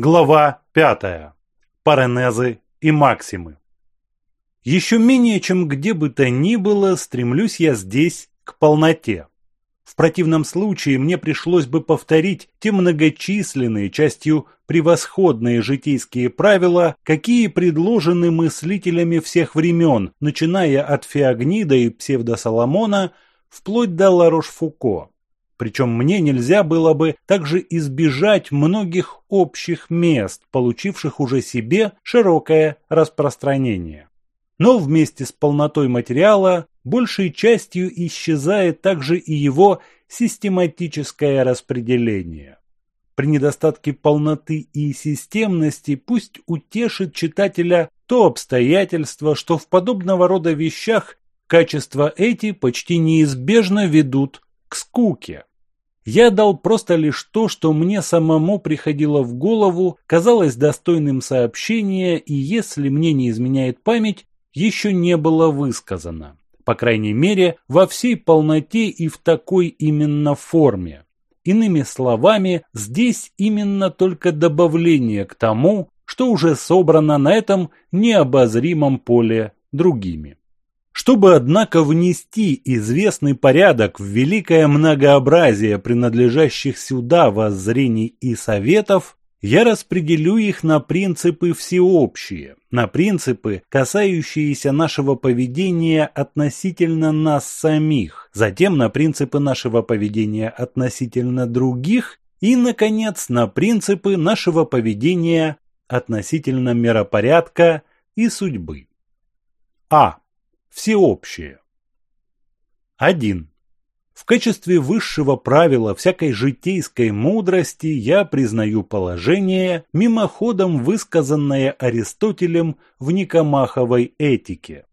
Глава 5. Паренезы и максимы. Еще менее, чем где бы то ни было, стремлюсь я здесь к полноте. В противном случае мне пришлось бы повторить те многочисленные, частью превосходные житейские правила, какие предложены мыслителями всех времен, начиная от Феогнида и Псевдосоломона, вплоть до Ларош-Фуко. Причем мне нельзя было бы также избежать многих общих мест, получивших уже себе широкое распространение. Но вместе с полнотой материала большей частью исчезает также и его систематическое распределение. При недостатке полноты и системности пусть утешит читателя то обстоятельство, что в подобного рода вещах качества эти почти неизбежно ведут к скуке. Я дал просто лишь то, что мне самому приходило в голову, казалось достойным сообщения и, если мне не изменяет память, еще не было высказано. По крайней мере, во всей полноте и в такой именно форме. Иными словами, здесь именно только добавление к тому, что уже собрано на этом необозримом поле другими. Чтобы, однако, внести известный порядок в великое многообразие принадлежащих сюда воззрений и советов, я распределю их на принципы всеобщие, на принципы, касающиеся нашего поведения относительно нас самих, затем на принципы нашего поведения относительно других и, наконец, на принципы нашего поведения относительно миропорядка и судьбы. А всеобщее. 1. В качестве высшего правила всякой житейской мудрости я признаю положение, мимоходом высказанное Аристотелем в Никомаховой этике.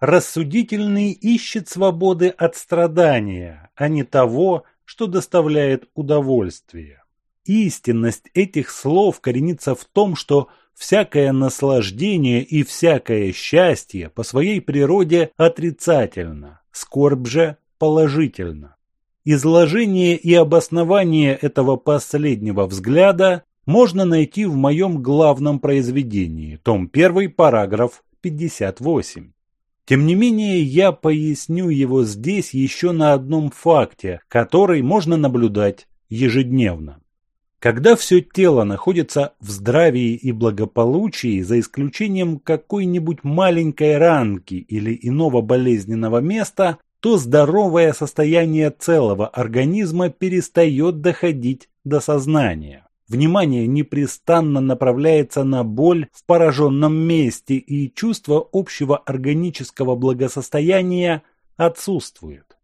Рассудительный ищет свободы от страдания, а не того, что доставляет удовольствие. Истинность этих слов коренится в том, что Всякое наслаждение и всякое счастье по своей природе отрицательно, скорбь же положительно. Изложение и обоснование этого последнего взгляда можно найти в моем главном произведении, том 1, параграф 58. Тем не менее, я поясню его здесь еще на одном факте, который можно наблюдать ежедневно. Когда все тело находится в здравии и благополучии, за исключением какой-нибудь маленькой ранки или иного болезненного места, то здоровое состояние целого организма перестает доходить до сознания. Внимание непрестанно направляется на боль в пораженном месте, и чувство общего органического благосостояния отсутствует.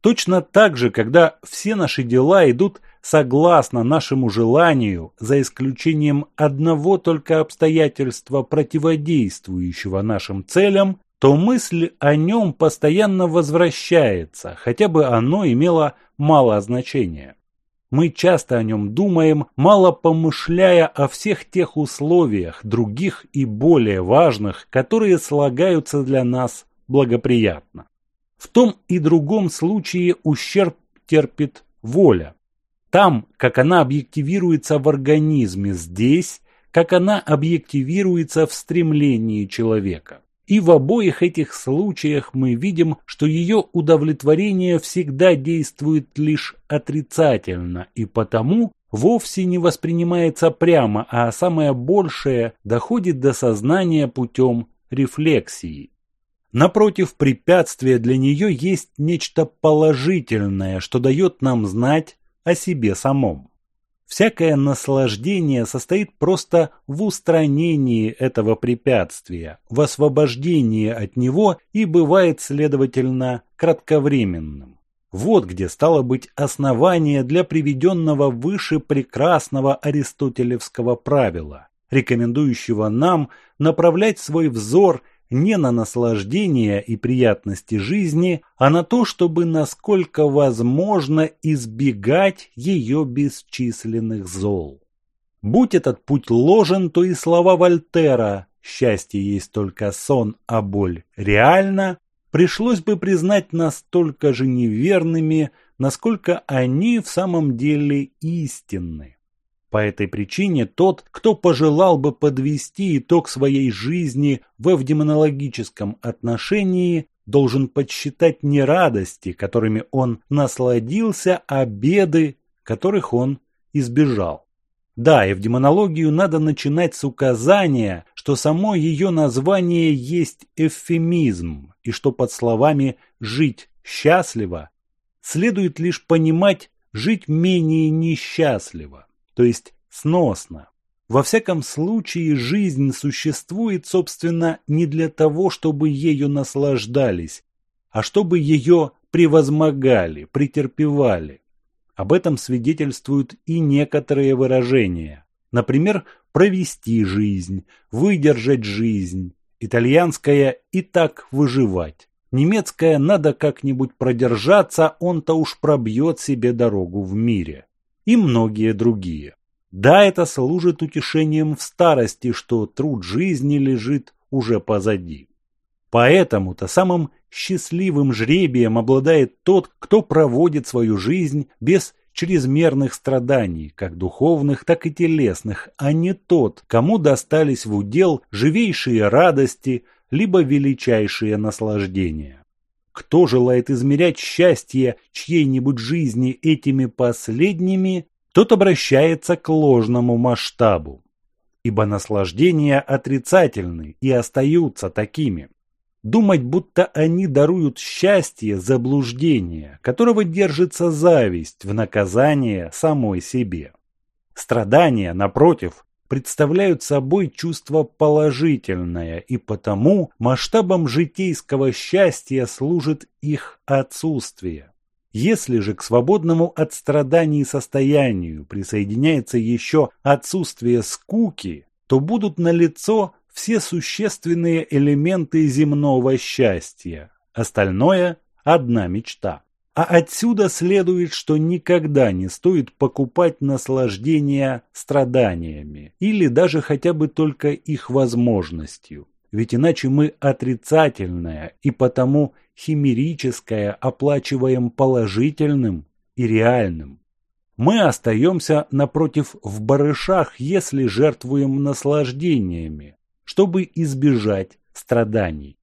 Точно так же, когда все наши дела идут согласно нашему желанию, за исключением одного только обстоятельства, противодействующего нашим целям, то мысль о нем постоянно возвращается, хотя бы оно имело мало значения. Мы часто о нем думаем, мало помышляя о всех тех условиях, других и более важных, которые слагаются для нас благоприятно. В том и другом случае ущерб терпит воля. Там, как она объективируется в организме, здесь, как она объективируется в стремлении человека. И в обоих этих случаях мы видим, что ее удовлетворение всегда действует лишь отрицательно и потому вовсе не воспринимается прямо, а самое большее доходит до сознания путем рефлексии. Напротив, препятствия для нее есть нечто положительное, что дает нам знать о себе самом. Всякое наслаждение состоит просто в устранении этого препятствия, в освобождении от него и бывает, следовательно, кратковременным. Вот где стало быть основание для приведенного выше прекрасного аристотелевского правила, рекомендующего нам направлять свой взор – не на наслаждение и приятности жизни, а на то, чтобы насколько возможно избегать ее бесчисленных зол. Будь этот путь ложен, то и слова Вольтера «счастье есть только сон, а боль реальна» пришлось бы признать настолько же неверными, насколько они в самом деле истинны. По этой причине тот, кто пожелал бы подвести итог своей жизни в эвдемонологическом отношении, должен подсчитать не радости, которыми он насладился, а беды, которых он избежал. Да, эвдемонологию надо начинать с указания, что само ее название есть эвфемизм, и что под словами «жить счастливо» следует лишь понимать «жить менее несчастливо», то есть сносно. Во всяком случае, жизнь существует, собственно, не для того, чтобы ею наслаждались, а чтобы ее превозмогали, претерпевали. Об этом свидетельствуют и некоторые выражения. Например, «провести жизнь», «выдержать жизнь», итальянское «и так выживать». Немецкое «надо как-нибудь продержаться, он-то уж пробьет себе дорогу в мире». И многие другие. Да, это служит утешением в старости, что труд жизни лежит уже позади. Поэтому-то самым счастливым жребием обладает тот, кто проводит свою жизнь без чрезмерных страданий, как духовных, так и телесных, а не тот, кому достались в удел живейшие радости, либо величайшие наслаждения. Кто желает измерять счастье чьей-нибудь жизни этими последними, тот обращается к ложному масштабу, ибо наслаждения отрицательны и остаются такими. Думать, будто они даруют счастье – заблуждение, которого держится зависть в наказание самой себе. Страдания, напротив, представляют собой чувство положительное, и потому масштабом житейского счастья служит их отсутствие. Если же к свободному от страданий состоянию присоединяется еще отсутствие скуки, то будут налицо все существенные элементы земного счастья. Остальное – одна мечта. А отсюда следует, что никогда не стоит покупать наслаждения страданиями или даже хотя бы только их возможностью. Ведь иначе мы отрицательное и потому химерическое оплачиваем положительным и реальным. Мы остаемся, напротив, в барышах, если жертвуем наслаждениями, чтобы избежать страданий.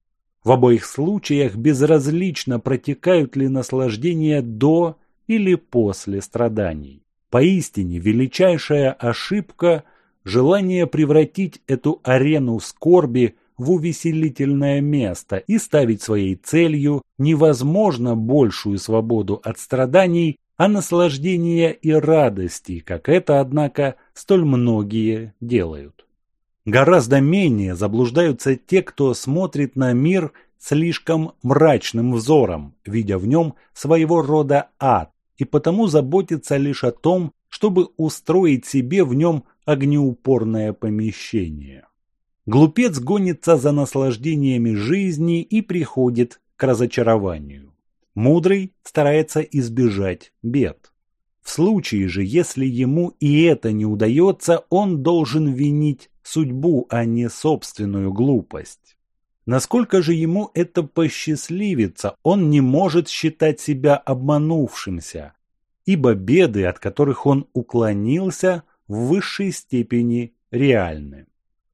В обоих случаях безразлично, протекают ли наслаждения до или после страданий. Поистине величайшая ошибка – желание превратить эту арену скорби в увеселительное место и ставить своей целью невозможно большую свободу от страданий, а наслаждения и радости, как это, однако, столь многие делают. Гораздо менее заблуждаются те, кто смотрит на мир слишком мрачным взором, видя в нем своего рода ад, и потому заботится лишь о том, чтобы устроить себе в нем огнеупорное помещение. Глупец гонится за наслаждениями жизни и приходит к разочарованию. Мудрый старается избежать бед. В случае же, если ему и это не удается, он должен винить судьбу, а не собственную глупость. Насколько же ему это посчастливится, он не может считать себя обманувшимся, ибо беды, от которых он уклонился, в высшей степени реальны.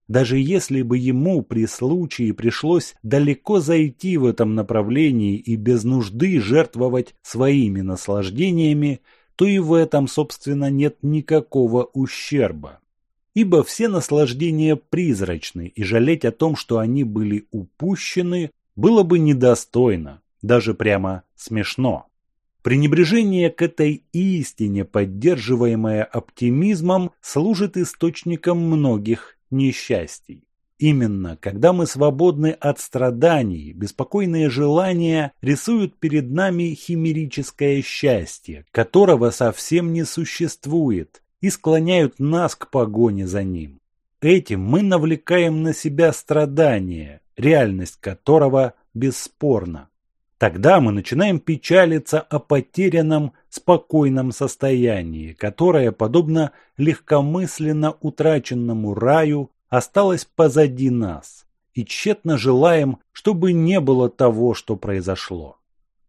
Даже если бы ему при случае пришлось далеко зайти в этом направлении и без нужды жертвовать своими наслаждениями, то и в этом, собственно, нет никакого ущерба. Ибо все наслаждения призрачны, и жалеть о том, что они были упущены, было бы недостойно, даже прямо смешно. Пренебрежение к этой истине, поддерживаемое оптимизмом, служит источником многих несчастий. Именно когда мы свободны от страданий, беспокойные желания рисуют перед нами химерическое счастье, которого совсем не существует, и склоняют нас к погоне за ним. Этим мы навлекаем на себя страдания, реальность которого бесспорна. Тогда мы начинаем печалиться о потерянном спокойном состоянии, которое, подобно легкомысленно утраченному раю, осталось позади нас, и тщетно желаем, чтобы не было того, что произошло.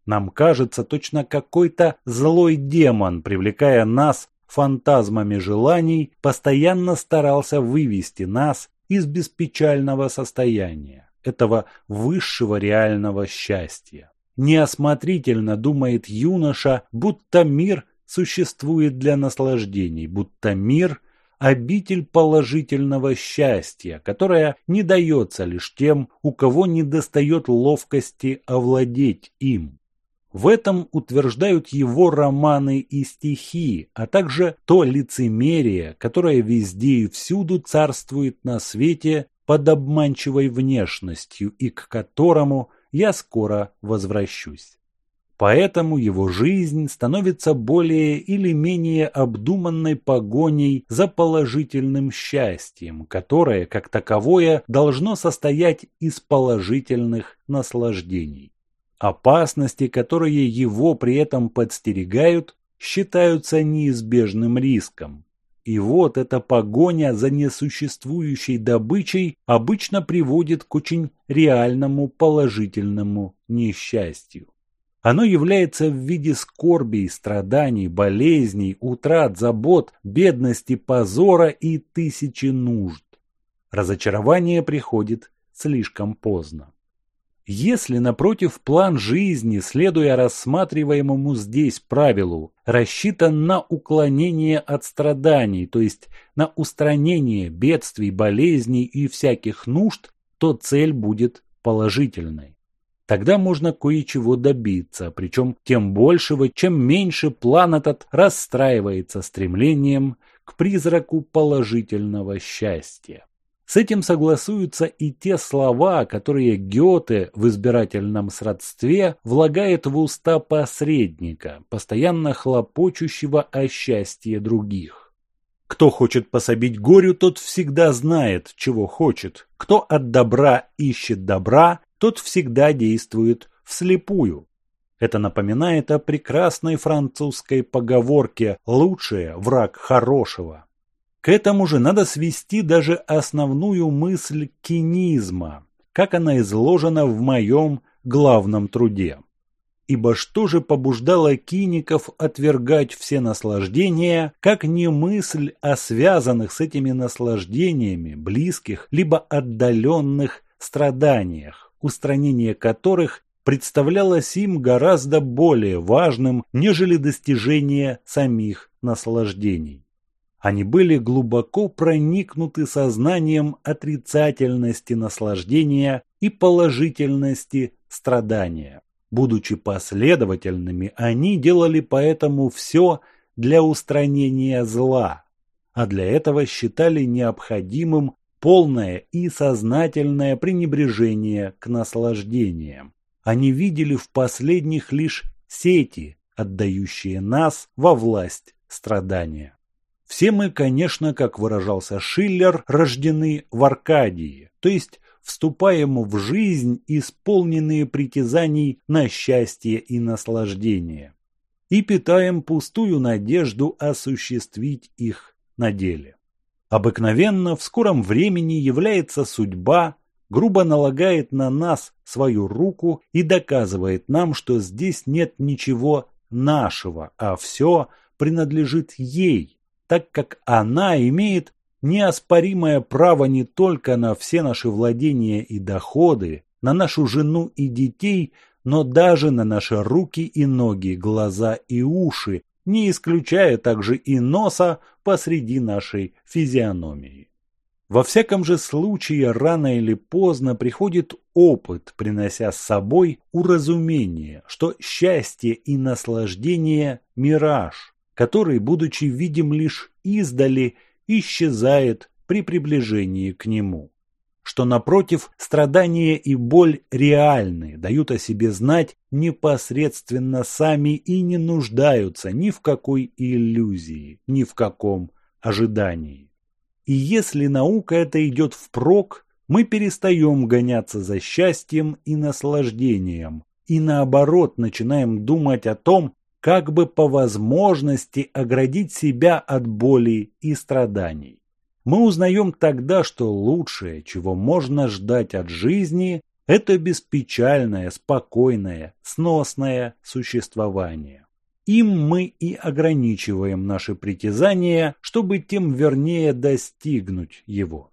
Нам кажется, точно какой-то злой демон, привлекая нас фантазмами желаний, постоянно старался вывести нас из беспечального состояния, этого высшего реального счастья. Неосмотрительно думает юноша, будто мир существует для наслаждений, будто мир – обитель положительного счастья, которая не дается лишь тем, у кого недостает ловкости овладеть им. В этом утверждают его романы и стихи, а также то лицемерие, которое везде и всюду царствует на свете под обманчивой внешностью и к которому я скоро возвращусь. Поэтому его жизнь становится более или менее обдуманной погоней за положительным счастьем, которое, как таковое, должно состоять из положительных наслаждений. Опасности, которые его при этом подстерегают, считаются неизбежным риском. И вот эта погоня за несуществующей добычей обычно приводит к очень реальному положительному несчастью. Оно является в виде скорби, страданий, болезней, утрат, забот, бедности, позора и тысячи нужд. Разочарование приходит слишком поздно. Если, напротив, план жизни, следуя рассматриваемому здесь правилу, рассчитан на уклонение от страданий, то есть на устранение бедствий, болезней и всяких нужд, то цель будет положительной. Тогда можно кое-чего добиться, причем тем большего, чем меньше план этот расстраивается стремлением к призраку положительного счастья. С этим согласуются и те слова, которые Гёте в избирательном сродстве влагает в уста посредника, постоянно хлопочущего о счастье других. Кто хочет пособить горю, тот всегда знает, чего хочет. Кто от добра ищет добра, тот всегда действует вслепую. Это напоминает о прекрасной французской поговорке «лучшее – враг хорошего». К этому же надо свести даже основную мысль кинизма, как она изложена в моем главном труде. Ибо что же побуждало киников отвергать все наслаждения, как не мысль о связанных с этими наслаждениями близких либо отдаленных страданиях? Устранение которых представлялось им гораздо более важным, нежели достижение самих наслаждений. Они были глубоко проникнуты сознанием отрицательности наслаждения и положительности страдания. Будучи последовательными, они делали поэтому все для устранения зла, а для этого считали необходимым полное и сознательное пренебрежение к наслаждениям. Они видели в последних лишь сети, отдающие нас во власть страдания. Все мы, конечно, как выражался Шиллер, рождены в Аркадии, то есть вступаем в жизнь, исполненные притязаний на счастье и наслаждение, и питаем пустую надежду осуществить их на деле. Обыкновенно в скором времени является судьба, грубо налагает на нас свою руку и доказывает нам, что здесь нет ничего нашего, а все принадлежит ей, так как она имеет неоспоримое право не только на все наши владения и доходы, на нашу жену и детей, но даже на наши руки и ноги, глаза и уши, не исключая также и носа посреди нашей физиономии. Во всяком же случае, рано или поздно приходит опыт, принося с собой уразумение, что счастье и наслаждение – мираж, который, будучи видим лишь издали, исчезает при приближении к нему что, напротив, страдания и боль реальны, дают о себе знать непосредственно сами и не нуждаются ни в какой иллюзии, ни в каком ожидании. И если наука это идет впрок, мы перестаем гоняться за счастьем и наслаждением, и наоборот начинаем думать о том, как бы по возможности оградить себя от боли и страданий. Мы узнаем тогда, что лучшее, чего можно ждать от жизни, это беспечальное, спокойное, сносное существование. им мы и ограничиваем наши притязания, чтобы тем вернее достигнуть его.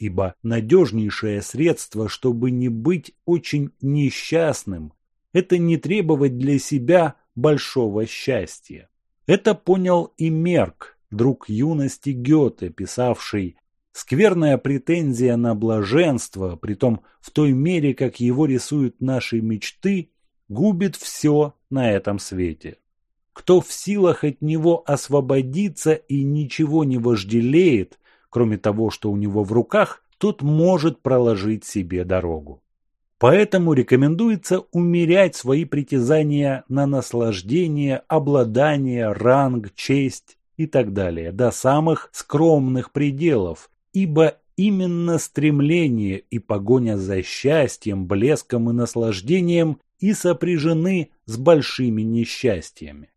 Ибо надежнейшее средство, чтобы не быть очень несчастным, это не требовать для себя большого счастья. Это понял и Мерк, друг юности Гёте, писавший «Скверная претензия на блаженство, притом в той мере, как его рисуют наши мечты, губит все на этом свете. Кто в силах от него освободиться и ничего не вожделеет, кроме того, что у него в руках, тот может проложить себе дорогу. Поэтому рекомендуется умерять свои притязания на наслаждение, обладание, ранг, честь и так далее до самых скромных пределов, ибо именно стремление и погоня за счастьем, блеском и наслаждением и сопряжены с большими несчастьями.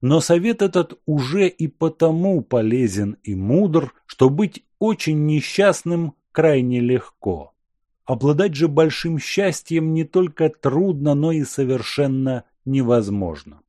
Но совет этот уже и потому полезен и мудр, что быть очень несчастным крайне легко. Обладать же большим счастьем не только трудно, но и совершенно невозможно.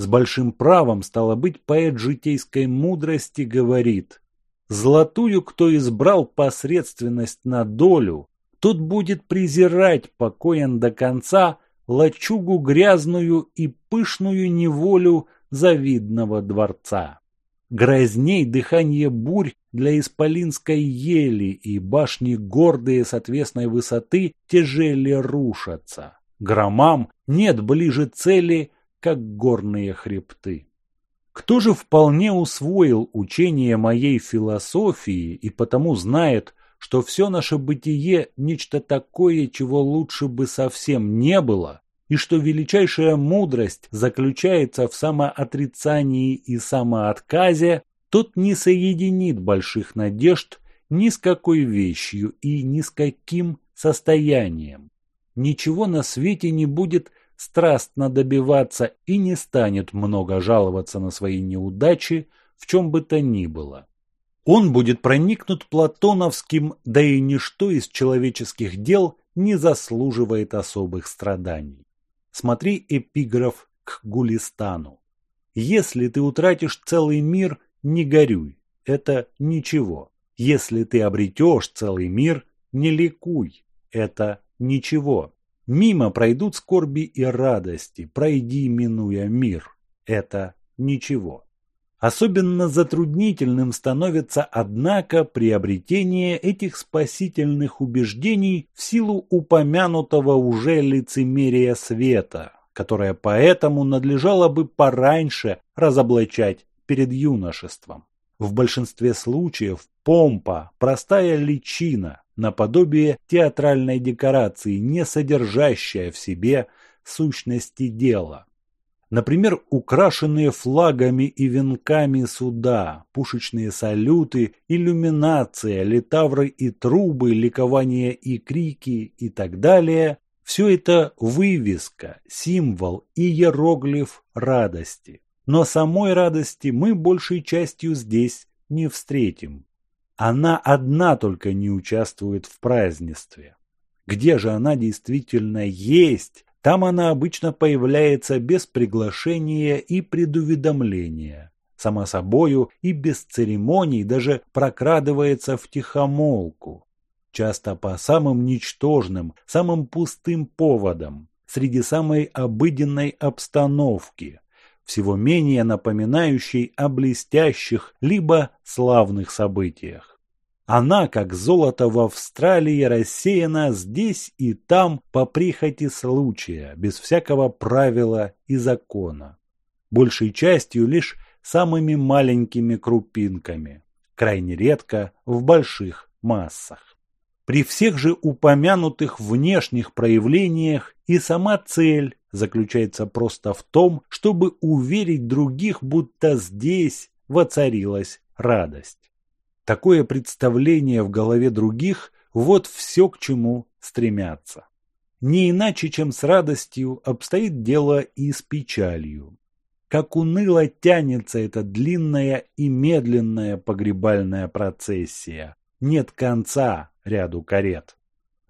С большим правом, стало быть, поэт житейской мудрости говорит «Золотую, кто избрал посредственность на долю, тот будет презирать покоен до конца лачугу грязную и пышную неволю завидного дворца». Грозней дыхание бурь для исполинской ели, и башни гордые с отвесной высоты тяжели рушатся. Громам нет ближе цели, как горные хребты. Кто же вполне усвоил учение моей философии и потому знает, что все наше бытие – нечто такое, чего лучше бы совсем не было, и что величайшая мудрость заключается в самоотрицании и самоотказе, тот не соединит больших надежд ни с какой вещью и ни с каким состоянием. Ничего на свете не будет страстно добиваться и не станет много жаловаться на свои неудачи в чем бы то ни было. Он будет проникнут платоновским, да и ничто из человеческих дел не заслуживает особых страданий. Смотри эпиграф к Гулистану. Если ты утратишь целый мир, не горюй, это ничего. Если ты обретешь целый мир, не ликуй, это ничего. Мимо пройдут скорби и радости, пройди, минуя мир, это ничего. Особенно затруднительным становится, однако, приобретение этих спасительных убеждений в силу упомянутого уже лицемерия света, которое поэтому надлежало бы пораньше разоблачать перед юношеством. В большинстве случаев помпа – простая личина, наподобие театральной декорации, не содержащая в себе сущности дела. Например, украшенные флагами и венками суда, пушечные салюты, иллюминация, литавры и трубы, ликование и крики и так далее – все это вывеска, символ и иероглиф радости. Но самой радости мы большей частью здесь не встретим. Она одна только не участвует в празднестве. Где же она действительно есть, там она обычно появляется без приглашения и предуведомления. Сама собою и без церемоний даже прокрадывается в тихомолку. Часто по самым ничтожным, самым пустым поводам, среди самой обыденной обстановки, всего менее напоминающей о блестящих либо славных событиях. Она, как золото в Австралии, рассеяна здесь и там по прихоти случая, без всякого правила и закона. Большей частью лишь самыми маленькими крупинками, крайне редко в больших массах. При всех же упомянутых внешних проявлениях и сама цель заключается просто в том, чтобы уверить других, будто здесь воцарилась радость. Такое представление в голове других – вот все, к чему стремятся. Не иначе, чем с радостью, обстоит дело и с печалью. Как уныло тянется эта длинная и медленная погребальная процессия. Нет конца ряду карет.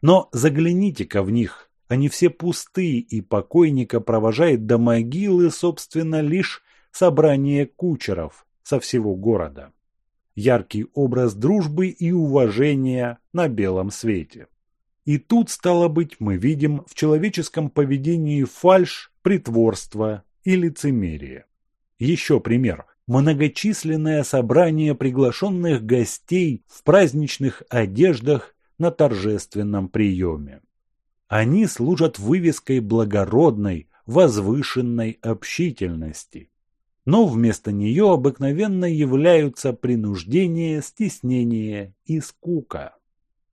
Но загляните-ка в них, они все пусты, и покойника провожает до могилы, собственно, лишь собрание кучеров со всего города. Яркий образ дружбы и уважения на белом свете. И тут, стало быть, мы видим в человеческом поведении фальшь, притворство и лицемерие. Еще пример. Многочисленное собрание приглашенных гостей в праздничных одеждах на торжественном приеме. Они служат вывеской благородной, возвышенной общительности. Но вместо нее обыкновенно являются принуждение, стеснение и скука.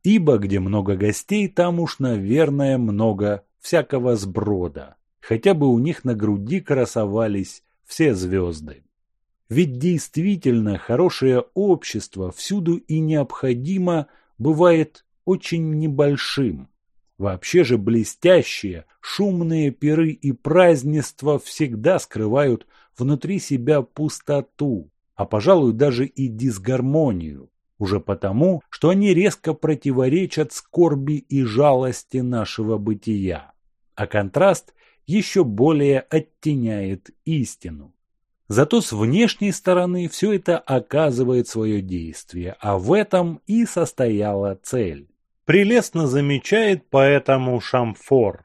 Ибо где много гостей, там уж, наверное, много всякого сброда. Хотя бы у них на груди красовались все звезды. Ведь действительно хорошее общество всюду и необходимо бывает очень небольшим. Вообще же блестящие, шумные пиры и празднества всегда скрывают внутри себя пустоту, а, пожалуй, даже и дисгармонию, уже потому, что они резко противоречат скорби и жалости нашего бытия, а контраст еще более оттеняет истину. Зато с внешней стороны все это оказывает свое действие, а в этом и состояла цель. Прелестно замечает поэтому Шамфор.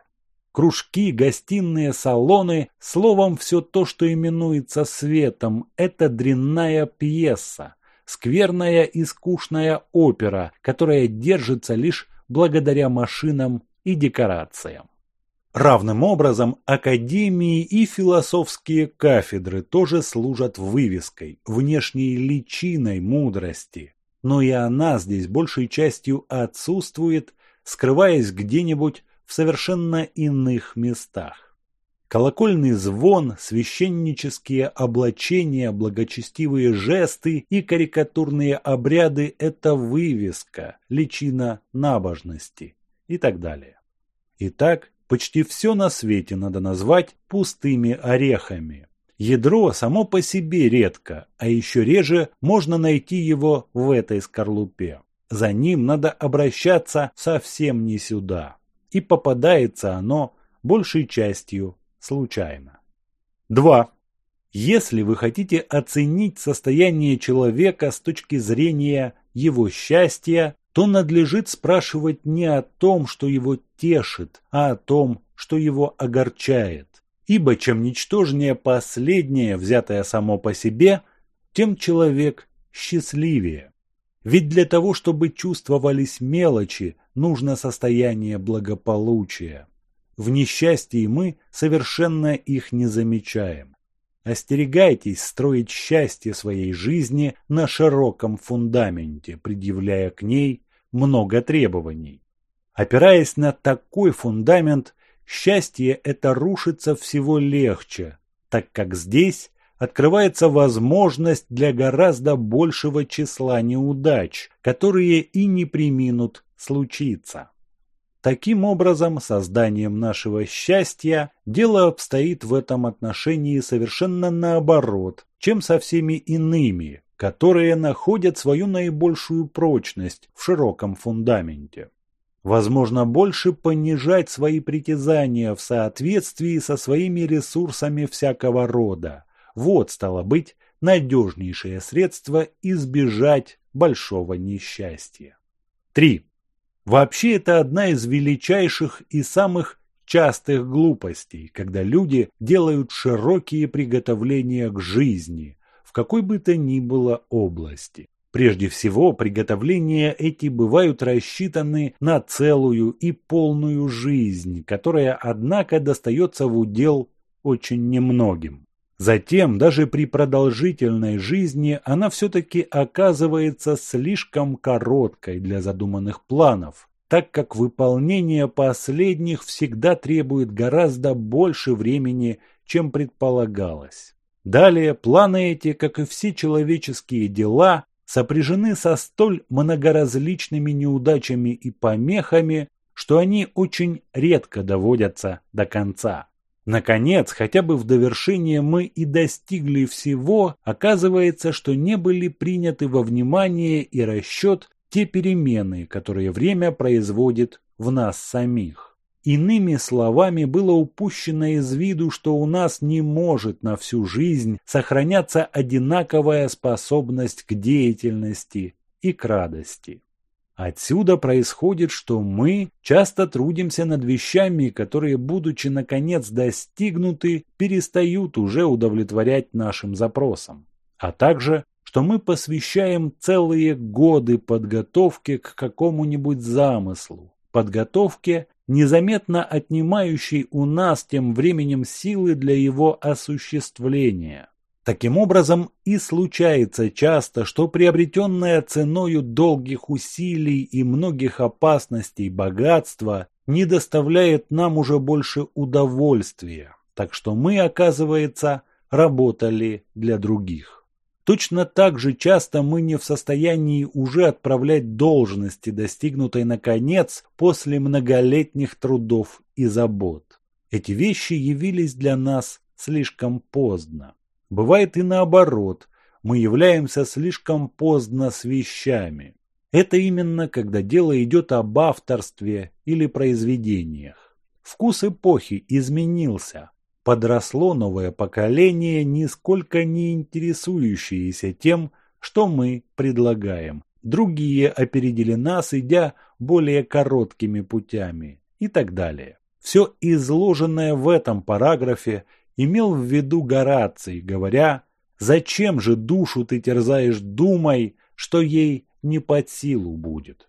Кружки, гостиные, салоны, словом, все то, что именуется светом, это дрянная пьеса, скверная и скучная опера, которая держится лишь благодаря машинам и декорациям. Равным образом академии и философские кафедры тоже служат вывеской, внешней личиной мудрости. Но и она здесь большей частью отсутствует, скрываясь где-нибудь в совершенно иных местах. Колокольный звон, священнические облачения, благочестивые жесты и карикатурные обряды – это вывеска, личина набожности и так далее. Итак, Почти все на свете надо назвать пустыми орехами. Ядро само по себе редко, а еще реже можно найти его в этой скорлупе. За ним надо обращаться совсем не сюда. И попадается оно большей частью случайно. 2. Если вы хотите оценить состояние человека с точки зрения его счастья, то надлежит спрашивать не о том, что его тешит, а о том, что его огорчает. Ибо чем ничтожнее последнее, взятое само по себе, тем человек счастливее. Ведь для того, чтобы чувствовались мелочи, нужно состояние благополучия. В несчастье мы совершенно их не замечаем. Остерегайтесь строить счастье своей жизни на широком фундаменте, предъявляя к ней много требований. Опираясь на такой фундамент, счастье это рушится всего легче, так как здесь открывается возможность для гораздо большего числа неудач, которые и не приминут случиться. Таким образом, созданием нашего счастья дело обстоит в этом отношении совершенно наоборот, чем со всеми иными, которые находят свою наибольшую прочность в широком фундаменте. Возможно, больше понижать свои притязания в соответствии со своими ресурсами всякого рода. Вот, стало быть, надежнейшее средство избежать большого несчастья. 3. Вообще это одна из величайших и самых частых глупостей, когда люди делают широкие приготовления к жизни, в какой бы то ни было области. Прежде всего, приготовления эти бывают рассчитаны на целую и полную жизнь, которая, однако, достается в удел очень немногим. Затем, даже при продолжительной жизни, она все-таки оказывается слишком короткой для задуманных планов, так как выполнение последних всегда требует гораздо больше времени, чем предполагалось. Далее, планы эти, как и все человеческие дела, сопряжены со столь многоразличными неудачами и помехами, что они очень редко доводятся до конца. Наконец, хотя бы в довершение мы и достигли всего, оказывается, что не были приняты во внимание и расчет те перемены, которые время производит в нас самих. Иными словами, было упущено из виду, что у нас не может на всю жизнь сохраняться одинаковая способность к деятельности и к радости. Отсюда происходит, что мы часто трудимся над вещами, которые, будучи наконец достигнуты, перестают уже удовлетворять нашим запросам. А также, что мы посвящаем целые годы подготовке к какому-нибудь замыслу, подготовке, незаметно отнимающей у нас тем временем силы для его осуществления. Таким образом, и случается часто, что приобретенное ценою долгих усилий и многих опасностей богатство не доставляет нам уже больше удовольствия, так что мы, оказывается, работали для других. Точно так же часто мы не в состоянии уже отправлять должности, достигнутой наконец после многолетних трудов и забот. Эти вещи явились для нас слишком поздно. Бывает и наоборот, мы являемся слишком поздно с вещами. Это именно когда дело идет об авторстве или произведениях. Вкус эпохи изменился. Подросло новое поколение, нисколько не интересующееся тем, что мы предлагаем. Другие опередили нас, идя более короткими путями и так далее. Все изложенное в этом параграфе имел в виду Гораций, говоря «Зачем же душу ты терзаешь думай, что ей не под силу будет?»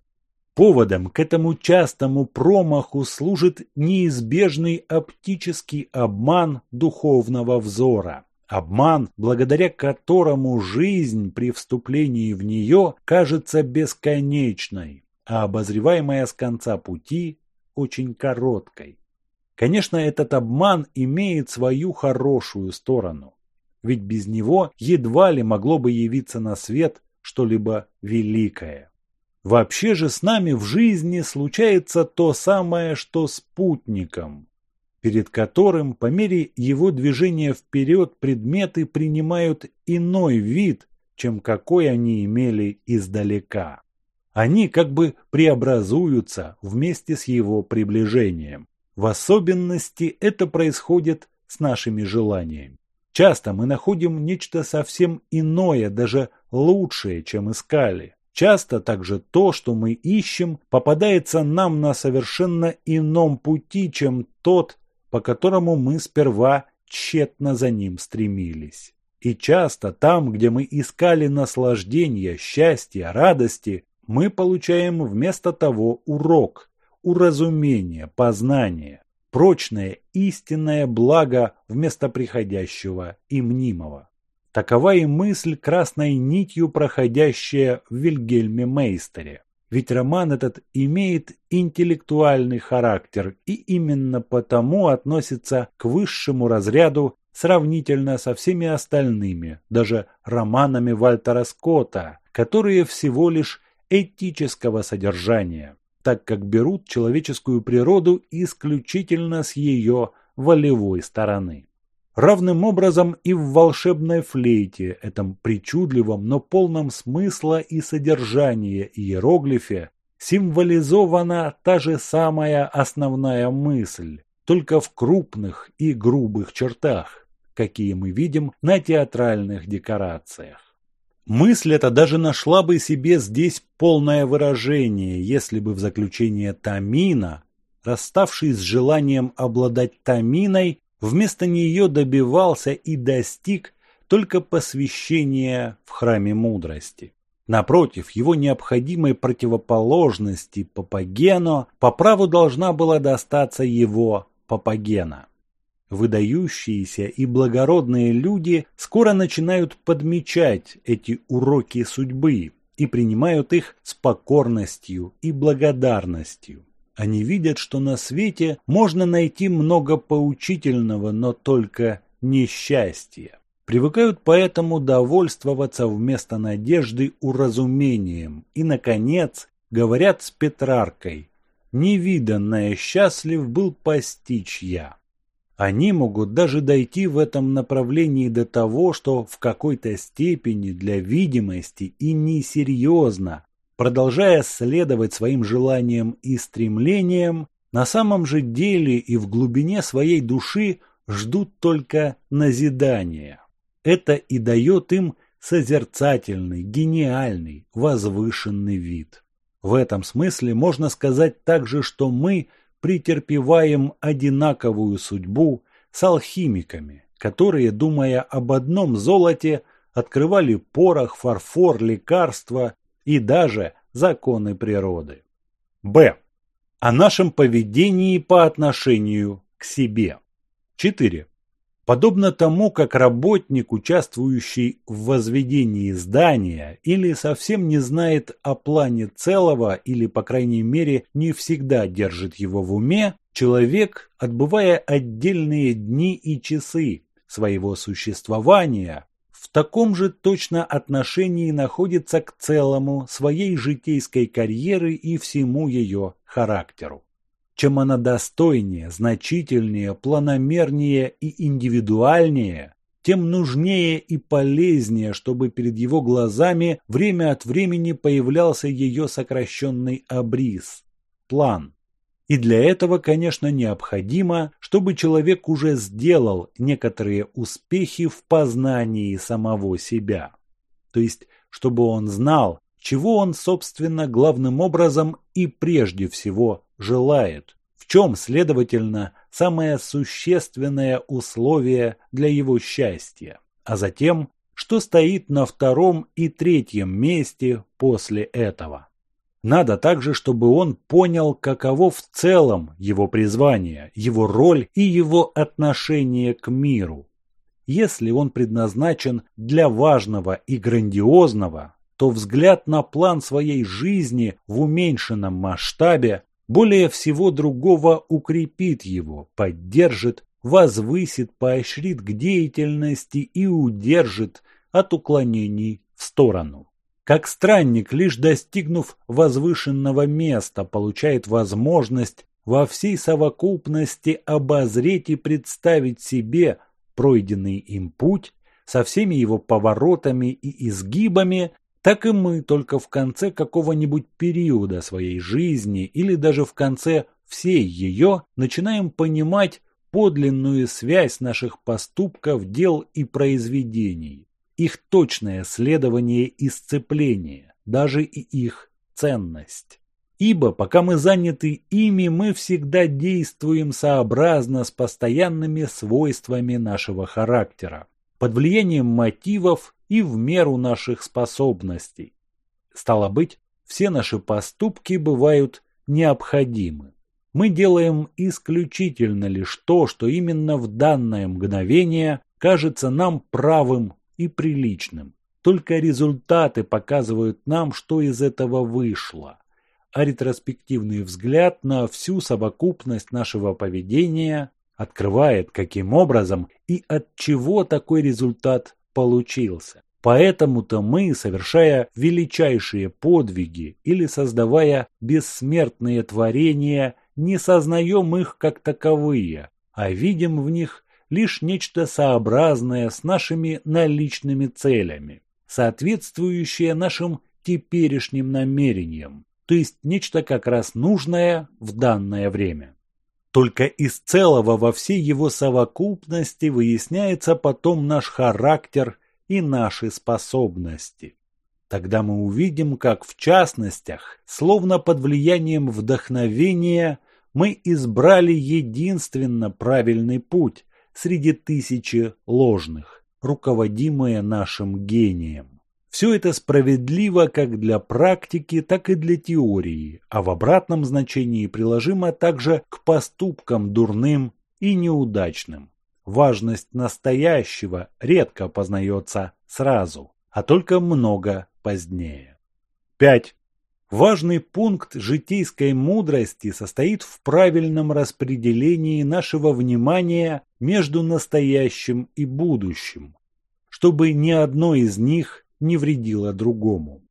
Поводом к этому частому промаху служит неизбежный оптический обман духовного взора. Обман, благодаря которому жизнь при вступлении в нее кажется бесконечной, а обозреваемая с конца пути очень короткой. Конечно, этот обман имеет свою хорошую сторону, ведь без него едва ли могло бы явиться на свет что-либо великое. Вообще же с нами в жизни случается то самое, что с путником, перед которым по мере его движения вперед предметы принимают иной вид, чем какой они имели издалека. Они как бы преобразуются вместе с его приближением. В особенности это происходит с нашими желаниями. Часто мы находим нечто совсем иное, даже лучшее, чем искали. Часто также то, что мы ищем, попадается нам на совершенно ином пути, чем тот, по которому мы сперва тщетно за ним стремились. И часто там, где мы искали наслаждения, счастья, радости, мы получаем вместо того урок, уразумение, познание, прочное истинное благо вместо приходящего и мнимого. Такова и мысль красной нитью, проходящая в Вильгельме Мейстере. Ведь роман этот имеет интеллектуальный характер и именно потому относится к высшему разряду сравнительно со всеми остальными, даже романами Вальтера Скотта, которые всего лишь этического содержания так как берут человеческую природу исключительно с ее волевой стороны. Равным образом и в волшебной флейте, этом причудливом, но полном смысла и содержания иероглифе, символизована та же самая основная мысль, только в крупных и грубых чертах, какие мы видим на театральных декорациях. Мысль эта даже нашла бы себе здесь полное выражение, если бы в заключение Тамина, расставшись с желанием обладать Таминой, вместо нее добивался и достиг только посвящения в храме мудрости. Напротив, его необходимой противоположности Папагено по праву должна была достаться его Папагена. Выдающиеся и благородные люди скоро начинают подмечать эти уроки судьбы и принимают их с покорностью и благодарностью. Они видят, что на свете можно найти много поучительного, но только несчастья. Привыкают поэтому довольствоваться вместо надежды уразумением и, наконец, говорят с Петраркой «Невиданное счастлив был постичь я». Они могут даже дойти в этом направлении до того, что в какой-то степени для видимости и несерьезно, продолжая следовать своим желаниям и стремлениям, на самом же деле и в глубине своей души ждут только назидания. Это и дает им созерцательный, гениальный, возвышенный вид. В этом смысле можно сказать также, что мы претерпеваем одинаковую судьбу с алхимиками, которые, думая об одном золоте, открывали порох, фарфор, лекарства и даже законы природы. Б о нашем поведении по отношению к себе. 4. Подобно тому, как работник, участвующий в возведении здания или совсем не знает о плане целого или, по крайней мере, не всегда держит его в уме, человек, отбывая отдельные дни и часы своего существования, в таком же точно отношении находится к целому своей житейской карьеры и всему ее характеру. Чем она достойнее, значительнее, планомернее и индивидуальнее, тем нужнее и полезнее, чтобы перед его глазами время от времени появлялся ее сокращенный обрис – план. И для этого, конечно, необходимо, чтобы человек уже сделал некоторые успехи в познании самого себя. То есть, чтобы он знал, чего он, собственно, главным образом и прежде всего желает, в чем, следовательно, самое существенное условие для его счастья, а затем, что стоит на втором и третьем месте после этого. Надо также, чтобы он понял, каково в целом его призвание, его роль и его отношение к миру. Если он предназначен для важного и грандиозного, то взгляд на план своей жизни в уменьшенном масштабе более всего другого укрепит его, поддержит, возвысит, поощрит к деятельности и удержит от уклонений в сторону. Как странник, лишь достигнув возвышенного места, получает возможность во всей совокупности обозреть и представить себе пройденный им путь со всеми его поворотами и изгибами, так и мы только в конце какого-нибудь периода своей жизни или даже в конце всей ее начинаем понимать подлинную связь наших поступков, дел и произведений их точное следование и сцепление, даже и их ценность. Ибо пока мы заняты ими, мы всегда действуем сообразно с постоянными свойствами нашего характера, под влиянием мотивов и в меру наших способностей. Стало быть, все наши поступки бывают необходимы. Мы делаем исключительно лишь то, что именно в данное мгновение кажется нам правым и приличным. Только результаты показывают нам, что из этого вышло. А ретроспективный взгляд на всю совокупность нашего поведения открывает, каким образом и от чего такой результат получился. Поэтому-то мы, совершая величайшие подвиги или создавая бессмертные творения, не сознаем их как таковые, а видим в них лишь нечто сообразное с нашими наличными целями, соответствующее нашим теперешним намерениям, то есть нечто как раз нужное в данное время. Только из целого во всей его совокупности выясняется потом наш характер и наши способности. Тогда мы увидим, как в частностях, словно под влиянием вдохновения, мы избрали единственно правильный путь, среди тысячи ложных, руководимые нашим гением. Все это справедливо как для практики, так и для теории, а в обратном значении приложимо также к поступкам дурным и неудачным. Важность настоящего редко познается сразу, а только много позднее. 5. Важный пункт житейской мудрости состоит в правильном распределении нашего внимания между настоящим и будущим, чтобы ни одно из них не вредило другому.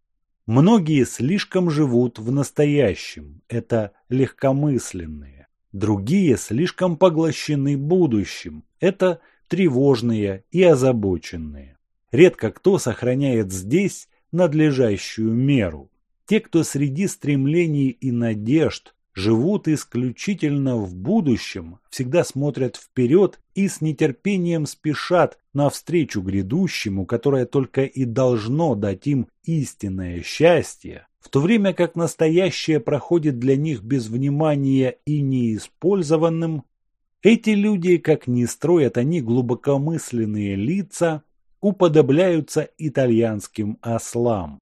Многие слишком живут в настоящем, это легкомысленные. Другие слишком поглощены будущим, это тревожные и озабоченные. Редко кто сохраняет здесь надлежащую меру те, кто среди стремлений и надежд, живут исключительно в будущем, всегда смотрят вперед и с нетерпением спешат навстречу грядущему, которое только и должно дать им истинное счастье, в то время как настоящее проходит для них без внимания и неиспользованным, эти люди, как ни строят они глубокомысленные лица, уподобляются итальянским ослам.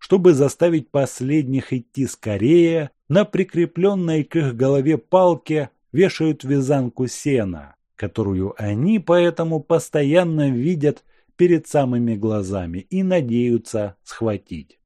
Чтобы заставить последних идти скорее, на прикрепленной к их голове палке вешают вязанку сена, которую они поэтому постоянно видят перед самыми глазами и надеются схватить.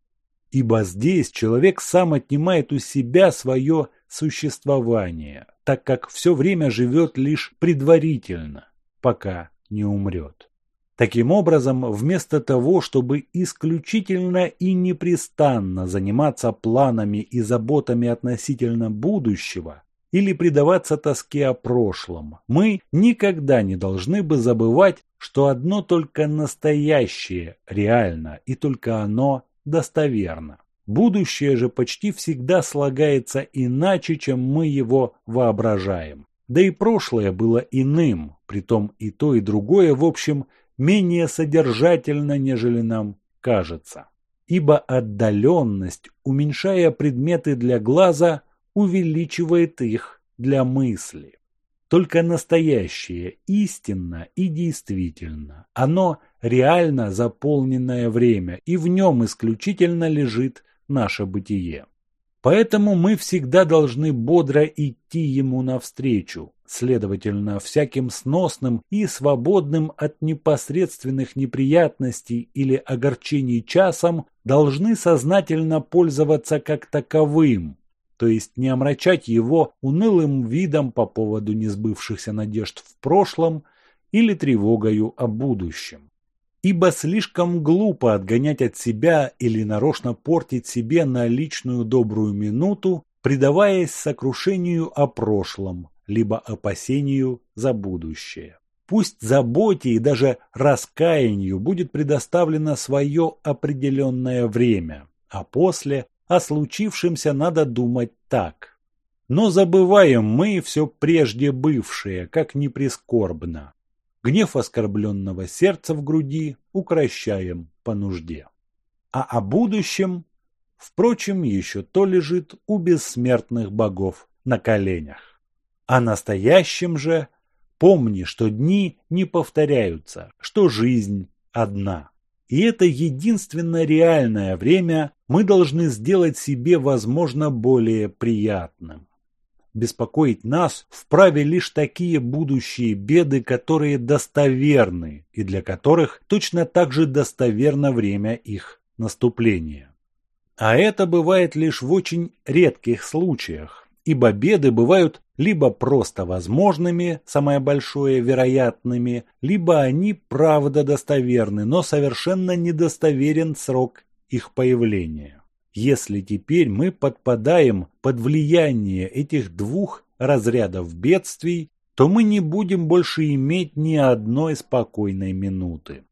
Ибо здесь человек сам отнимает у себя свое существование, так как все время живет лишь предварительно, пока не умрет. Таким образом, вместо того, чтобы исключительно и непрестанно заниматься планами и заботами относительно будущего или предаваться тоске о прошлом, мы никогда не должны бы забывать, что одно только настоящее реально и только оно достоверно. Будущее же почти всегда слагается иначе, чем мы его воображаем. Да и прошлое было иным, притом и то, и другое, в общем, менее содержательно, нежели нам кажется. Ибо отдаленность, уменьшая предметы для глаза, увеличивает их для мысли. Только настоящее истинно и действительно. Оно реально заполненное время, и в нем исключительно лежит наше бытие. Поэтому мы всегда должны бодро идти ему навстречу, следовательно, всяким сносным и свободным от непосредственных неприятностей или огорчений часом должны сознательно пользоваться как таковым, то есть не омрачать его унылым видом по поводу несбывшихся надежд в прошлом или тревогою о будущем ибо слишком глупо отгонять от себя или нарочно портить себе на личную добрую минуту, предаваясь сокрушению о прошлом, либо опасению за будущее. Пусть заботе и даже раскаянию будет предоставлено свое определенное время, а после о случившемся надо думать так. Но забываем мы все прежде бывшее, как ни прискорбно гнев оскорбленного сердца в груди укращаем по нужде. А о будущем, впрочем, еще то лежит у бессмертных богов на коленях. О настоящем же помни, что дни не повторяются, что жизнь одна. И это единственное реальное время мы должны сделать себе, возможно, более приятным. Беспокоить нас вправе лишь такие будущие беды, которые достоверны и для которых точно так же достоверно время их наступления. А это бывает лишь в очень редких случаях, ибо беды бывают либо просто возможными, самое большое вероятными, либо они правда достоверны, но совершенно недостоверен срок их появления. Если теперь мы подпадаем под влияние этих двух разрядов бедствий, то мы не будем больше иметь ни одной спокойной минуты.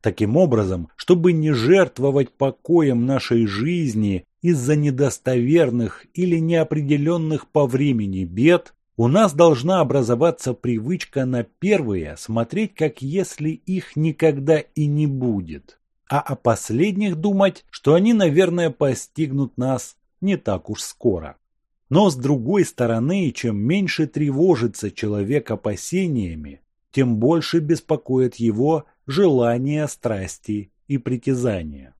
Таким образом, чтобы не жертвовать покоем нашей жизни из-за недостоверных или неопределенных по времени бед, у нас должна образоваться привычка на первые смотреть, как если их никогда и не будет а о последних думать, что они, наверное, постигнут нас не так уж скоро. Но с другой стороны, чем меньше тревожится человек опасениями, тем больше беспокоит его желания, страсти и притязания.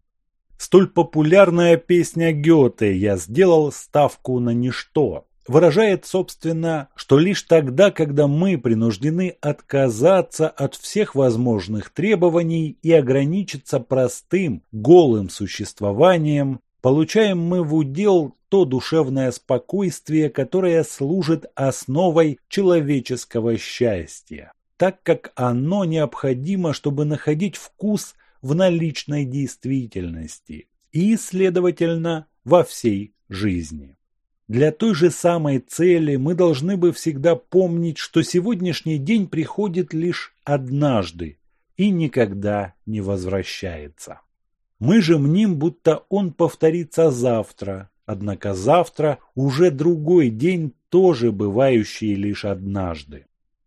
Столь популярная песня Гёте «Я сделал ставку на ничто» выражает, собственно, что лишь тогда, когда мы принуждены отказаться от всех возможных требований и ограничиться простым, голым существованием, получаем мы в удел то душевное спокойствие, которое служит основой человеческого счастья, так как оно необходимо, чтобы находить вкус в наличной действительности и, следовательно, во всей жизни. Для той же самой цели мы должны бы всегда помнить, что сегодняшний день приходит лишь однажды и никогда не возвращается. Мы же мним, будто он повторится завтра, Однако завтра уже другой день, тоже бывающий лишь однажды.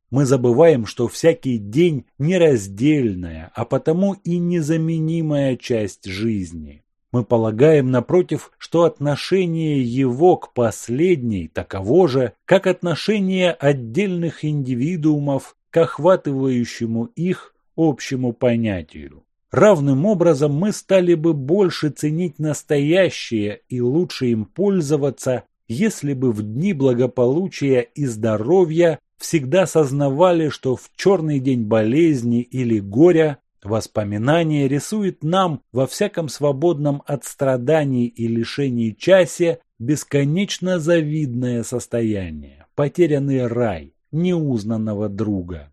Мы забываем, что всякий день нераздельная, а потому и незаменимая часть жизни. Мы полагаем, напротив, что отношение его к последней таково же, как отношение отдельных индивидуумов к охватывающему их общему понятию. Равным образом мы стали бы больше ценить настоящее и лучше им пользоваться, если бы в дни благополучия и здоровья всегда сознавали, что в черный день болезни или горя воспоминание рисует нам во всяком свободном от страданий и лишений часе бесконечно завидное состояние, потерянный рай, неузнанного друга.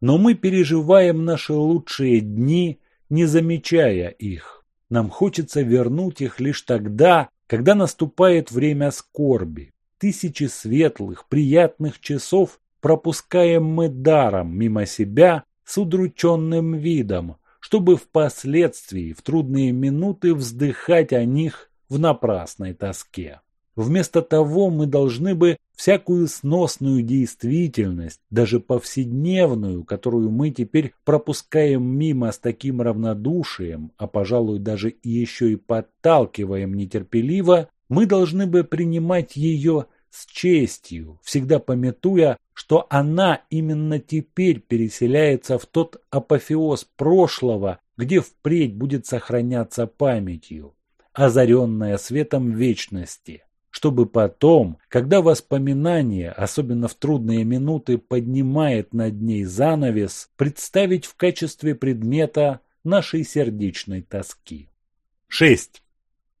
Но мы переживаем наши лучшие дни, не замечая их. Нам хочется вернуть их лишь тогда, когда наступает время скорби. Тысячи светлых, приятных часов пропускаем мы даром мимо себя с удрученным видом, чтобы впоследствии в трудные минуты вздыхать о них в напрасной тоске. Вместо того мы должны бы всякую сносную действительность, даже повседневную, которую мы теперь пропускаем мимо с таким равнодушием, а пожалуй даже еще и подталкиваем нетерпеливо, мы должны бы принимать ее с честью, всегда пометуя, что она именно теперь переселяется в тот апофеоз прошлого, где впредь будет сохраняться памятью, озаренная светом вечности чтобы потом, когда воспоминание, особенно в трудные минуты, поднимает над ней занавес, представить в качестве предмета нашей сердечной тоски. 6.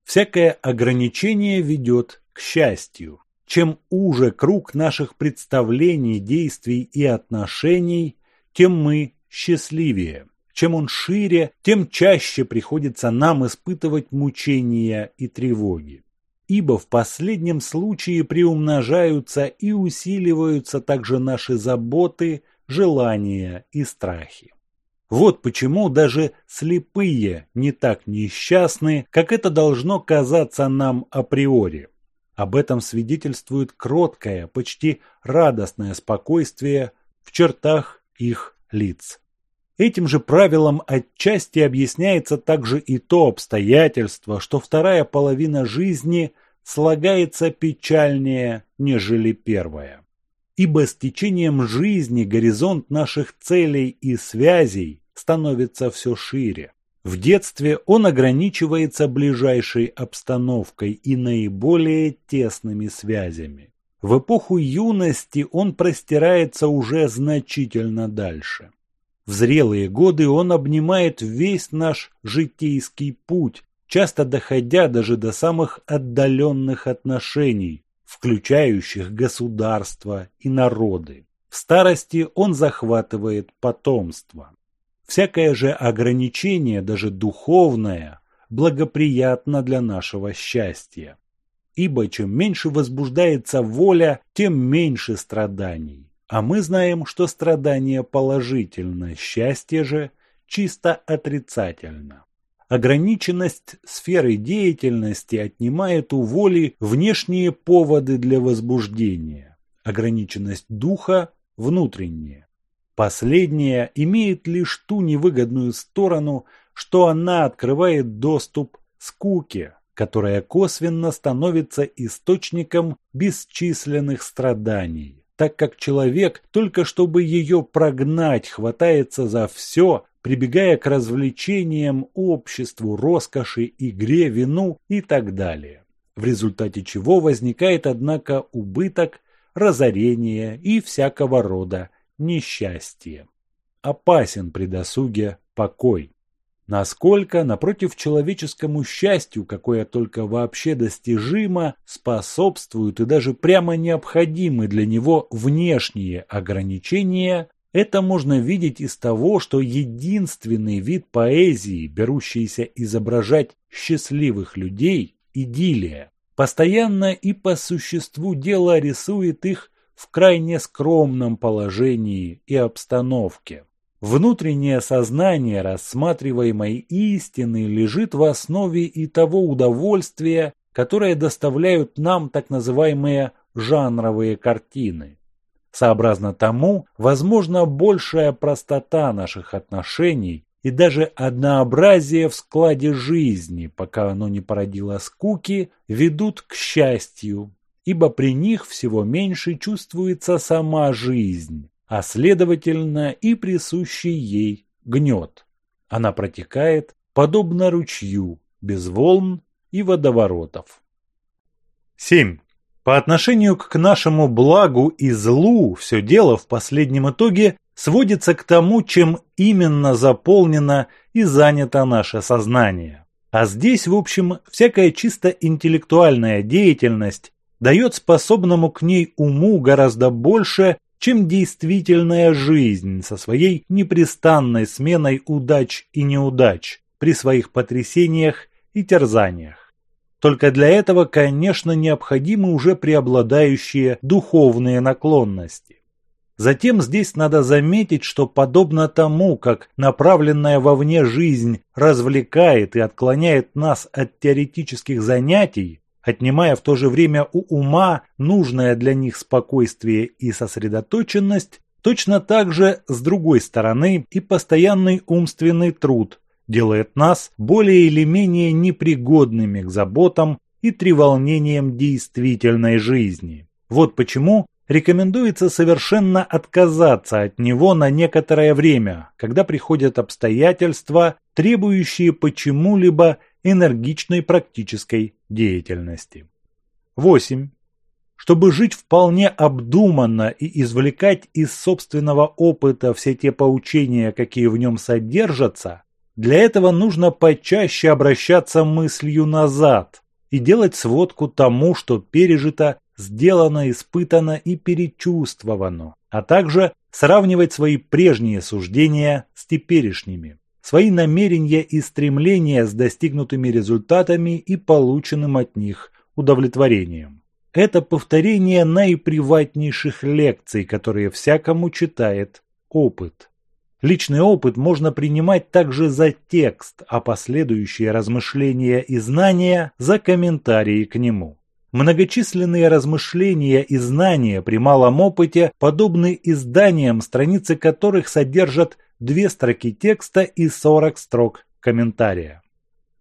Всякое ограничение ведет к счастью. Чем уже круг наших представлений, действий и отношений, тем мы счастливее. Чем он шире, тем чаще приходится нам испытывать мучения и тревоги ибо в последнем случае приумножаются и усиливаются также наши заботы, желания и страхи. Вот почему даже слепые не так несчастны, как это должно казаться нам априори. Об этом свидетельствует кроткое, почти радостное спокойствие в чертах их лиц. Этим же правилом отчасти объясняется также и то обстоятельство, что вторая половина жизни слагается печальнее, нежели первая. Ибо с течением жизни горизонт наших целей и связей становится все шире. В детстве он ограничивается ближайшей обстановкой и наиболее тесными связями. В эпоху юности он простирается уже значительно дальше. В зрелые годы он обнимает весь наш житейский путь, часто доходя даже до самых отдаленных отношений, включающих государства и народы. В старости он захватывает потомство. Всякое же ограничение, даже духовное, благоприятно для нашего счастья. Ибо чем меньше возбуждается воля, тем меньше страданий. А мы знаем, что страдание положительно, счастье же чисто отрицательно. Ограниченность сферы деятельности отнимает у воли внешние поводы для возбуждения. Ограниченность духа – внутренняя. Последняя имеет лишь ту невыгодную сторону, что она открывает доступ скуке, которая косвенно становится источником бесчисленных страданий так как человек, только чтобы ее прогнать, хватается за все, прибегая к развлечениям, обществу, роскоши, игре, вину и так далее. В результате чего возникает, однако, убыток, разорение и всякого рода несчастье. Опасен при досуге покой. Насколько, напротив человеческому счастью, какое только вообще достижимо, способствуют и даже прямо необходимы для него внешние ограничения, это можно видеть из того, что единственный вид поэзии, берущийся изображать счастливых людей, идиллия, постоянно и по существу дела рисует их в крайне скромном положении и обстановке. Внутреннее сознание рассматриваемой истины лежит в основе и того удовольствия, которые доставляют нам так называемые жанровые картины. Сообразно тому, возможно, большая простота наших отношений и даже однообразие в складе жизни, пока оно не породило скуки, ведут к счастью, ибо при них всего меньше чувствуется сама жизнь, а следовательно и присущий ей гнет. Она протекает подобно ручью, без волн и водоворотов. 7. По отношению к нашему благу и злу все дело в последнем итоге сводится к тому, чем именно заполнено и занято наше сознание. А здесь, в общем, всякая чисто интеллектуальная деятельность дает способному к ней уму гораздо больше, чем действительная жизнь со своей непрестанной сменой удач и неудач при своих потрясениях и терзаниях. Только для этого, конечно, необходимы уже преобладающие духовные наклонности. Затем здесь надо заметить, что подобно тому, как направленная вовне жизнь развлекает и отклоняет нас от теоретических занятий, отнимая в то же время у ума нужное для них спокойствие и сосредоточенность, точно так же, с другой стороны, и постоянный умственный труд делает нас более или менее непригодными к заботам и треволнениям действительной жизни. Вот почему рекомендуется совершенно отказаться от него на некоторое время, когда приходят обстоятельства, требующие почему-либо энергичной практической деятельности. 8. Чтобы жить вполне обдуманно и извлекать из собственного опыта все те поучения, какие в нем содержатся, для этого нужно почаще обращаться мыслью назад и делать сводку тому, что пережито, сделано, испытано и перечувствовано, а также сравнивать свои прежние суждения с теперешними свои намерения и стремления с достигнутыми результатами и полученным от них удовлетворением. Это повторение наиприватнейших лекций, которые всякому читает опыт. Личный опыт можно принимать также за текст, а последующие размышления и знания за комментарии к нему. Многочисленные размышления и знания при малом опыте подобны изданиям, страницы которых содержат две строки текста и 40 строк комментария.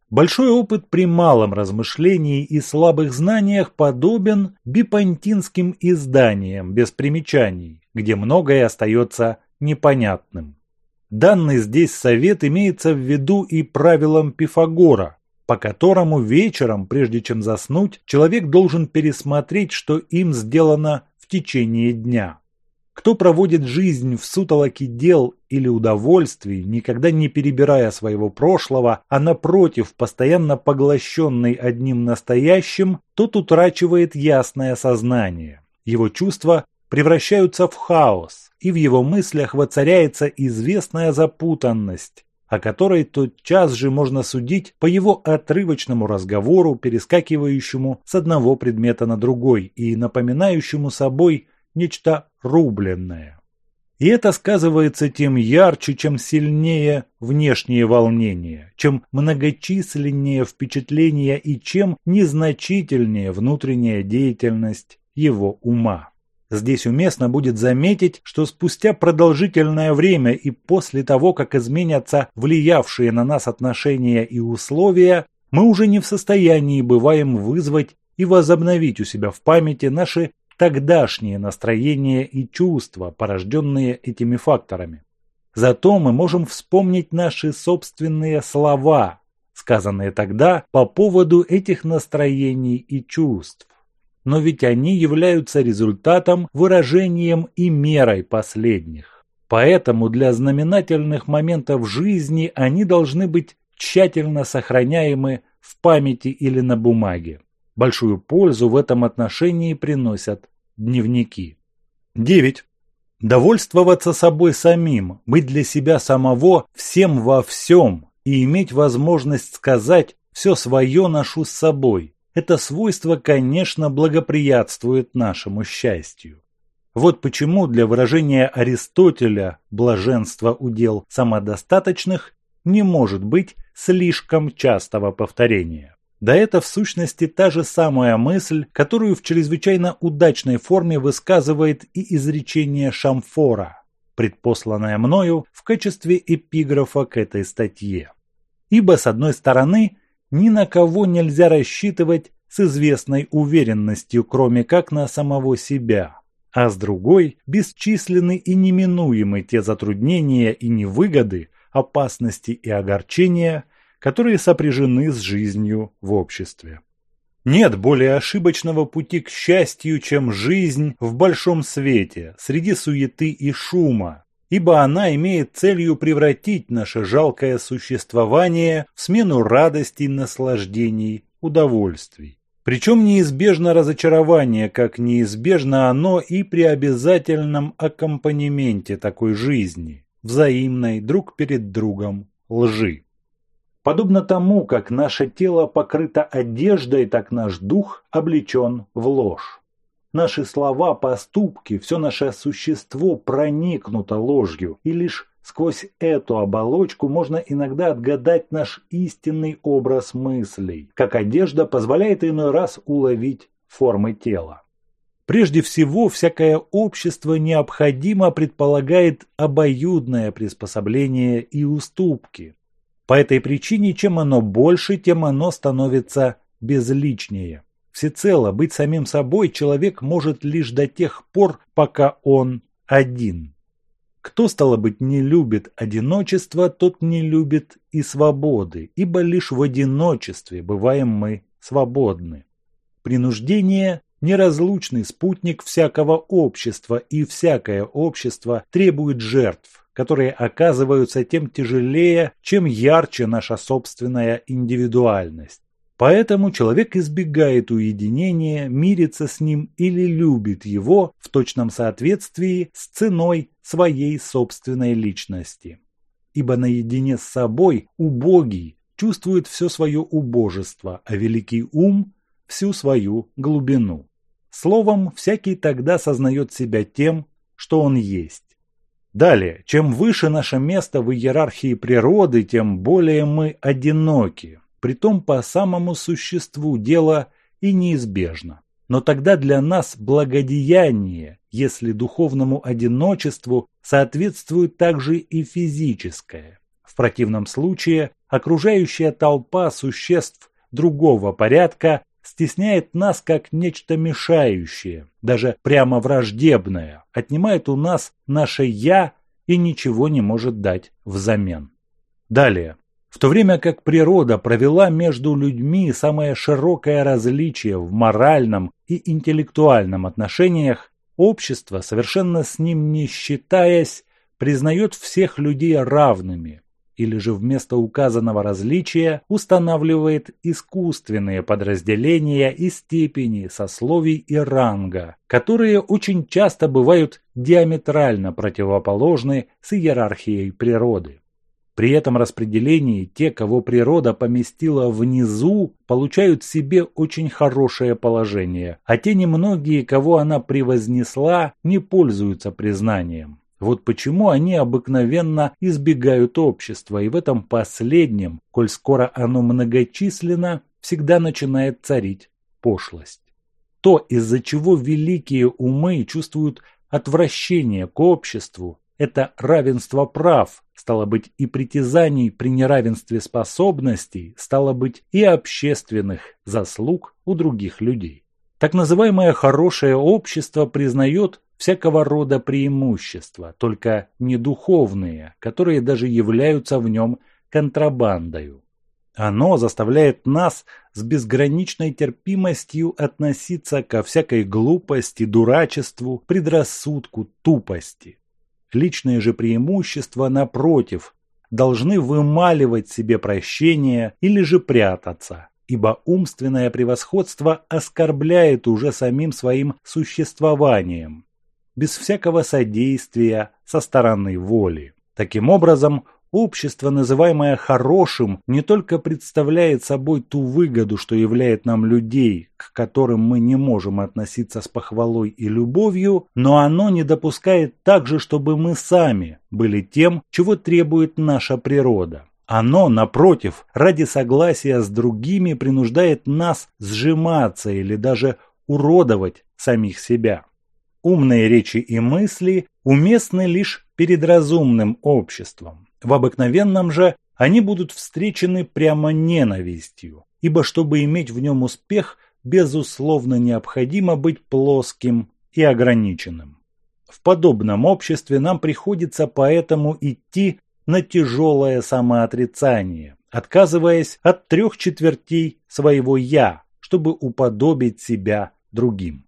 Большой опыт при малом размышлении и слабых знаниях подобен бипантинским изданиям без примечаний, где многое остается непонятным. Данный здесь совет имеется в виду и правилом Пифагора, по которому вечером, прежде чем заснуть, человек должен пересмотреть, что им сделано в течение дня. Кто проводит жизнь в сутолоке дел или удовольствий, никогда не перебирая своего прошлого, а напротив, постоянно поглощенный одним настоящим, тот утрачивает ясное сознание. Его чувства превращаются в хаос, и в его мыслях воцаряется известная запутанность, о которой тотчас же можно судить по его отрывочному разговору, перескакивающему с одного предмета на другой и напоминающему собой нечто рубленное. И это сказывается тем ярче, чем сильнее внешние волнения, чем многочисленнее впечатления и чем незначительнее внутренняя деятельность его ума. Здесь уместно будет заметить, что спустя продолжительное время и после того, как изменятся влиявшие на нас отношения и условия, мы уже не в состоянии бываем вызвать и возобновить у себя в памяти наши тогдашние настроения и чувства, порожденные этими факторами. Зато мы можем вспомнить наши собственные слова, сказанные тогда по поводу этих настроений и чувств. Но ведь они являются результатом, выражением и мерой последних. Поэтому для знаменательных моментов жизни они должны быть тщательно сохраняемы в памяти или на бумаге. Большую пользу в этом отношении приносят дневники. 9. Довольствоваться собой самим, быть для себя самого всем во всем и иметь возможность сказать «все свое ношу с собой». Это свойство, конечно, благоприятствует нашему счастью. Вот почему для выражения Аристотеля «блаженство удел самодостаточных» не может быть слишком частого повторения. Да это в сущности та же самая мысль, которую в чрезвычайно удачной форме высказывает и изречение Шамфора, предпосланное мною в качестве эпиграфа к этой статье. Ибо, с одной стороны, ни на кого нельзя рассчитывать с известной уверенностью, кроме как на самого себя, а с другой – бесчисленны и неминуемы те затруднения и невыгоды, опасности и огорчения, которые сопряжены с жизнью в обществе. Нет более ошибочного пути к счастью, чем жизнь в большом свете, среди суеты и шума, ибо она имеет целью превратить наше жалкое существование в смену радостей, наслаждений, удовольствий. Причем неизбежно разочарование, как неизбежно оно и при обязательном аккомпанементе такой жизни, взаимной друг перед другом лжи. Подобно тому, как наше тело покрыто одеждой, так наш дух облечен в ложь. Наши слова, поступки, все наше существо проникнуто ложью, и лишь Сквозь эту оболочку можно иногда отгадать наш истинный образ мыслей, как одежда позволяет иной раз уловить формы тела. Прежде всего, всякое общество необходимо предполагает обоюдное приспособление и уступки. По этой причине, чем оно больше, тем оно становится безличнее. Всецело быть самим собой человек может лишь до тех пор, пока он один. Кто, стало быть, не любит одиночество, тот не любит и свободы, ибо лишь в одиночестве бываем мы свободны. Принуждение – неразлучный спутник всякого общества, и всякое общество требует жертв, которые оказываются тем тяжелее, чем ярче наша собственная индивидуальность. Поэтому человек избегает уединения, мирится с ним или любит его в точном соответствии с ценой своей собственной личности. Ибо наедине с собой убогий чувствует все свое убожество, а великий ум – всю свою глубину. Словом, всякий тогда сознает себя тем, что он есть. Далее, чем выше наше место в иерархии природы, тем более мы одиноки, притом по самому существу дела и неизбежно. Но тогда для нас благодеяние, если духовному одиночеству соответствует также и физическое. В противном случае окружающая толпа существ другого порядка стесняет нас как нечто мешающее, даже прямо враждебное, отнимает у нас наше «я» и ничего не может дать взамен. Далее. В то время как природа провела между людьми самое широкое различие в моральном и интеллектуальном отношениях, общество, совершенно с ним не считаясь, признает всех людей равными, или же вместо указанного различия устанавливает искусственные подразделения и степени сословий и ранга, которые очень часто бывают диаметрально противоположны с иерархией природы. При этом распределении те, кого природа поместила внизу, получают себе очень хорошее положение, а те немногие, кого она превознесла, не пользуются признанием. Вот почему они обыкновенно избегают общества, и в этом последнем, коль скоро оно многочисленно, всегда начинает царить пошлость. То, из-за чего великие умы чувствуют отвращение к обществу, это равенство прав, стало быть и притязаний при неравенстве способностей, стало быть и общественных заслуг у других людей. Так называемое хорошее общество признает всякого рода преимущества, только не духовные, которые даже являются в нем контрабандою. Оно заставляет нас с безграничной терпимостью относиться ко всякой глупости, дурачеству, предрассудку, тупости. Личные же преимущества, напротив, должны вымаливать себе прощение или же прятаться, ибо умственное превосходство оскорбляет уже самим своим существованием, без всякого содействия со стороны воли. Таким образом, Общество, называемое хорошим, не только представляет собой ту выгоду, что являет нам людей, к которым мы не можем относиться с похвалой и любовью, но оно не допускает также, чтобы мы сами были тем, чего требует наша природа. Оно, напротив, ради согласия с другими принуждает нас сжиматься или даже уродовать самих себя. Умные речи и мысли уместны лишь перед разумным обществом. В обыкновенном же они будут встречены прямо ненавистью, ибо чтобы иметь в нем успех, безусловно необходимо быть плоским и ограниченным. В подобном обществе нам приходится поэтому идти на тяжелое самоотрицание, отказываясь от трех четвертей своего «я», чтобы уподобить себя другим.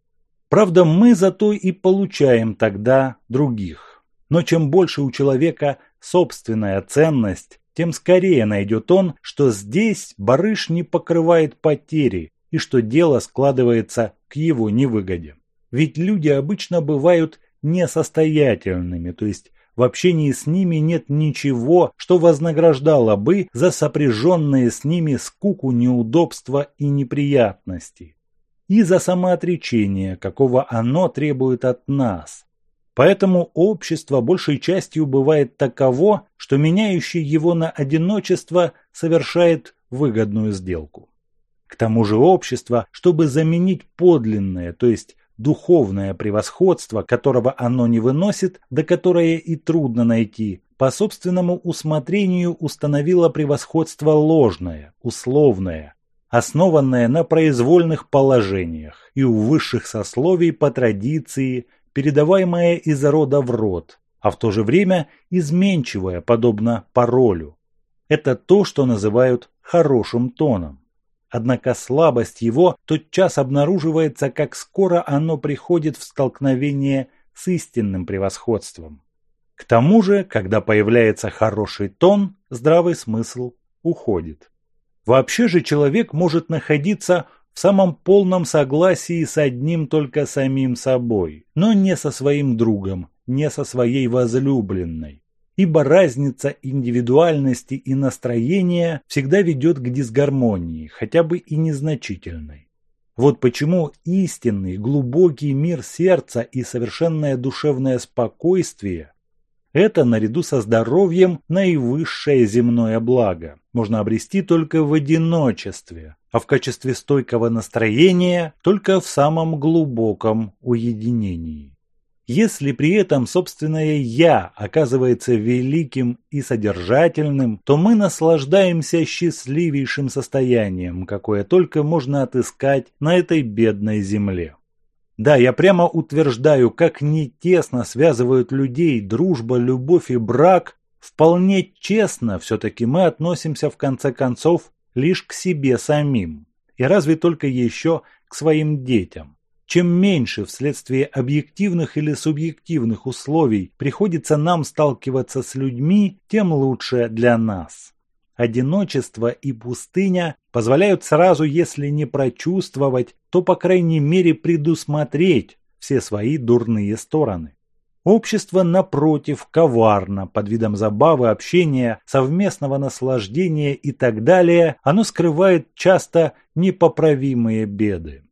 Правда, мы зато и получаем тогда других. Но чем больше у человека собственная ценность, тем скорее найдет он, что здесь барыш не покрывает потери и что дело складывается к его невыгоде. Ведь люди обычно бывают несостоятельными, то есть в общении с ними нет ничего, что вознаграждало бы за сопряженные с ними скуку, неудобства и неприятности. И за самоотречение, какого оно требует от нас. Поэтому общество большей частью бывает таково, что меняющий его на одиночество совершает выгодную сделку. К тому же общество, чтобы заменить подлинное, то есть духовное превосходство, которого оно не выносит, да которое и трудно найти, по собственному усмотрению установило превосходство ложное, условное, основанное на произвольных положениях и у высших сословий по традиции, передаваемое из рода в род, а в то же время изменчивое, подобно паролю. Это то, что называют хорошим тоном. Однако слабость его тотчас обнаруживается, как скоро оно приходит в столкновение с истинным превосходством. К тому же, когда появляется хороший тон, здравый смысл уходит. Вообще же человек может находиться в самом полном согласии с одним только самим собой, но не со своим другом, не со своей возлюбленной ибо разница индивидуальности и настроения всегда ведет к дисгармонии, хотя бы и незначительной. Вот почему истинный, глубокий мир сердца и совершенное душевное спокойствие – это, наряду со здоровьем, наивысшее земное благо. Можно обрести только в одиночестве, а в качестве стойкого настроения – только в самом глубоком уединении. Если при этом собственное «я» оказывается великим и содержательным, то мы наслаждаемся счастливейшим состоянием, какое только можно отыскать на этой бедной земле. Да, я прямо утверждаю, как не тесно связывают людей дружба, любовь и брак, вполне честно все-таки мы относимся в конце концов лишь к себе самим, и разве только еще к своим детям. Чем меньше вследствие объективных или субъективных условий приходится нам сталкиваться с людьми, тем лучше для нас. Одиночество и пустыня позволяют сразу, если не прочувствовать, то по крайней мере предусмотреть все свои дурные стороны. Общество, напротив, коварно, под видом забавы, общения, совместного наслаждения и так далее, оно скрывает часто непоправимые беды.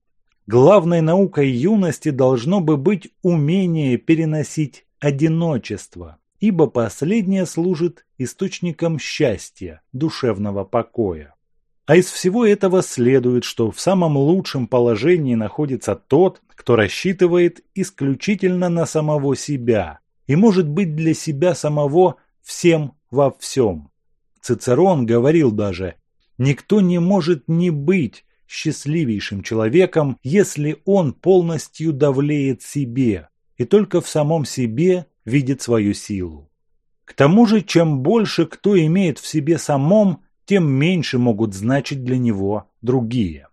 Главной наукой юности должно бы быть умение переносить одиночество, ибо последнее служит источником счастья, душевного покоя. А из всего этого следует, что в самом лучшем положении находится тот, кто рассчитывает исключительно на самого себя и может быть для себя самого всем во всем. Цицерон говорил даже «Никто не может не быть счастливейшим человеком, если он полностью давлеет себе и только в самом себе видит свою силу. К тому же, чем больше кто имеет в себе самом, тем меньше могут значить для него другие.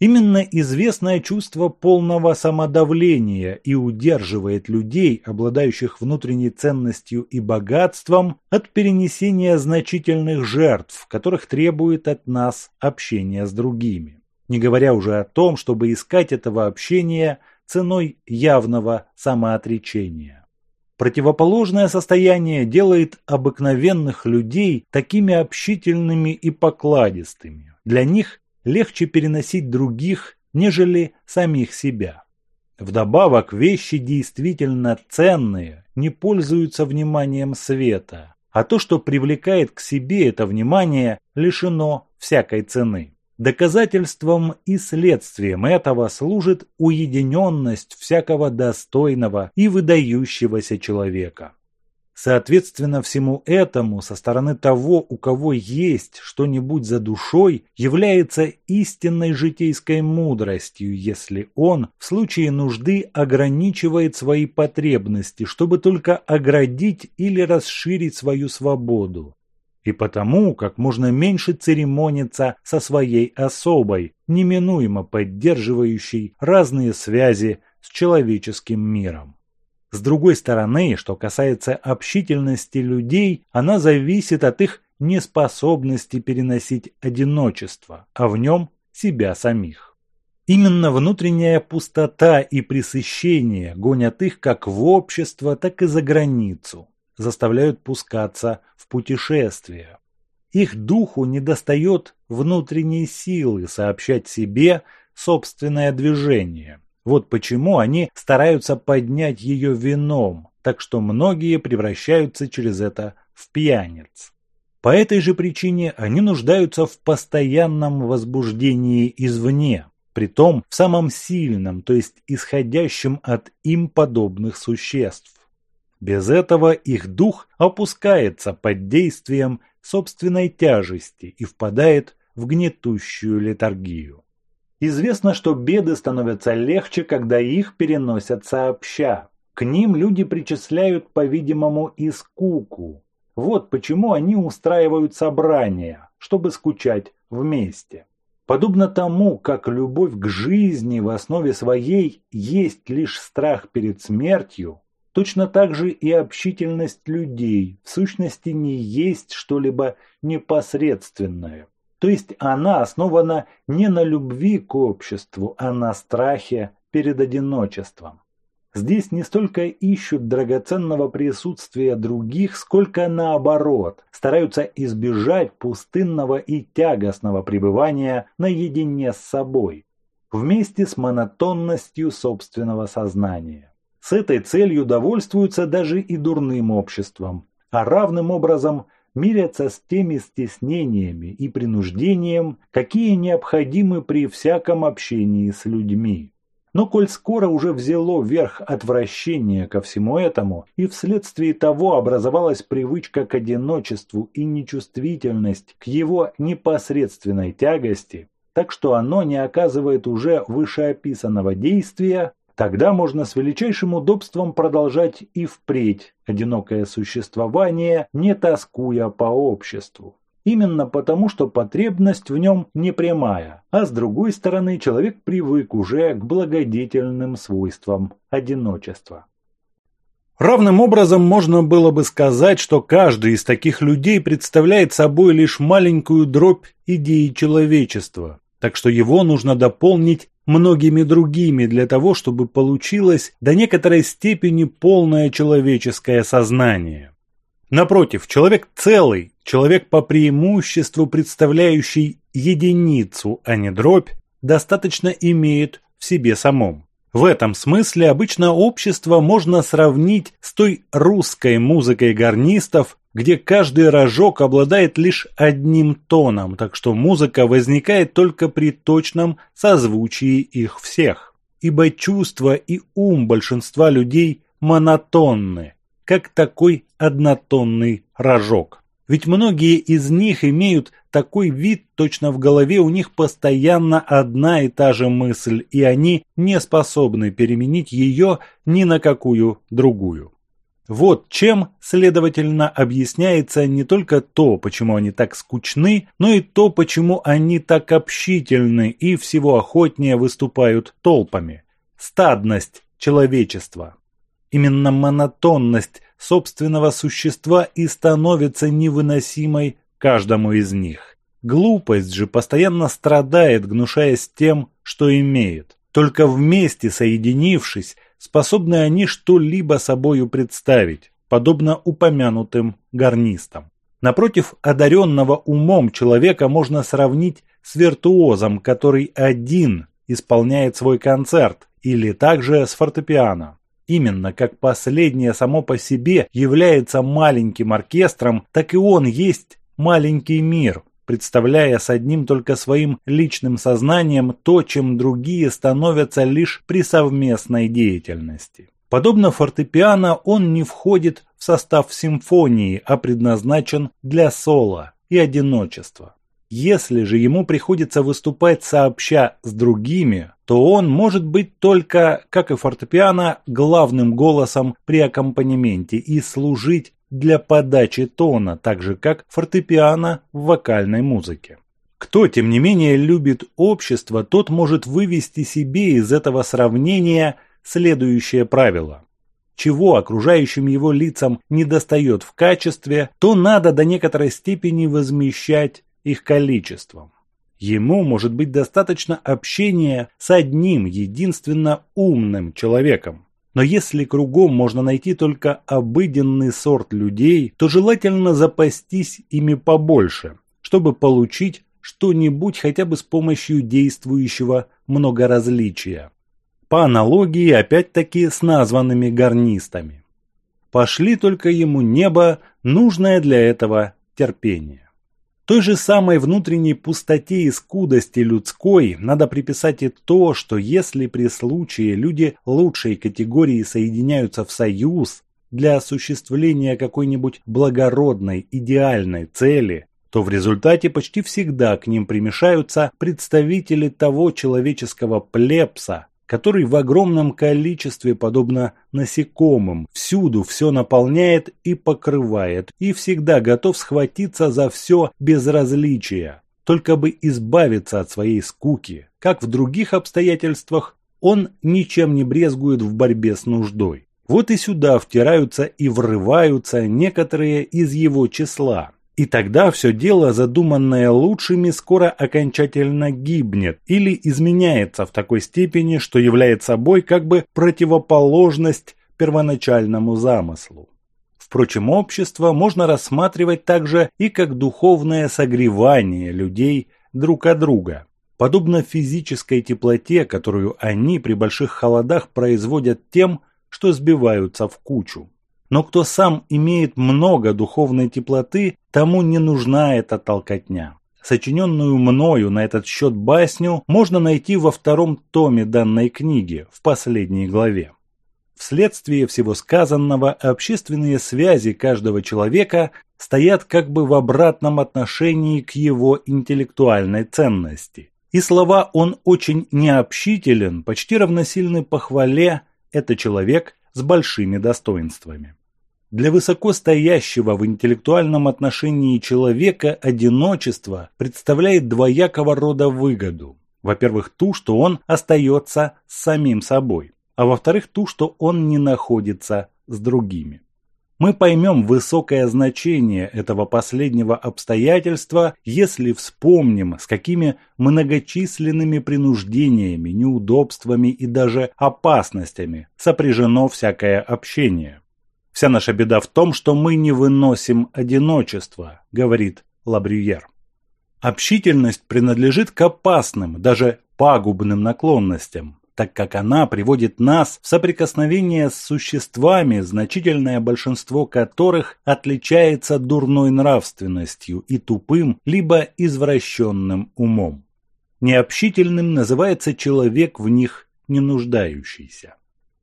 Именно известное чувство полного самодавления и удерживает людей, обладающих внутренней ценностью и богатством, от перенесения значительных жертв, которых требует от нас общение с другими не говоря уже о том, чтобы искать этого общения ценой явного самоотречения. Противоположное состояние делает обыкновенных людей такими общительными и покладистыми. Для них легче переносить других, нежели самих себя. Вдобавок вещи действительно ценные не пользуются вниманием света, а то, что привлекает к себе это внимание, лишено всякой цены. Доказательством и следствием этого служит уединенность всякого достойного и выдающегося человека. Соответственно всему этому, со стороны того, у кого есть что-нибудь за душой, является истинной житейской мудростью, если он в случае нужды ограничивает свои потребности, чтобы только оградить или расширить свою свободу. И потому как можно меньше церемониться со своей особой, неминуемо поддерживающей разные связи с человеческим миром. С другой стороны, что касается общительности людей, она зависит от их неспособности переносить одиночество, а в нем себя самих. Именно внутренняя пустота и пресыщение гонят их как в общество, так и за границу, заставляют пускаться в путешествия. Их духу недостает внутренней силы сообщать себе собственное движение, вот почему они стараются поднять ее вином, так что многие превращаются через это в пьяниц. По этой же причине они нуждаются в постоянном возбуждении извне, притом в самом сильном, то есть исходящем от им подобных существ. Без этого их дух опускается под действием собственной тяжести и впадает в гнетущую летаргию. Известно, что беды становятся легче, когда их переносят сообща. К ним люди причисляют, по-видимому, и скуку. Вот почему они устраивают собрания, чтобы скучать вместе. Подобно тому, как любовь к жизни в основе своей есть лишь страх перед смертью, точно так же и общительность людей в сущности не есть что-либо непосредственное. То есть она основана не на любви к обществу, а на страхе перед одиночеством. Здесь не столько ищут драгоценного присутствия других, сколько наоборот, стараются избежать пустынного и тягостного пребывания наедине с собой, вместе с монотонностью собственного сознания. С этой целью довольствуются даже и дурным обществом, а равным образом мирятся с теми стеснениями и принуждением, какие необходимы при всяком общении с людьми. Но коль скоро уже взяло верх отвращение ко всему этому, и вследствие того образовалась привычка к одиночеству и нечувствительность к его непосредственной тягости, так что оно не оказывает уже вышеописанного действия, Тогда можно с величайшим удобством продолжать и впредь одинокое существование, не тоскуя по обществу. Именно потому, что потребность в нем не прямая, а с другой стороны человек привык уже к благодетельным свойствам одиночества. Равным образом можно было бы сказать, что каждый из таких людей представляет собой лишь маленькую дробь идеи человечества, так что его нужно дополнить многими другими для того, чтобы получилось до некоторой степени полное человеческое сознание. Напротив, человек целый, человек по преимуществу представляющий единицу, а не дробь, достаточно имеет в себе самом. В этом смысле обычно общество можно сравнить с той русской музыкой гарнистов, где каждый рожок обладает лишь одним тоном, так что музыка возникает только при точном созвучии их всех. Ибо чувства и ум большинства людей монотонны, как такой однотонный рожок. Ведь многие из них имеют такой вид, точно в голове у них постоянно одна и та же мысль, и они не способны переменить ее ни на какую другую. Вот чем, следовательно, объясняется не только то, почему они так скучны, но и то, почему они так общительны и всего охотнее выступают толпами. Стадность человечества. Именно монотонность собственного существа и становится невыносимой каждому из них. Глупость же постоянно страдает, гнушаясь тем, что имеет. Только вместе соединившись, способны они что-либо собою представить, подобно упомянутым гарнистам. Напротив, одаренного умом человека можно сравнить с виртуозом, который один исполняет свой концерт, или также с фортепиано. Именно как последнее само по себе является маленьким оркестром, так и он есть маленький мир, представляя с одним только своим личным сознанием то, чем другие становятся лишь при совместной деятельности. Подобно фортепиано, он не входит в состав симфонии, а предназначен для соло и одиночества. Если же ему приходится выступать сообща с другими, то он может быть только, как и фортепиано, главным голосом при аккомпанементе и служить для подачи тона, так же как фортепиано в вокальной музыке. Кто, тем не менее, любит общество, тот может вывести себе из этого сравнения следующее правило. Чего окружающим его лицам недостает в качестве, то надо до некоторой степени возмещать их количеством. Ему может быть достаточно общения с одним единственно умным человеком, но если кругом можно найти только обыденный сорт людей, то желательно запастись ими побольше, чтобы получить что-нибудь хотя бы с помощью действующего многоразличия. По аналогии опять-таки с названными гарнистами. Пошли только ему небо, нужное для этого терпение. Той же самой внутренней пустоте и скудости людской надо приписать и то, что если при случае люди лучшей категории соединяются в союз для осуществления какой-нибудь благородной, идеальной цели, то в результате почти всегда к ним примешаются представители того человеческого плебса, который в огромном количестве, подобно насекомым, всюду все наполняет и покрывает, и всегда готов схватиться за все без различия, только бы избавиться от своей скуки. Как в других обстоятельствах, он ничем не брезгует в борьбе с нуждой. Вот и сюда втираются и врываются некоторые из его числа, и тогда все дело, задуманное лучшими, скоро окончательно гибнет или изменяется в такой степени, что является собой как бы противоположность первоначальному замыслу. Впрочем, общество можно рассматривать также и как духовное согревание людей друг от друга. Подобно физической теплоте, которую они при больших холодах производят тем, что сбиваются в кучу. Но кто сам имеет много духовной теплоты, тому не нужна эта толкотня. Сочиненную мною на этот счет басню можно найти во втором томе данной книги, в последней главе. Вследствие всего сказанного, общественные связи каждого человека стоят как бы в обратном отношении к его интеллектуальной ценности. И слова «он очень необщителен» почти равносильны похвале «это человек с большими достоинствами». Для высокостоящего в интеллектуальном отношении человека одиночество представляет двоякого рода выгоду. Во-первых, ту, что он остается с самим собой, а во-вторых, ту, что он не находится с другими. Мы поймем высокое значение этого последнего обстоятельства, если вспомним, с какими многочисленными принуждениями, неудобствами и даже опасностями сопряжено всякое общение. Вся наша беда в том, что мы не выносим одиночества, говорит Лабрюер. Общительность принадлежит к опасным, даже пагубным наклонностям, так как она приводит нас в соприкосновение с существами, значительное большинство которых отличается дурной нравственностью и тупым, либо извращенным умом. Необщительным называется человек в них не нуждающийся.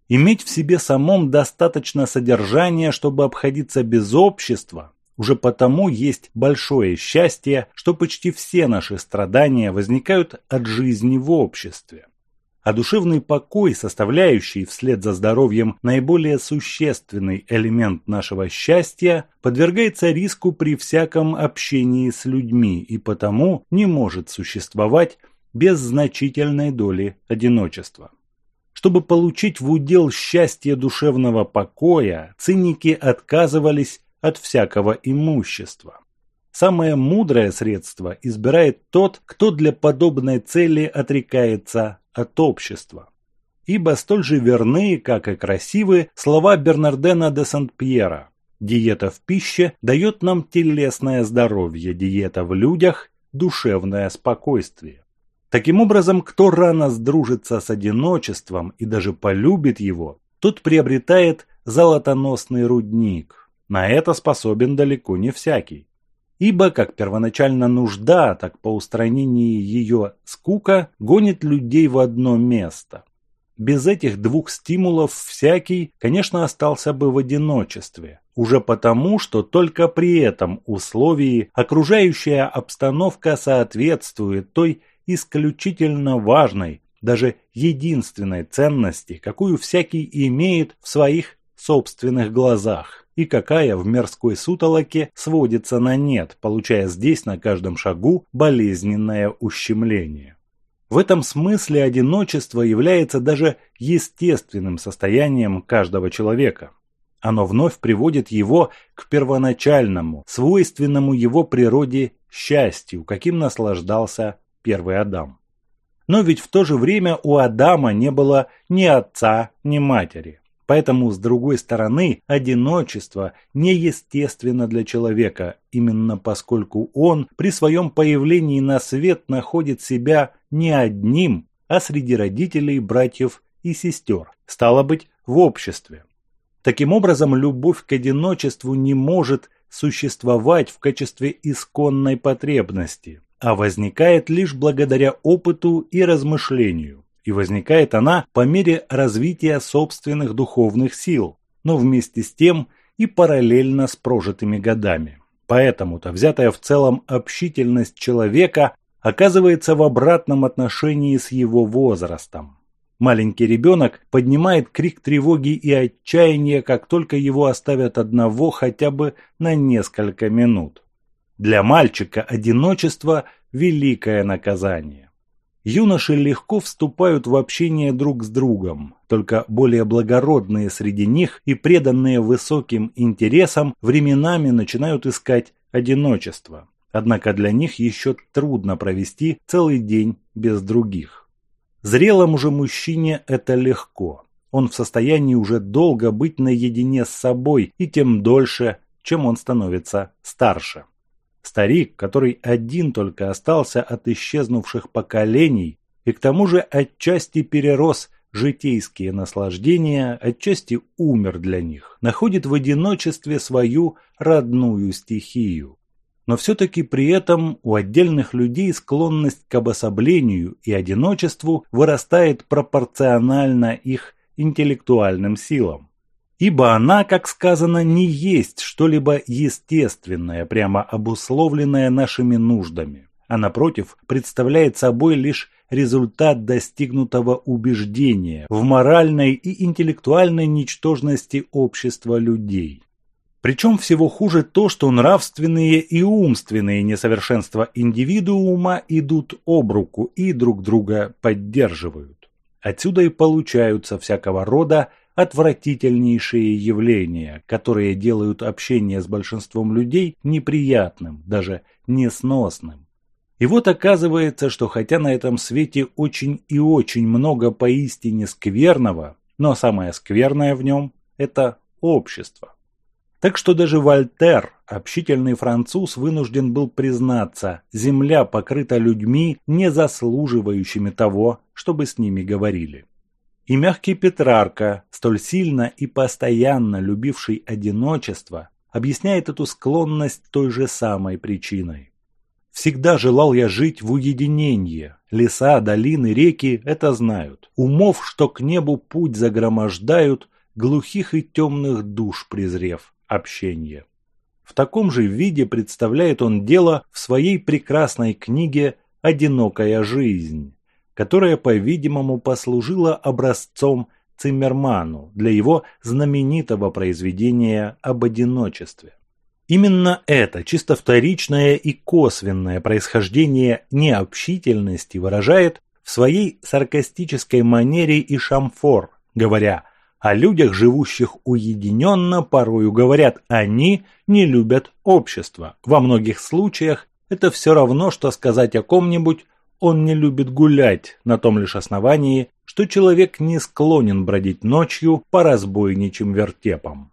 Иметь в себе самом достаточно содержания, чтобы обходиться без общества, уже потому есть большое счастье, что почти все наши страдания возникают от жизни в обществе. А душевный покой, составляющий вслед за здоровьем наиболее существенный элемент нашего счастья, подвергается риску при всяком общении с людьми и потому не может существовать без значительной доли одиночества. Чтобы получить в удел счастье душевного покоя, циники отказывались от всякого имущества. Самое мудрое средство избирает тот, кто для подобной цели отрекается от общества. Ибо столь же верны, как и красивы, слова Бернардена де Сент-Пьера. Диета в пище дает нам телесное здоровье, диета в людях – душевное спокойствие. Таким образом, кто рано сдружится с одиночеством и даже полюбит его, тот приобретает золотоносный рудник. На это способен далеко не всякий. Ибо как первоначально нужда, так по устранении ее скука гонит людей в одно место. Без этих двух стимулов всякий, конечно, остался бы в одиночестве. Уже потому, что только при этом условии окружающая обстановка соответствует той исключительно важной, даже единственной ценности, какую всякий имеет в своих собственных глазах и какая в мирской сутолоке сводится на нет, получая здесь на каждом шагу болезненное ущемление. В этом смысле одиночество является даже естественным состоянием каждого человека. Оно вновь приводит его к первоначальному, свойственному его природе счастью, каким наслаждался первый Адам. Но ведь в то же время у Адама не было ни отца, ни матери. Поэтому, с другой стороны, одиночество неестественно для человека, именно поскольку он при своем появлении на свет находит себя не одним, а среди родителей, братьев и сестер, стало быть, в обществе. Таким образом, любовь к одиночеству не может существовать в качестве исконной потребности, а возникает лишь благодаря опыту и размышлению и возникает она по мере развития собственных духовных сил, но вместе с тем и параллельно с прожитыми годами. Поэтому-то взятая в целом общительность человека оказывается в обратном отношении с его возрастом. Маленький ребенок поднимает крик тревоги и отчаяния, как только его оставят одного хотя бы на несколько минут. Для мальчика одиночество – великое наказание. Юноши легко вступают в общение друг с другом, только более благородные среди них и преданные высоким интересам временами начинают искать одиночество. Однако для них еще трудно провести целый день без других. Зрелому же мужчине это легко. Он в состоянии уже долго быть наедине с собой и тем дольше, чем он становится старше. Старик, который один только остался от исчезнувших поколений и к тому же отчасти перерос житейские наслаждения, отчасти умер для них, находит в одиночестве свою родную стихию. Но все-таки при этом у отдельных людей склонность к обособлению и одиночеству вырастает пропорционально их интеллектуальным силам ибо она, как сказано, не есть что-либо естественное, прямо обусловленное нашими нуждами, а напротив представляет собой лишь результат достигнутого убеждения в моральной и интеллектуальной ничтожности общества людей. Причем всего хуже то, что нравственные и умственные несовершенства индивидуума идут об руку и друг друга поддерживают. Отсюда и получаются всякого рода отвратительнейшие явления, которые делают общение с большинством людей неприятным, даже несносным. И вот оказывается, что хотя на этом свете очень и очень много поистине скверного, но самое скверное в нем – это общество. Так что даже Вольтер, общительный француз, вынужден был признаться, земля покрыта людьми, не заслуживающими того, чтобы с ними говорили. И мягкий Петрарка, столь сильно и постоянно любивший одиночество, объясняет эту склонность той же самой причиной. Всегда желал я жить в уединении. Леса, долины, реки это знают. Умов, что к небу путь загромождают, глухих и темных душ презрев общение. В таком же виде представляет он дело в своей прекрасной книге «Одинокая жизнь», которая, по-видимому, послужила образцом Циммерману для его знаменитого произведения об одиночестве. Именно это чисто вторичное и косвенное происхождение необщительности выражает в своей саркастической манере и Шамфор, говоря о людях, живущих уединенно, порою говорят, они не любят общество. Во многих случаях это все равно, что сказать о ком-нибудь он не любит гулять на том лишь основании, что человек не склонен бродить ночью по разбойничьим вертепам.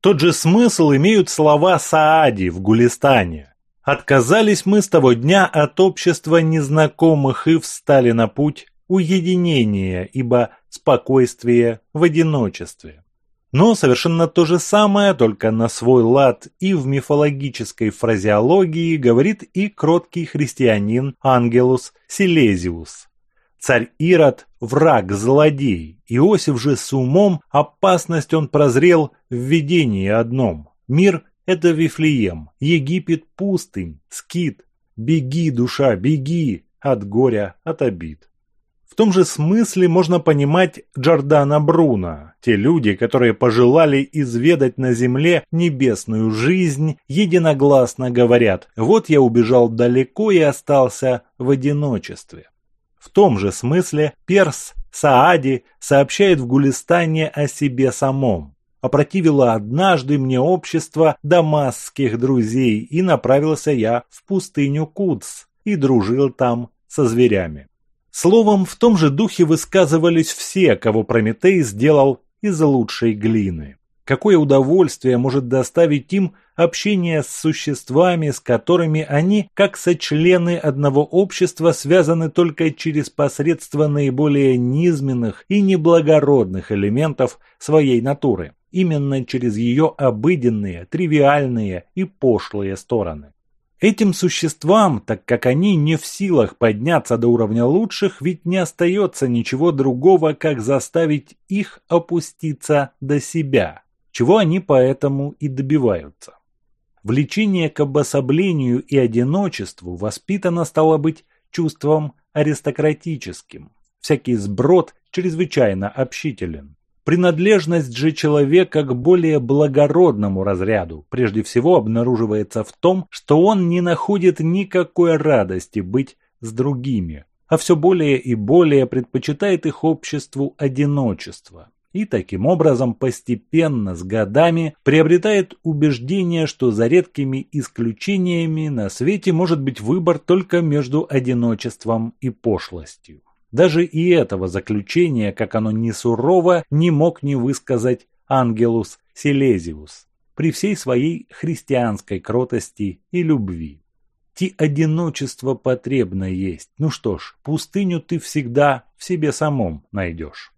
Тот же смысл имеют слова Саади в Гулистане. Отказались мы с того дня от общества незнакомых и встали на путь уединение, ибо спокойствие в одиночестве. Но совершенно то же самое, только на свой лад и в мифологической фразеологии говорит и кроткий христианин Ангелус Силезиус. Царь Ирод – враг, злодей, Иосиф же с умом опасность он прозрел в видении одном. Мир – это Вифлеем, Египет – пустынь, скит. Беги, душа, беги от горя, от обид. В том же смысле можно понимать Джордана Бруно. Те люди, которые пожелали изведать на земле небесную жизнь, единогласно говорят «Вот я убежал далеко и остался в одиночестве». В том же смысле Перс Саади сообщает в Гулистане о себе самом. Опротивило однажды мне общество дамасских друзей, и направился я в пустыню Кудс и дружил там со зверями. Словом, в том же духе высказывались все, кого Прометей сделал из лучшей глины. Какое удовольствие может доставить им общение с существами, с которыми они, как сочлены одного общества, связаны только через посредство наиболее низменных и неблагородных элементов своей натуры, именно через ее обыденные, тривиальные и пошлые стороны. Этим существам, так как они не в силах подняться до уровня лучших, ведь не остается ничего другого, как заставить их опуститься до себя, чего они поэтому и добиваются. Влечение к обособлению и одиночеству воспитано стало быть чувством аристократическим. Всякий сброд чрезвычайно общителен. Принадлежность же человека к более благородному разряду прежде всего обнаруживается в том, что он не находит никакой радости быть с другими, а все более и более предпочитает их обществу одиночества. И таким образом постепенно с годами приобретает убеждение, что за редкими исключениями на свете может быть выбор только между одиночеством и пошлостью. Даже и этого заключения, как оно не сурово, не мог не высказать Ангелус Силезиус при всей своей христианской кротости и любви. Ти одиночество потребно есть. Ну что ж, пустыню ты всегда в себе самом найдешь.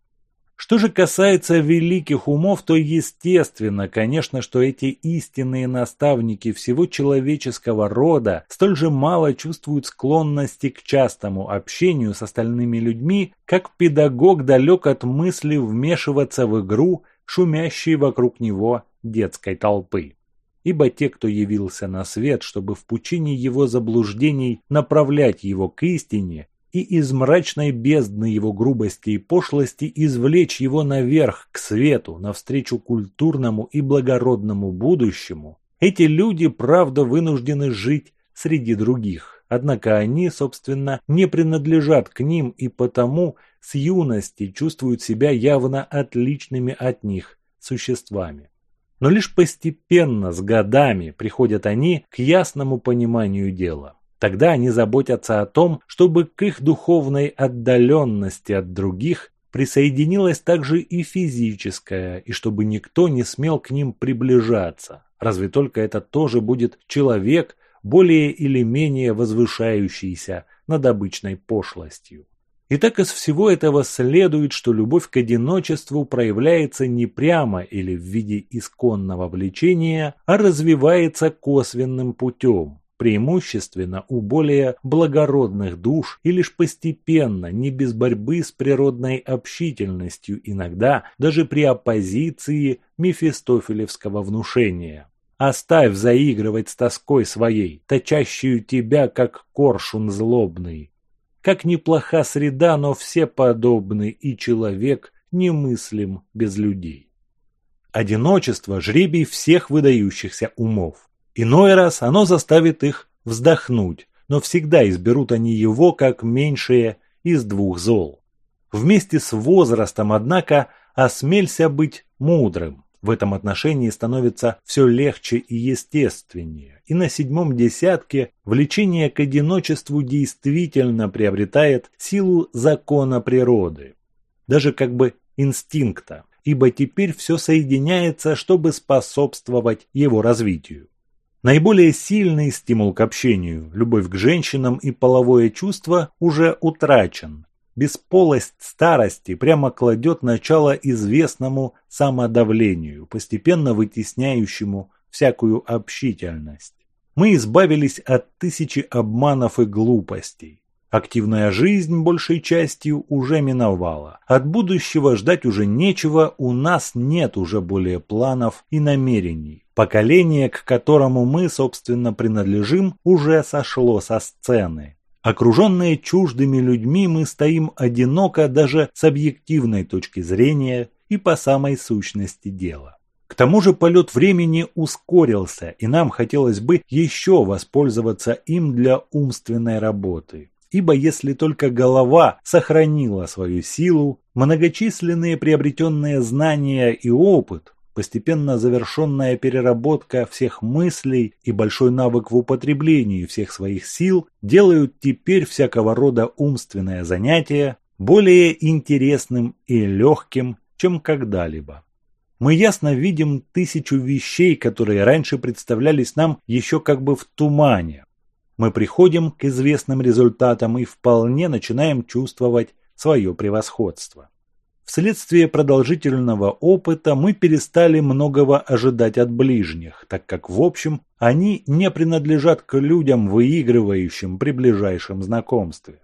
Что же касается великих умов, то естественно, конечно, что эти истинные наставники всего человеческого рода столь же мало чувствуют склонности к частому общению с остальными людьми, как педагог далек от мысли вмешиваться в игру, шумящей вокруг него детской толпы. Ибо те, кто явился на свет, чтобы в пучине его заблуждений направлять его к истине, и из мрачной бездны его грубости и пошлости извлечь его наверх, к свету, навстречу культурному и благородному будущему, эти люди, правда, вынуждены жить среди других. Однако они, собственно, не принадлежат к ним и потому с юности чувствуют себя явно отличными от них существами. Но лишь постепенно, с годами, приходят они к ясному пониманию дела. Тогда они заботятся о том, чтобы к их духовной отдаленности от других присоединилась также и физическая, и чтобы никто не смел к ним приближаться. Разве только это тоже будет человек, более или менее возвышающийся над обычной пошлостью. И так из всего этого следует, что любовь к одиночеству проявляется не прямо или в виде исконного влечения, а развивается косвенным путем, преимущественно у более благородных душ и лишь постепенно, не без борьбы с природной общительностью, иногда даже при оппозиции мефистофелевского внушения. Оставь заигрывать с тоской своей, точащую тебя, как коршун злобный. Как неплоха среда, но все подобны, и человек немыслим без людей. Одиночество – жребий всех выдающихся умов. Иной раз оно заставит их вздохнуть, но всегда изберут они его как меньшее из двух зол. Вместе с возрастом, однако, осмелься быть мудрым. В этом отношении становится все легче и естественнее, и на седьмом десятке влечение к одиночеству действительно приобретает силу закона природы, даже как бы инстинкта, ибо теперь все соединяется, чтобы способствовать его развитию. Наиболее сильный стимул к общению, любовь к женщинам и половое чувство уже утрачен. бесполость старости прямо кладет начало известному самодавлению, постепенно вытесняющему всякую общительность. Мы избавились от тысячи обманов и глупостей. Активная жизнь большей частью уже миновала. От будущего ждать уже нечего, у нас нет уже более планов и намерений. Поколение, к которому мы, собственно, принадлежим, уже сошло со сцены. Окруженные чуждыми людьми мы стоим одиноко даже с объективной точки зрения и по самой сущности дела. К тому же полет времени ускорился, и нам хотелось бы еще воспользоваться им для умственной работы. Ибо если только голова сохранила свою силу, многочисленные приобретенные знания и опыт, постепенно завершенная переработка всех мыслей и большой навык в употреблении всех своих сил делают теперь всякого рода умственное занятие более интересным и легким, чем когда-либо. Мы ясно видим тысячу вещей, которые раньше представлялись нам еще как бы в тумане, мы приходим к известным результатам и вполне начинаем чувствовать свое превосходство. Вследствие продолжительного опыта мы перестали многого ожидать от ближних, так как в общем они не принадлежат к людям, выигрывающим при ближайшем знакомстве.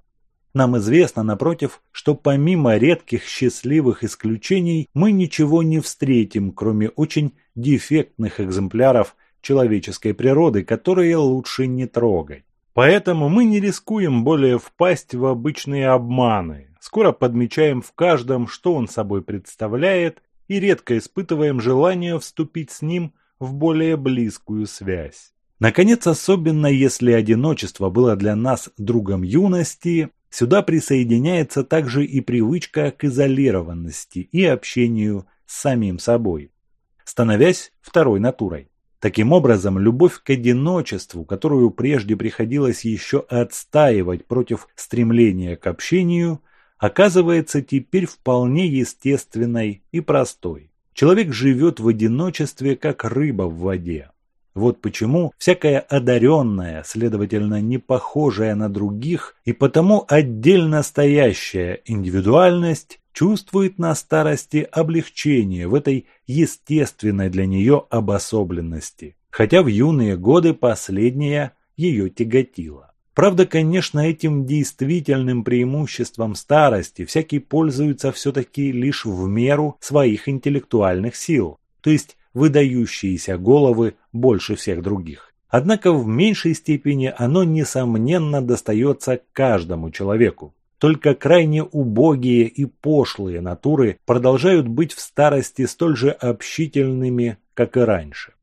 Нам известно, напротив, что помимо редких счастливых исключений мы ничего не встретим, кроме очень дефектных экземпляров человеческой природы, которые лучше не трогать. Поэтому мы не рискуем более впасть в обычные обманы, скоро подмечаем в каждом, что он собой представляет, и редко испытываем желание вступить с ним в более близкую связь. Наконец, особенно если одиночество было для нас другом юности, сюда присоединяется также и привычка к изолированности и общению с самим собой, становясь второй натурой. Таким образом, любовь к одиночеству, которую прежде приходилось еще отстаивать против стремления к общению, оказывается теперь вполне естественной и простой. Человек живет в одиночестве, как рыба в воде. Вот почему всякая одаренная, следовательно, не похожая на других и потому отдельно стоящая индивидуальность чувствует на старости облегчение в этой естественной для нее обособленности, хотя в юные годы последняя ее тяготила. Правда, конечно, этим действительным преимуществом старости всякий пользуется все-таки лишь в меру своих интеллектуальных сил, то есть выдающиеся головы больше всех других. Однако в меньшей степени оно, несомненно, достается каждому человеку. Только крайне убогие и пошлые натуры продолжают быть в старости столь же общительными, как и раньше.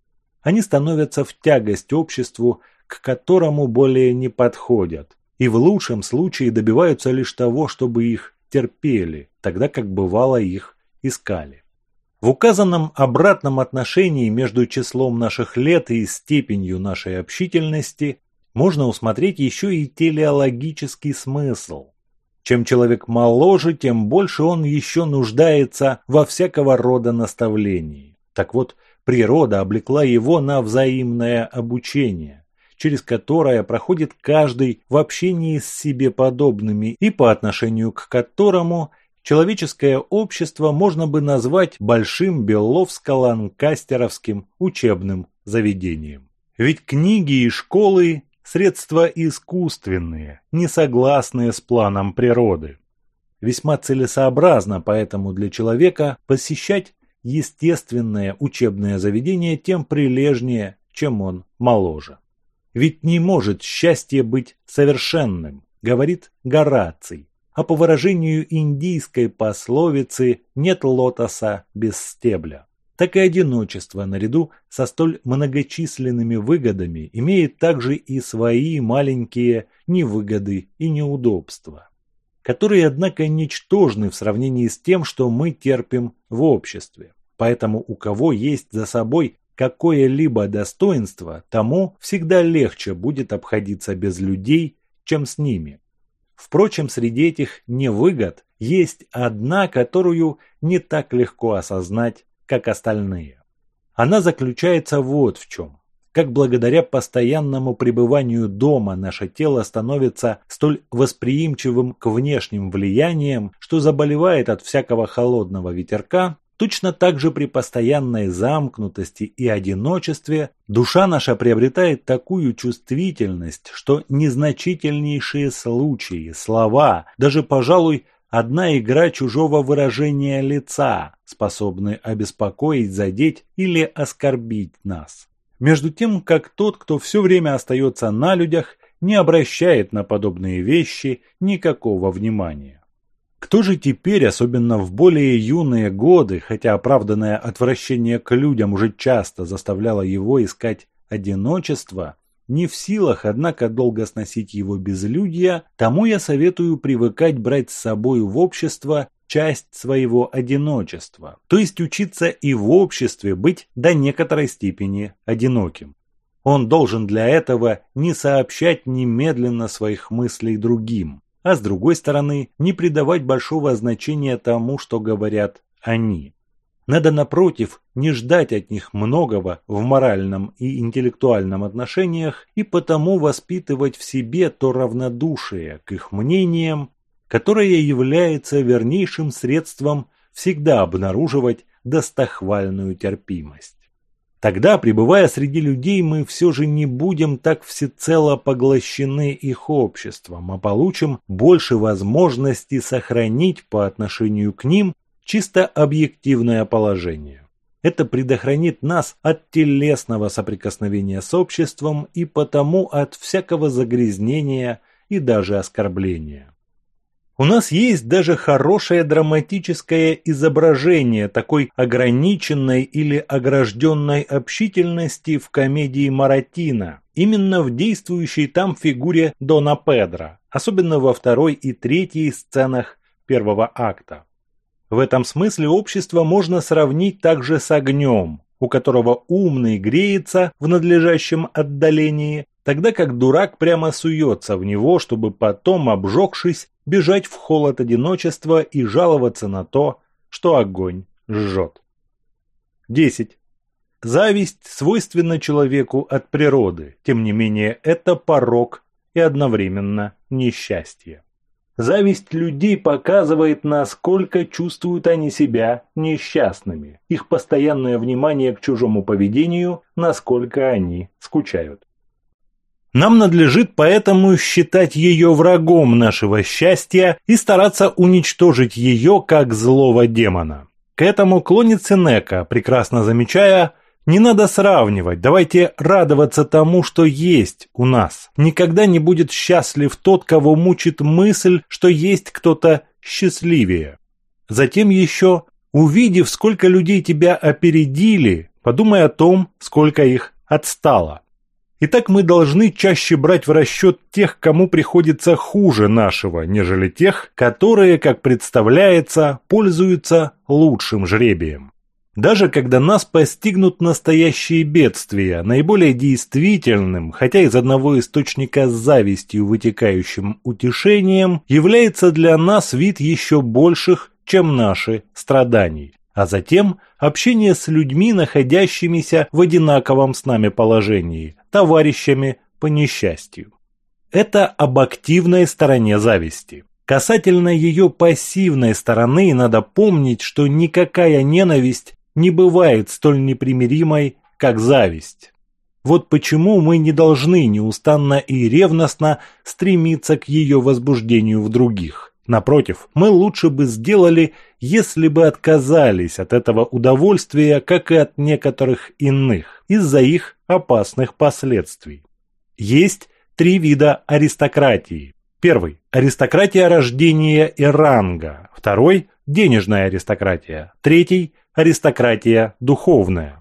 Они становятся в тягость обществу, к которому более не подходят, и в лучшем случае добиваются лишь того, чтобы их терпели, тогда как бывало их искали. В указанном обратном отношении между числом наших лет и степенью нашей общительности можно усмотреть еще и телеологический смысл. Чем человек моложе, тем больше он еще нуждается во всякого рода наставлении. Так вот, природа облекла его на взаимное обучение, через которое проходит каждый в общении с себе подобными и по отношению к которому человеческое общество можно бы назвать большим Беловско-Ланкастеровским учебным заведением. Ведь книги и школы Средства искусственные, не согласные с планом природы. Весьма целесообразно поэтому для человека посещать естественное учебное заведение тем прилежнее, чем он моложе. Ведь не может счастье быть совершенным, говорит Гораций. А по выражению индийской пословицы нет лотоса без стебля так и одиночество наряду со столь многочисленными выгодами имеет также и свои маленькие невыгоды и неудобства, которые, однако, ничтожны в сравнении с тем, что мы терпим в обществе. Поэтому у кого есть за собой какое-либо достоинство, тому всегда легче будет обходиться без людей, чем с ними. Впрочем, среди этих невыгод есть одна, которую не так легко осознать как остальные. Она заключается вот в чем. как благодаря постоянному пребыванию дома наше тело становится столь восприимчивым к внешним влияниям, что заболевает от всякого холодного ветерка, Точно так же при постоянной замкнутости и одиночестве душа наша приобретает такую чувствительность, что незначительнейшие случаи, слова, даже, пожалуй, одна игра чужого выражения лица способны обеспокоить, задеть или оскорбить нас. Между тем, как тот, кто все время остается на людях, не обращает на подобные вещи никакого внимания. Кто же теперь, особенно в более юные годы, хотя оправданное отвращение к людям уже часто заставляло его искать одиночество, не в силах, однако, долго сносить его безлюдья, тому я советую привыкать брать с собой в общество часть своего одиночества, то есть учиться и в обществе быть до некоторой степени одиноким. Он должен для этого не сообщать немедленно своих мыслей другим, а с другой стороны не придавать большого значения тому, что говорят они. Надо, напротив, не ждать от них многого в моральном и интеллектуальном отношениях и потому воспитывать в себе то равнодушие к их мнениям, которое является вернейшим средством всегда обнаруживать достохвальную терпимость. Тогда, пребывая среди людей, мы все же не будем так всецело поглощены их обществом, а получим больше возможности сохранить по отношению к ним чисто объективное положение. Это предохранит нас от телесного соприкосновения с обществом и потому от всякого загрязнения и даже оскорбления. У нас есть даже хорошее драматическое изображение такой ограниченной или огражденной общительности в комедии Маратина, именно в действующей там фигуре Дона Педро, особенно во второй и третьей сценах первого акта. В этом смысле общество можно сравнить также с огнем, у которого умный греется в надлежащем отдалении, тогда как дурак прямо суется в него, чтобы потом, обжегшись, бежать в холод одиночества и жаловаться на то, что огонь жжет. 10. Зависть свойственна человеку от природы, тем не менее это порок и одновременно несчастье. Зависть людей показывает, насколько чувствуют они себя несчастными, их постоянное внимание к чужому поведению, насколько они скучают. Нам надлежит поэтому считать ее врагом нашего счастья и стараться уничтожить ее как злого демона. К этому клонит Сенека, прекрасно замечая, не надо сравнивать, давайте радоваться тому, что есть у нас. Никогда не будет счастлив тот, кого мучит мысль, что есть кто-то счастливее. Затем еще, увидев, сколько людей тебя опередили, подумай о том, сколько их отстало. Итак, мы должны чаще брать в расчет тех, кому приходится хуже нашего, нежели тех, которые, как представляется, пользуются лучшим жребием. Даже когда нас постигнут настоящие бедствия, наиболее действительным, хотя из одного источника с завистью вытекающим утешением, является для нас вид еще больших, чем наши страданий а затем общение с людьми, находящимися в одинаковом с нами положении, товарищами по несчастью. Это об активной стороне зависти. Касательно ее пассивной стороны надо помнить, что никакая ненависть не бывает столь непримиримой, как зависть. Вот почему мы не должны неустанно и ревностно стремиться к ее возбуждению в других. Напротив, мы лучше бы сделали, если бы отказались от этого удовольствия, как и от некоторых иных, из-за их опасных последствий. Есть три вида аристократии. Первый – аристократия рождения и ранга. Второй – денежная аристократия. Третий – аристократия духовная.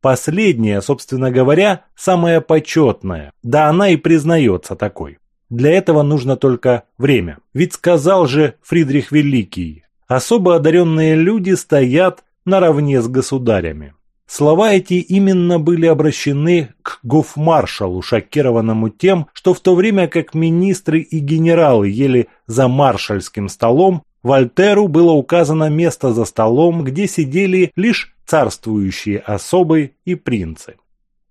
Последняя, собственно говоря, самая почетная, да она и признается такой. Для этого нужно только время. Ведь сказал же Фридрих Великий, особо одаренные люди стоят наравне с государями. Слова эти именно были обращены к гофмаршалу, шокированному тем, что в то время как министры и генералы ели за маршальским столом, Вольтеру было указано место за столом, где сидели лишь царствующие особы и принцы.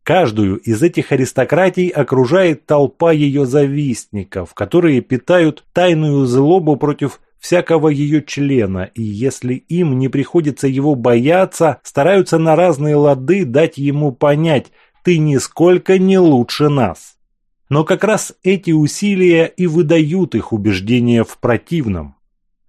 Каждую из этих аристократий окружает толпа ее завистников, которые питают тайную злобу против всякого ее члена, и если им не приходится его бояться, стараются на разные лады дать ему понять «ты нисколько не лучше нас». Но как раз эти усилия и выдают их убеждения в противном.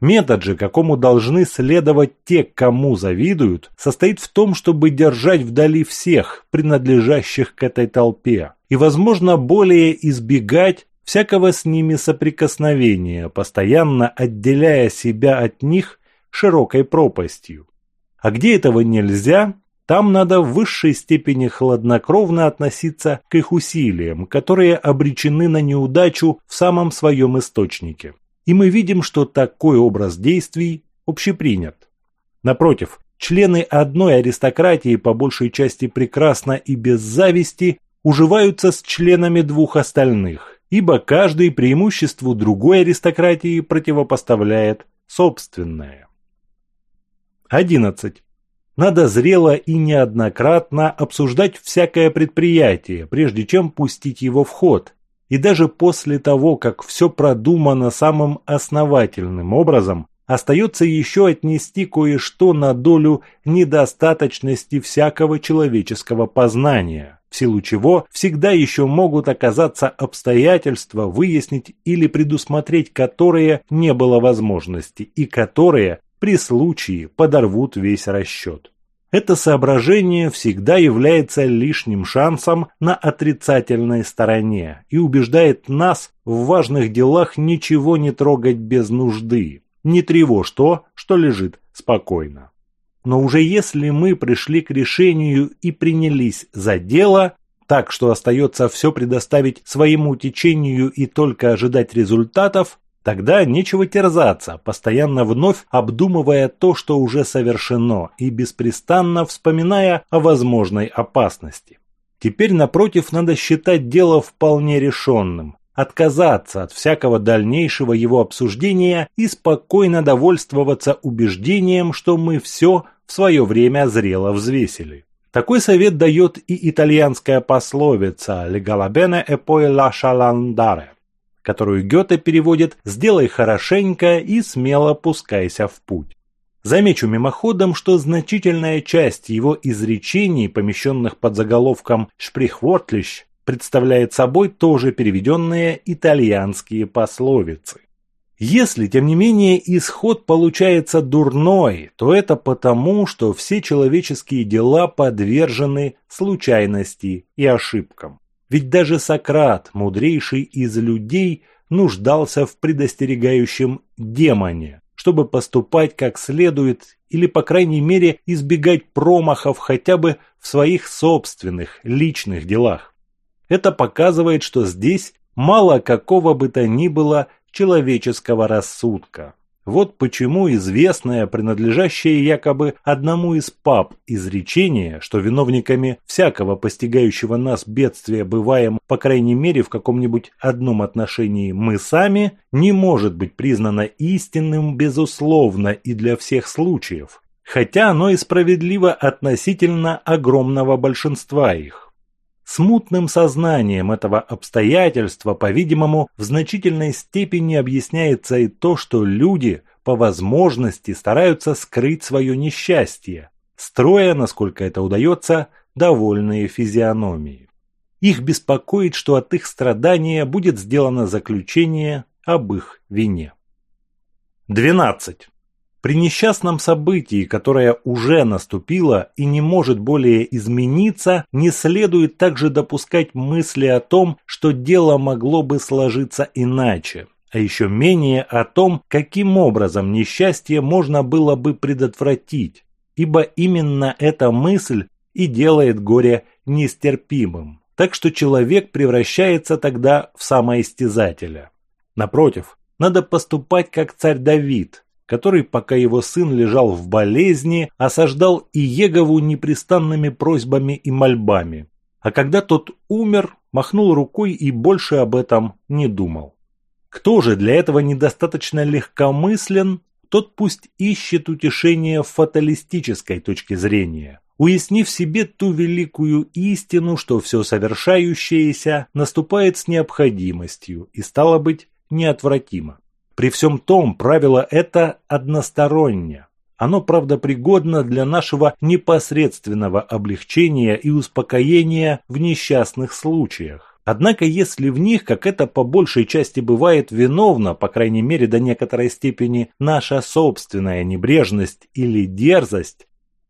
Метод же, какому должны следовать те, кому завидуют, состоит в том, чтобы держать вдали всех, принадлежащих к этой толпе, и, возможно, более избегать всякого с ними соприкосновения, постоянно отделяя себя от них широкой пропастью. А где этого нельзя, там надо в высшей степени хладнокровно относиться к их усилиям, которые обречены на неудачу в самом своем источнике. И мы видим, что такой образ действий общепринят. Напротив, члены одной аристократии по большей части прекрасно и без зависти уживаются с членами двух остальных, ибо каждый преимуществу другой аристократии противопоставляет собственное. 11. Надо зрело и неоднократно обсуждать всякое предприятие, прежде чем пустить его в ход, и даже после того, как все продумано самым основательным образом, остается еще отнести кое-что на долю недостаточности всякого человеческого познания, в силу чего всегда еще могут оказаться обстоятельства, выяснить или предусмотреть которые не было возможности и которые при случае подорвут весь расчет. Это соображение всегда является лишним шансом на отрицательной стороне и убеждает нас в важных делах ничего не трогать без нужды, не тревожь то, что лежит спокойно. Но уже если мы пришли к решению и принялись за дело, так что остается все предоставить своему течению и только ожидать результатов, Тогда нечего терзаться, постоянно вновь обдумывая то, что уже совершено, и беспрестанно вспоминая о возможной опасности. Теперь, напротив, надо считать дело вполне решенным, отказаться от всякого дальнейшего его обсуждения и спокойно довольствоваться убеждением, что мы все в свое время зрело взвесили. Такой совет дает и итальянская пословица «Legala bene e poi lascia l'andare» которую Гёте переводит «сделай хорошенько и смело пускайся в путь». Замечу мимоходом, что значительная часть его изречений, помещенных под заголовком «Шприхвортлищ», представляет собой тоже переведенные итальянские пословицы. Если, тем не менее, исход получается дурной, то это потому, что все человеческие дела подвержены случайности и ошибкам. Ведь даже Сократ, мудрейший из людей, нуждался в предостерегающем демоне, чтобы поступать как следует или, по крайней мере, избегать промахов хотя бы в своих собственных личных делах. Это показывает, что здесь мало какого бы то ни было человеческого рассудка. Вот почему известное, принадлежащее якобы одному из пап изречение, что виновниками всякого постигающего нас бедствия бываем, по крайней мере, в каком-нибудь одном отношении мы сами, не может быть признано истинным безусловно и для всех случаев, хотя оно и справедливо относительно огромного большинства их. Смутным сознанием этого обстоятельства, по-видимому, в значительной степени объясняется и то, что люди по возможности стараются скрыть свое несчастье, строя, насколько это удается, довольные физиономии. Их беспокоит, что от их страдания будет сделано заключение об их вине. 12. При несчастном событии, которое уже наступило и не может более измениться, не следует также допускать мысли о том, что дело могло бы сложиться иначе, а еще менее о том, каким образом несчастье можно было бы предотвратить, ибо именно эта мысль и делает горе нестерпимым. Так что человек превращается тогда в самоистязателя. Напротив, надо поступать как царь Давид – который, пока его сын лежал в болезни, осаждал Иегову непрестанными просьбами и мольбами. А когда тот умер, махнул рукой и больше об этом не думал. Кто же для этого недостаточно легкомыслен, тот пусть ищет утешение в фаталистической точке зрения. уяснив себе ту великую истину, что все совершающееся наступает с необходимостью и, стало быть, неотвратимо. При всем том, правило это одностороннее. Оно, правда, пригодно для нашего непосредственного облегчения и успокоения в несчастных случаях. Однако, если в них, как это по большей части бывает виновна, по крайней мере до некоторой степени, наша собственная небрежность или дерзость,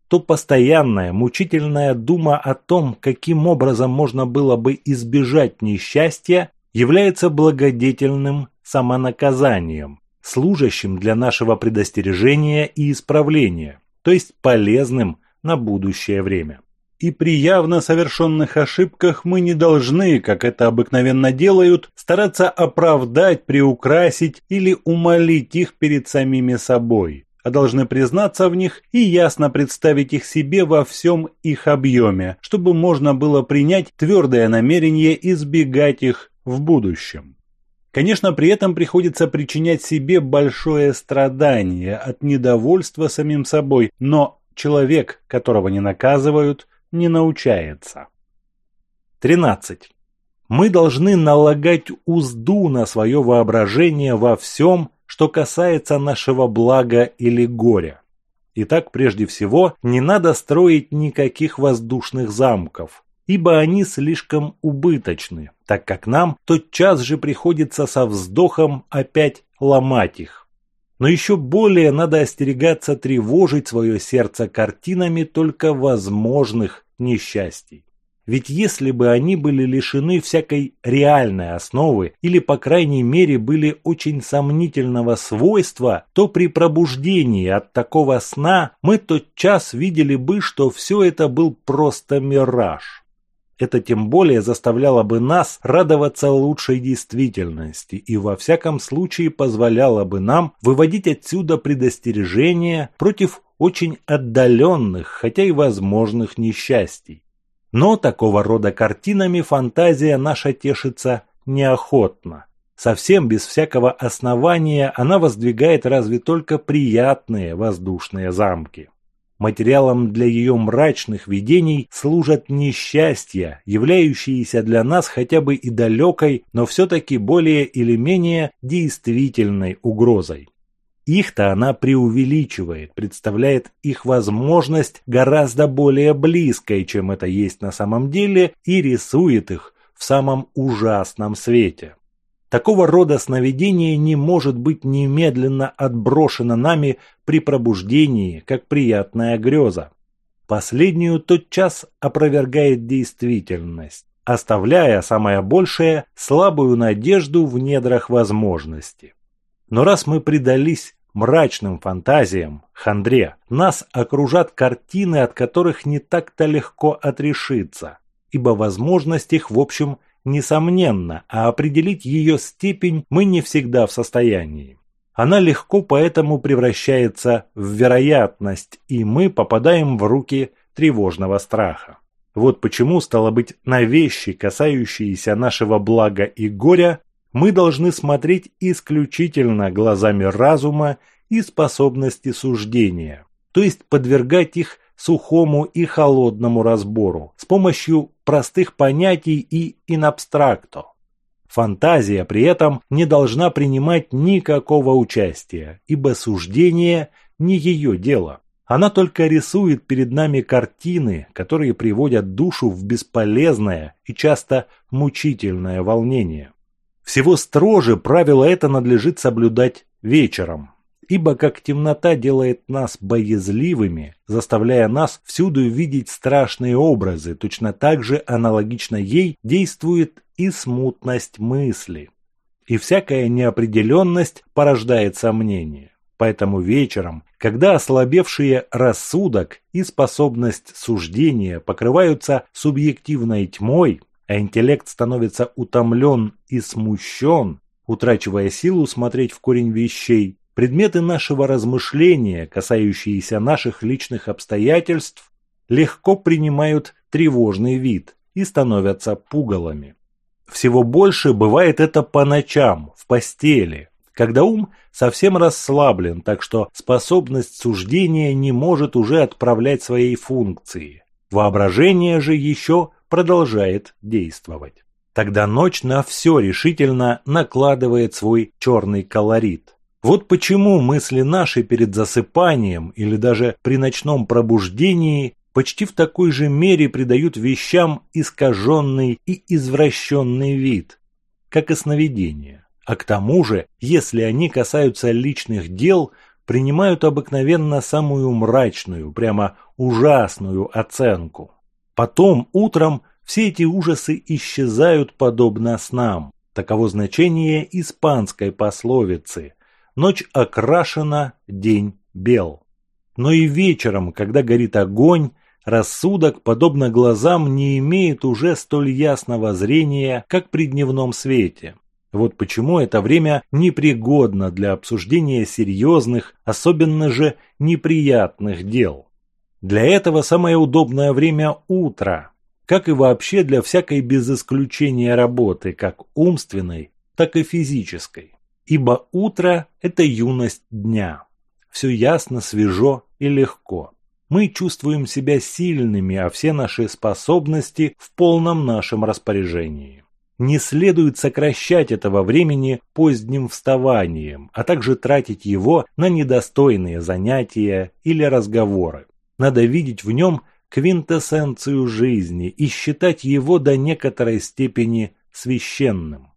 то постоянная мучительная дума о том, каким образом можно было бы избежать несчастья, является благодетельным самонаказанием, служащим для нашего предостережения и исправления, то есть полезным на будущее время. И при явно совершенных ошибках мы не должны, как это обыкновенно делают, стараться оправдать, приукрасить или умолить их перед самими собой, а должны признаться в них и ясно представить их себе во всем их объеме, чтобы можно было принять твердое намерение избегать их в будущем. Конечно, при этом приходится причинять себе большое страдание от недовольства самим собой, но человек, которого не наказывают, не научается. 13. Мы должны налагать узду на свое воображение во всем, что касается нашего блага или горя. Итак, прежде всего, не надо строить никаких воздушных замков, ибо они слишком убыточны, так как нам тотчас же приходится со вздохом опять ломать их. Но еще более надо остерегаться тревожить свое сердце картинами только возможных несчастий. Ведь если бы они были лишены всякой реальной основы или, по крайней мере, были очень сомнительного свойства, то при пробуждении от такого сна мы тотчас видели бы, что все это был просто мираж. Это тем более заставляло бы нас радоваться лучшей действительности и во всяком случае позволяло бы нам выводить отсюда предостережения против очень отдаленных, хотя и возможных несчастий. Но такого рода картинами фантазия наша тешится неохотно. Совсем без всякого основания она воздвигает разве только приятные воздушные замки. Материалом для ее мрачных видений служат несчастья, являющиеся для нас хотя бы и далекой, но все-таки более или менее действительной угрозой. Их-то она преувеличивает, представляет их возможность гораздо более близкой, чем это есть на самом деле, и рисует их в самом ужасном свете. Такого рода сновидение не может быть немедленно отброшено нами при пробуждении, как приятная греза. Последнюю тотчас опровергает действительность, оставляя самое большее слабую надежду в недрах возможности. Но раз мы предались мрачным фантазиям, хандре, нас окружат картины, от которых не так-то легко отрешиться, ибо возможность их в общем несомненно, а определить ее степень мы не всегда в состоянии. Она легко поэтому превращается в вероятность, и мы попадаем в руки тревожного страха. Вот почему, стало быть, на вещи, касающиеся нашего блага и горя, мы должны смотреть исключительно глазами разума и способности суждения, то есть подвергать их сухому и холодному разбору с помощью простых понятий и инабстракто. Фантазия при этом не должна принимать никакого участия, ибо суждение не ее дело. Она только рисует перед нами картины, которые приводят душу в бесполезное и часто мучительное волнение. Всего строже правило это надлежит соблюдать вечером, ибо как темнота делает нас боязливыми, заставляя нас всюду видеть страшные образы, точно так же аналогично ей действует и смутность мысли. И всякая неопределенность порождает сомнение. Поэтому вечером, когда ослабевшие рассудок и способность суждения покрываются субъективной тьмой, а интеллект становится утомлен и смущен, утрачивая силу смотреть в корень вещей, Предметы нашего размышления, касающиеся наших личных обстоятельств, легко принимают тревожный вид и становятся пугалами. Всего больше бывает это по ночам, в постели, когда ум совсем расслаблен, так что способность суждения не может уже отправлять свои функции. Воображение же еще продолжает действовать. Тогда ночь на все решительно накладывает свой черный колорит. Вот почему мысли наши перед засыпанием или даже при ночном пробуждении почти в такой же мере придают вещам искаженный и извращенный вид, как и сновидения. А к тому же, если они касаются личных дел, принимают обыкновенно самую мрачную, прямо ужасную оценку. Потом утром все эти ужасы исчезают подобно снам. Таково значение испанской пословицы Ночь окрашена, день бел. Но и вечером, когда горит огонь, рассудок, подобно глазам, не имеет уже столь ясного зрения, как при дневном свете. Вот почему это время непригодно для обсуждения серьезных, особенно же неприятных дел. Для этого самое удобное время – утро, как и вообще для всякой без исключения работы, как умственной, так и физической. Ибо утро – это юность дня. Все ясно, свежо и легко. Мы чувствуем себя сильными, а все наши способности в полном нашем распоряжении. Не следует сокращать этого времени поздним вставанием, а также тратить его на недостойные занятия или разговоры. Надо видеть в нем квинтэссенцию жизни и считать его до некоторой степени священным.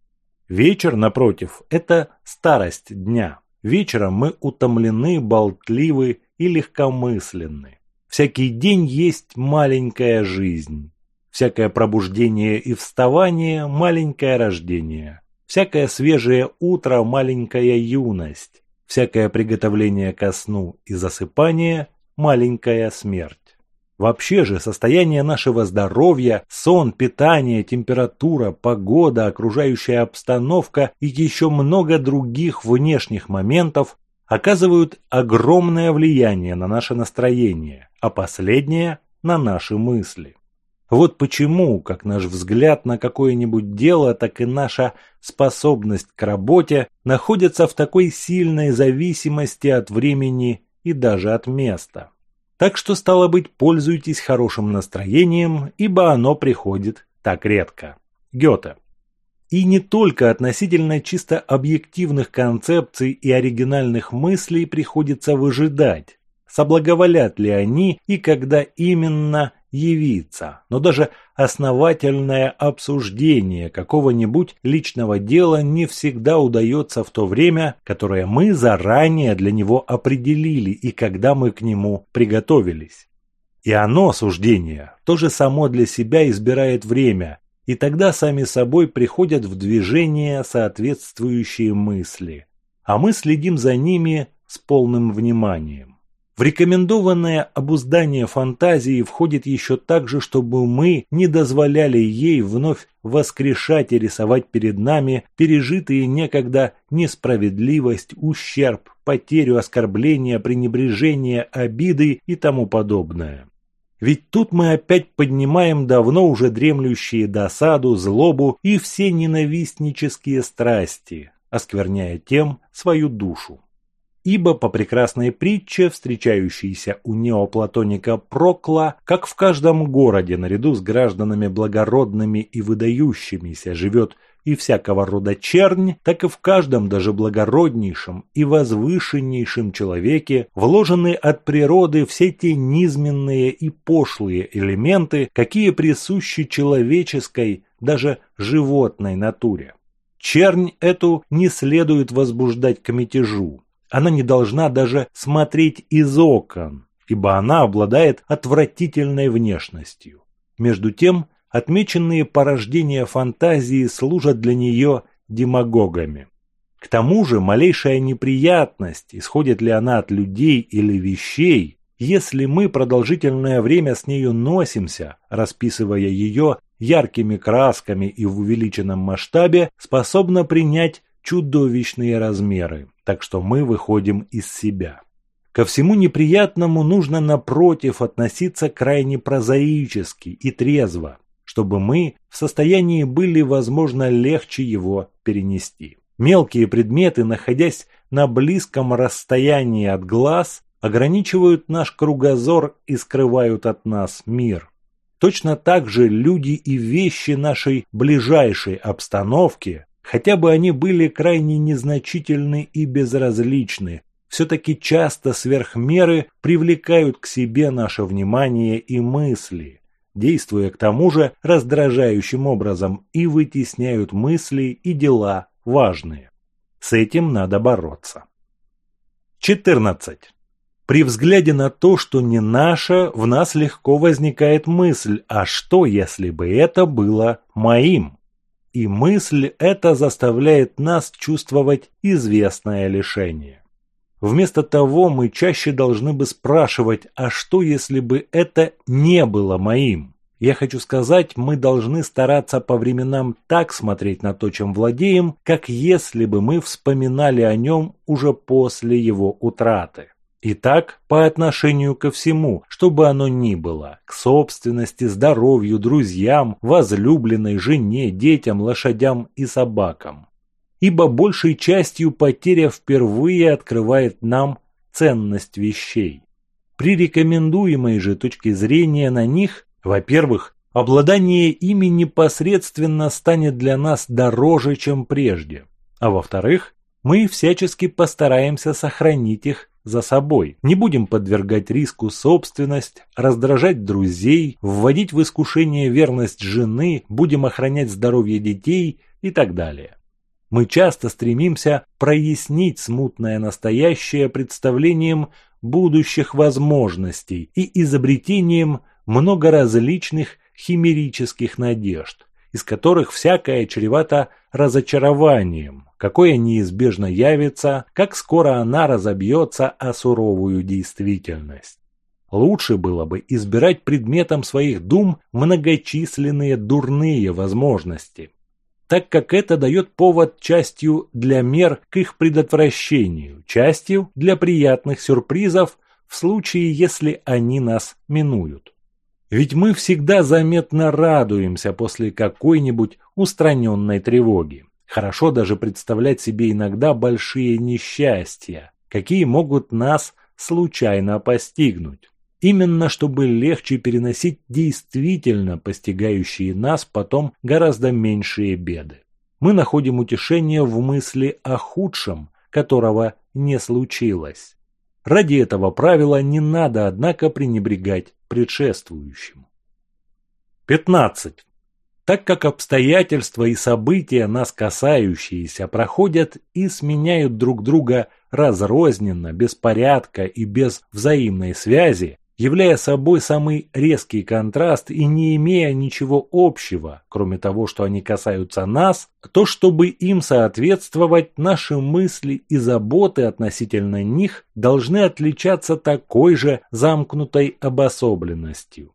Вечер, напротив, это старость дня. Вечером мы утомлены, болтливы и легкомысленны. Всякий день есть маленькая жизнь. Всякое пробуждение и вставание – маленькое рождение. Всякое свежее утро – маленькая юность. Всякое приготовление ко сну и засыпание – маленькая смерть. Вообще же состояние нашего здоровья, сон, питание, температура, погода, окружающая обстановка и еще много других внешних моментов оказывают огромное влияние на наше настроение, а последнее – на наши мысли. Вот почему, как наш взгляд на какое-нибудь дело, так и наша способность к работе находятся в такой сильной зависимости от времени и даже от места. Так что, стало быть, пользуйтесь хорошим настроением, ибо оно приходит так редко. Гёте. И не только относительно чисто объективных концепций и оригинальных мыслей приходится выжидать, соблаговолят ли они и когда именно явиться, но даже основательное обсуждение какого-нибудь личного дела не всегда удается в то время, которое мы заранее для него определили и когда мы к нему приготовились. И оно, суждение, тоже само для себя избирает время, и тогда сами собой приходят в движение соответствующие мысли, а мы следим за ними с полным вниманием. В рекомендованное обуздание фантазии входит еще также, чтобы мы не дозволяли ей вновь воскрешать и рисовать перед нами пережитые некогда несправедливость, ущерб, потерю, оскорбление, пренебрежение, обиды и тому подобное. Ведь тут мы опять поднимаем давно уже дремлющие досаду, злобу и все ненавистнические страсти, оскверняя тем свою душу. Ибо по прекрасной притче, встречающейся у неоплатоника Прокла, как в каждом городе наряду с гражданами благородными и выдающимися живет и всякого рода чернь, так и в каждом даже благороднейшем и возвышеннейшем человеке вложены от природы все те низменные и пошлые элементы, какие присущи человеческой, даже животной натуре. Чернь эту не следует возбуждать к мятежу, она не должна даже смотреть из окон, ибо она обладает отвратительной внешностью. Между тем, отмеченные порождения фантазии служат для нее демагогами. К тому же малейшая неприятность, исходит ли она от людей или вещей, если мы продолжительное время с нею носимся, расписывая ее яркими красками и в увеличенном масштабе, способна принять чудовищные размеры так что мы выходим из себя. Ко всему неприятному нужно, напротив, относиться крайне прозаически и трезво, чтобы мы в состоянии были, возможно, легче его перенести. Мелкие предметы, находясь на близком расстоянии от глаз, ограничивают наш кругозор и скрывают от нас мир. Точно так же люди и вещи нашей ближайшей обстановки, хотя бы они были крайне незначительны и безразличны, все-таки часто сверх меры привлекают к себе наше внимание и мысли, действуя к тому же раздражающим образом и вытесняют мысли и дела важные. С этим надо бороться. 14. При взгляде на то, что не наше, в нас легко возникает мысль, а что, если бы это было моим? И мысль эта заставляет нас чувствовать известное лишение. Вместо того мы чаще должны бы спрашивать, а что если бы это не было моим? Я хочу сказать, мы должны стараться по временам так смотреть на то, чем владеем, как если бы мы вспоминали о нем уже после его утраты. И так по отношению ко всему, что бы оно ни было, к собственности, здоровью, друзьям, возлюбленной, жене, детям, лошадям и собакам ибо большей частью потеря впервые открывает нам ценность вещей. При рекомендуемой же точке зрения на них, во-первых, обладание ими непосредственно станет для нас дороже, чем прежде, а во-вторых, мы всячески постараемся сохранить их за собой. Не будем подвергать риску собственность, раздражать друзей, вводить в искушение верность жены, будем охранять здоровье детей и так далее. Мы часто стремимся прояснить смутное настоящее представлением будущих возможностей и изобретением много различных химерических надежд, из которых всякое чревато разочарованием, какое неизбежно явится, как скоро она разобьется о суровую действительность. Лучше было бы избирать предметом своих дум многочисленные дурные возможности, так как это дает повод частью для мер к их предотвращению, частью для приятных сюрпризов в случае, если они нас минуют. Ведь мы всегда заметно радуемся после какой-нибудь устраненной тревоги. Хорошо даже представлять себе иногда большие несчастья, какие могут нас случайно постигнуть именно чтобы легче переносить действительно постигающие нас потом гораздо меньшие беды. Мы находим утешение в мысли о худшем, которого не случилось. Ради этого правила не надо, однако, пренебрегать предшествующим. 15. Так как обстоятельства и события, нас касающиеся, проходят и сменяют друг друга разрозненно, без порядка и без взаимной связи, являя собой самый резкий контраст и не имея ничего общего, кроме того, что они касаются нас, то чтобы им соответствовать, наши мысли и заботы относительно них должны отличаться такой же замкнутой обособленностью.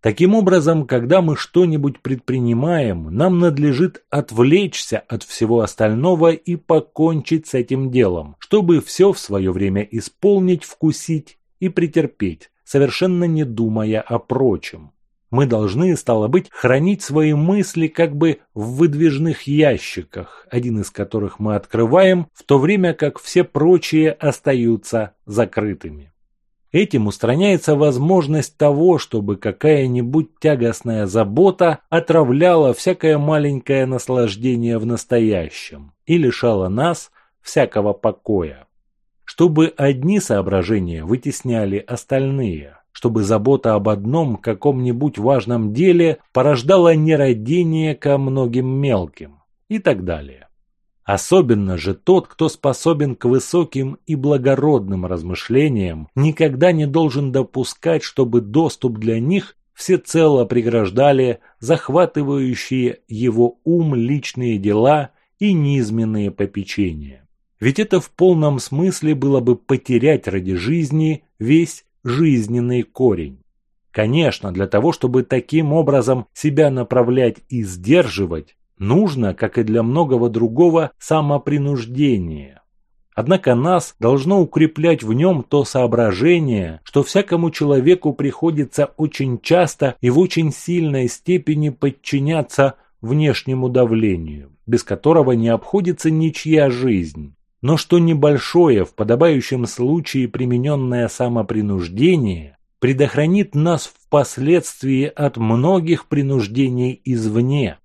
Таким образом, когда мы что-нибудь предпринимаем, нам надлежит отвлечься от всего остального и покончить с этим делом, чтобы все в свое время исполнить, вкусить и претерпеть, совершенно не думая о прочем. Мы должны, стало быть, хранить свои мысли как бы в выдвижных ящиках, один из которых мы открываем, в то время как все прочие остаются закрытыми. Этим устраняется возможность того, чтобы какая-нибудь тягостная забота отравляла всякое маленькое наслаждение в настоящем и лишала нас всякого покоя чтобы одни соображения вытесняли остальные, чтобы забота об одном каком-нибудь важном деле порождала нерадение ко многим мелким и так далее. Особенно же тот, кто способен к высоким и благородным размышлениям, никогда не должен допускать, чтобы доступ для них всецело преграждали захватывающие его ум личные дела и низменные попечения. Ведь это в полном смысле было бы потерять ради жизни весь жизненный корень. Конечно, для того, чтобы таким образом себя направлять и сдерживать, нужно, как и для многого другого, самопринуждение. Однако нас должно укреплять в нем то соображение, что всякому человеку приходится очень часто и в очень сильной степени подчиняться внешнему давлению, без которого не обходится ничья жизнь, но что небольшое, в подобающем случае примененное самопринуждение, предохранит нас впоследствии от многих принуждений извне,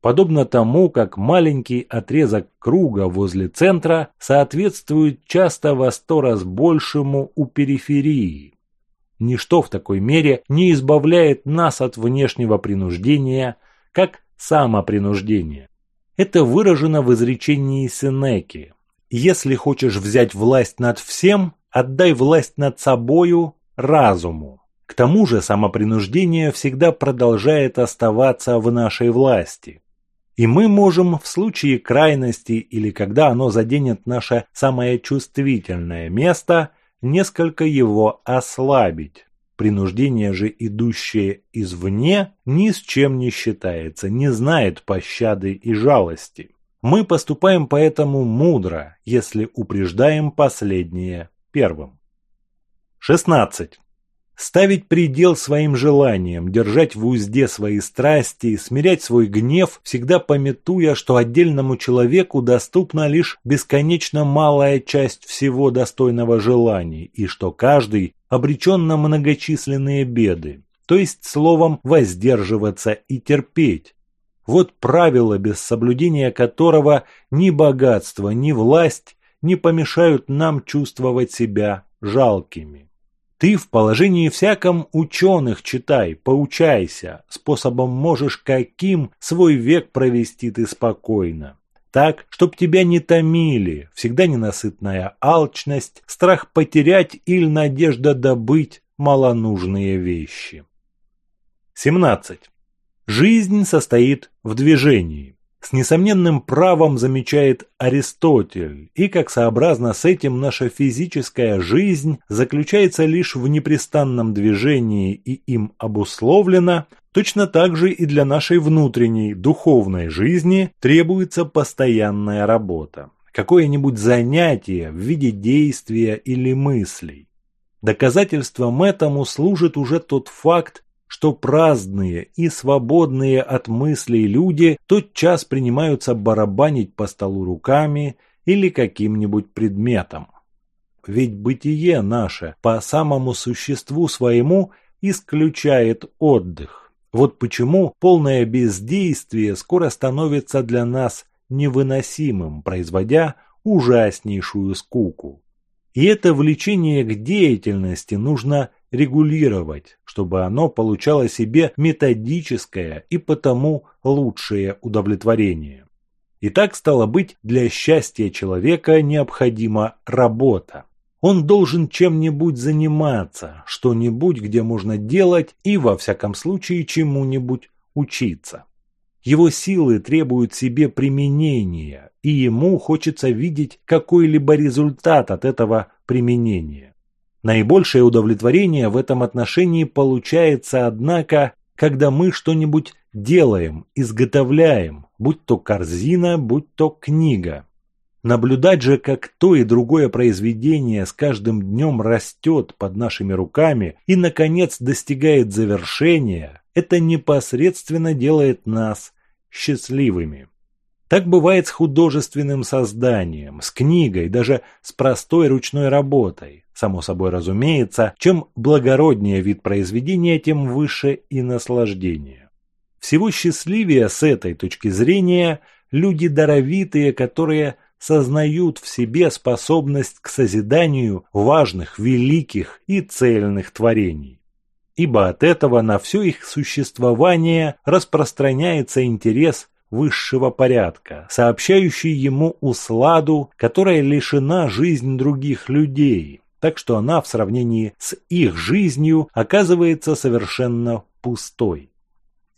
подобно тому, как маленький отрезок круга возле центра соответствует часто во сто раз большему у периферии. Ничто в такой мере не избавляет нас от внешнего принуждения, как самопринуждение. Это выражено в изречении Сенеки. Если хочешь взять власть над всем, отдай власть над собою разуму. К тому же самопринуждение всегда продолжает оставаться в нашей власти. И мы можем в случае крайности или когда оно заденет наше самое чувствительное место, несколько его ослабить. Принуждение же, идущее извне, ни с чем не считается, не знает пощады и жалости. Мы поступаем поэтому мудро, если упреждаем последнее первым. 16. Ставить предел своим желаниям, держать в узде свои страсти, смирять свой гнев, всегда пометуя, что отдельному человеку доступна лишь бесконечно малая часть всего достойного желаний, и что каждый обречен на многочисленные беды, то есть словом воздерживаться и терпеть. Вот правило, без соблюдения которого ни богатство, ни власть не помешают нам чувствовать себя жалкими. Ты в положении всяком ученых читай, поучайся, способом можешь каким свой век провести ты спокойно. Так, чтоб тебя не томили, всегда ненасытная алчность, страх потерять или надежда добыть малонужные вещи. 17. Жизнь состоит в движении с несомненным правом замечает Аристотель, и как сообразно с этим наша физическая жизнь заключается лишь в непрестанном движении и им обусловлена, точно так же и для нашей внутренней духовной жизни требуется постоянная работа, какое-нибудь занятие в виде действия или мыслей. Доказательством этому служит уже тот факт, что праздные и свободные от мыслей люди тотчас принимаются барабанить по столу руками или каким-нибудь предметом. Ведь бытие наше по самому существу своему исключает отдых. Вот почему полное бездействие скоро становится для нас невыносимым, производя ужаснейшую скуку. И это влечение к деятельности нужно регулировать, чтобы оно получало себе методическое и потому лучшее удовлетворение. И так стало быть, для счастья человека необходима работа. Он должен чем-нибудь заниматься, что-нибудь, где можно делать и, во всяком случае, чему-нибудь учиться. Его силы требуют себе применения, и ему хочется видеть какой-либо результат от этого применения. Наибольшее удовлетворение в этом отношении получается, однако, когда мы что-нибудь делаем, изготовляем, будь то корзина, будь то книга. Наблюдать же, как то и другое произведение с каждым днем растет под нашими руками и, наконец, достигает завершения, это непосредственно делает нас счастливыми. Так бывает с художественным созданием, с книгой, даже с простой ручной работой. Само собой разумеется, чем благороднее вид произведения, тем выше и наслаждение. Всего счастливее с этой точки зрения люди даровитые, которые сознают в себе способность к созиданию важных, великих и цельных творений. Ибо от этого на все их существование распространяется интерес высшего порядка, сообщающий ему усладу, которая лишена жизнь других людей, так что она в сравнении с их жизнью оказывается совершенно пустой.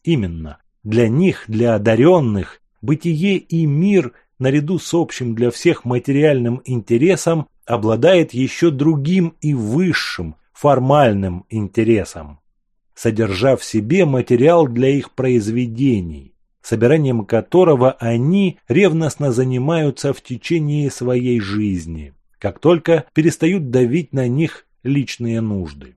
Именно. Для них, для одаренных, бытие и мир наряду с общим для всех материальным интересом обладает еще другим и высшим, формальным интересом, содержа в себе материал для их произведений, собиранием которого они ревностно занимаются в течение своей жизни, как только перестают давить на них личные нужды.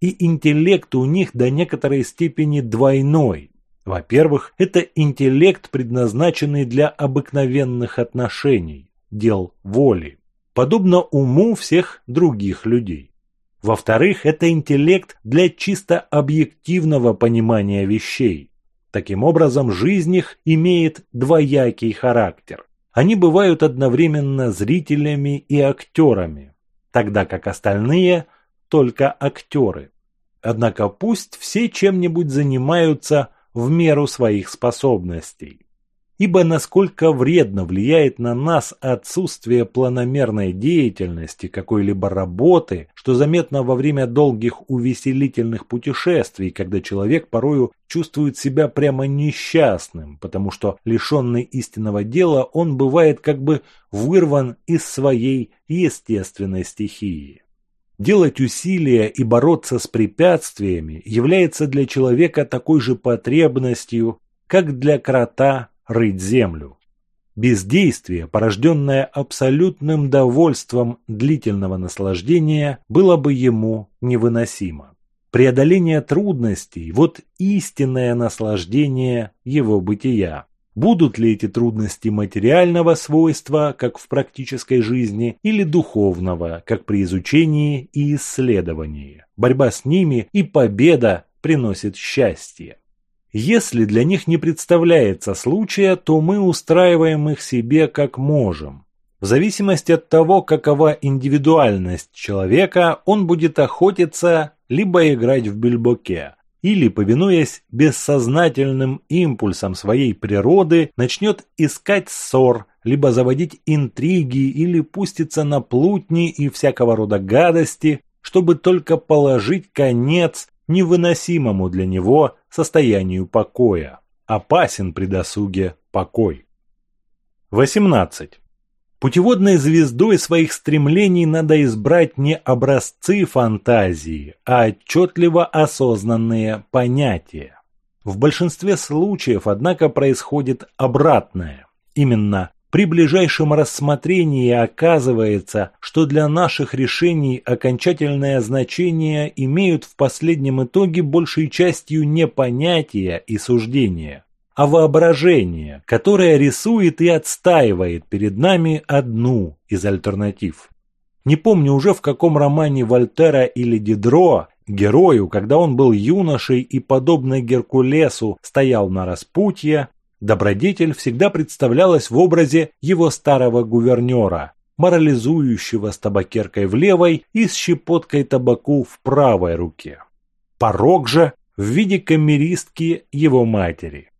И интеллект у них до некоторой степени двойной. Во-первых, это интеллект, предназначенный для обыкновенных отношений, дел воли, подобно уму всех других людей. Во-вторых, это интеллект для чисто объективного понимания вещей. Таким образом, жизнь их имеет двоякий характер. Они бывают одновременно зрителями и актерами, тогда как остальные – только актеры. Однако пусть все чем-нибудь занимаются в меру своих способностей ибо насколько вредно влияет на нас отсутствие планомерной деятельности какой-либо работы, что заметно во время долгих увеселительных путешествий, когда человек порою чувствует себя прямо несчастным, потому что лишенный истинного дела он бывает как бы вырван из своей естественной стихии. Делать усилия и бороться с препятствиями является для человека такой же потребностью, как для крота рыть землю. Бездействие, порожденное абсолютным довольством длительного наслаждения, было бы ему невыносимо. Преодоление трудностей – вот истинное наслаждение его бытия. Будут ли эти трудности материального свойства, как в практической жизни, или духовного, как при изучении и исследовании? Борьба с ними и победа приносит счастье. Если для них не представляется случая, то мы устраиваем их себе как можем. В зависимости от того, какова индивидуальность человека, он будет охотиться, либо играть в бельбоке, или, повинуясь бессознательным импульсам своей природы, начнет искать ссор, либо заводить интриги, или пуститься на плутни и всякого рода гадости, чтобы только положить конец невыносимому для него состоянию покоя. Опасен при досуге покой. 18. Путеводной звездой своих стремлений надо избрать не образцы фантазии, а отчетливо осознанные понятия. В большинстве случаев, однако, происходит обратное. Именно при ближайшем рассмотрении оказывается, что для наших решений окончательное значение имеют в последнем итоге большей частью не понятия и суждения, а воображение, которое рисует и отстаивает перед нами одну из альтернатив. Не помню уже в каком романе Вольтера или Дидро герою, когда он был юношей и, подобно Геркулесу, стоял на распутье, Добродетель всегда представлялась в образе его старого гувернера, морализующего с табакеркой в левой и с щепоткой табаку в правой руке. Порог же в виде камеристки его матери.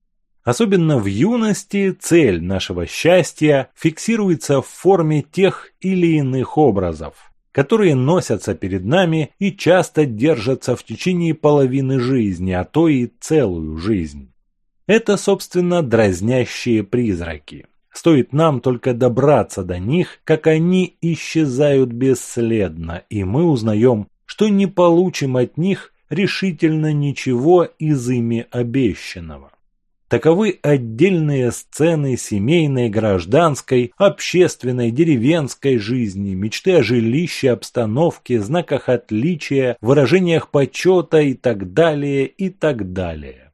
Особенно в юности цель нашего счастья фиксируется в форме тех или иных образов, которые носятся перед нами и часто держатся в течение половины жизни, а то и целую жизнь. Это, собственно, дразнящие призраки. Стоит нам только добраться до них, как они исчезают бесследно, и мы узнаем, что не получим от них решительно ничего из ими обещанного. Таковы отдельные сцены семейной, гражданской, общественной, деревенской жизни, мечты о жилище, обстановке, знаках отличия, выражениях почета и так далее, и так далее.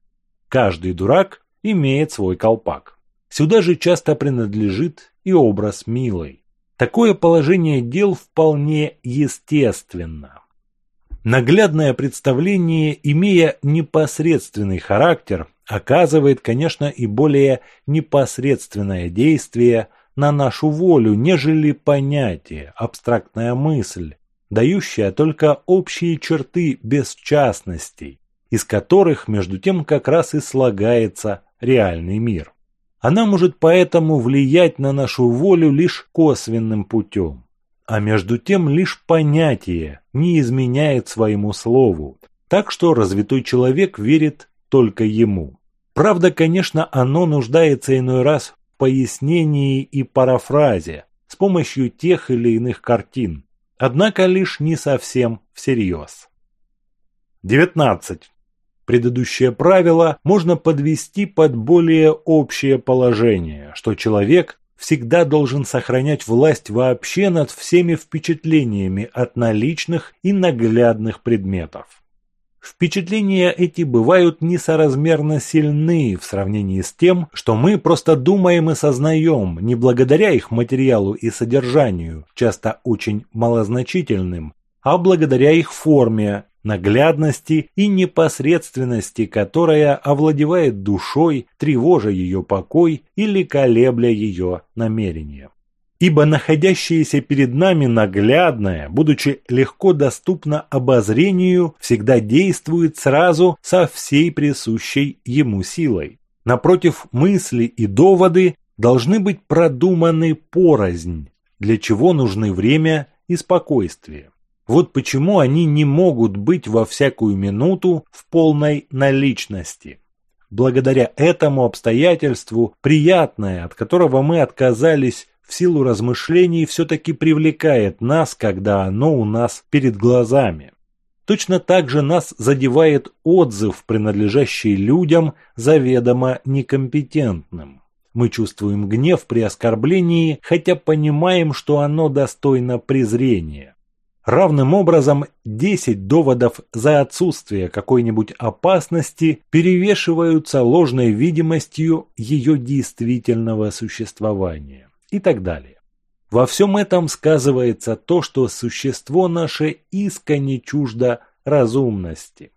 Каждый дурак имеет свой колпак. Сюда же часто принадлежит и образ милой. Такое положение дел вполне естественно. Наглядное представление, имея непосредственный характер, оказывает, конечно, и более непосредственное действие на нашу волю, нежели понятие, абстрактная мысль, дающая только общие черты без частностей, из которых между тем как раз и слагается реальный мир. Она может поэтому влиять на нашу волю лишь косвенным путем. А между тем лишь понятие не изменяет своему слову, так что развитой человек верит только ему. Правда, конечно, оно нуждается иной раз в пояснении и парафразе с помощью тех или иных картин, однако лишь не совсем всерьез. 19. Предыдущее правило можно подвести под более общее положение, что человек всегда должен сохранять власть вообще над всеми впечатлениями от наличных и наглядных предметов. Впечатления эти бывают несоразмерно сильны в сравнении с тем, что мы просто думаем и сознаем, не благодаря их материалу и содержанию, часто очень малозначительным, а благодаря их форме, наглядности и непосредственности, которая овладевает душой, тревожа ее покой или колебля ее намерения ибо находящееся перед нами наглядное, будучи легко доступно обозрению, всегда действует сразу со всей присущей ему силой. Напротив, мысли и доводы должны быть продуманы порознь, для чего нужны время и спокойствие. Вот почему они не могут быть во всякую минуту в полной наличности. Благодаря этому обстоятельству приятное, от которого мы отказались в силу размышлений все-таки привлекает нас, когда оно у нас перед глазами. Точно так же нас задевает отзыв, принадлежащий людям, заведомо некомпетентным. Мы чувствуем гнев при оскорблении, хотя понимаем, что оно достойно презрения. Равным образом 10 доводов за отсутствие какой-нибудь опасности перевешиваются ложной видимостью ее действительного существования и так далее. Во всем этом сказывается то, что существо наше искренне чуждо разумности.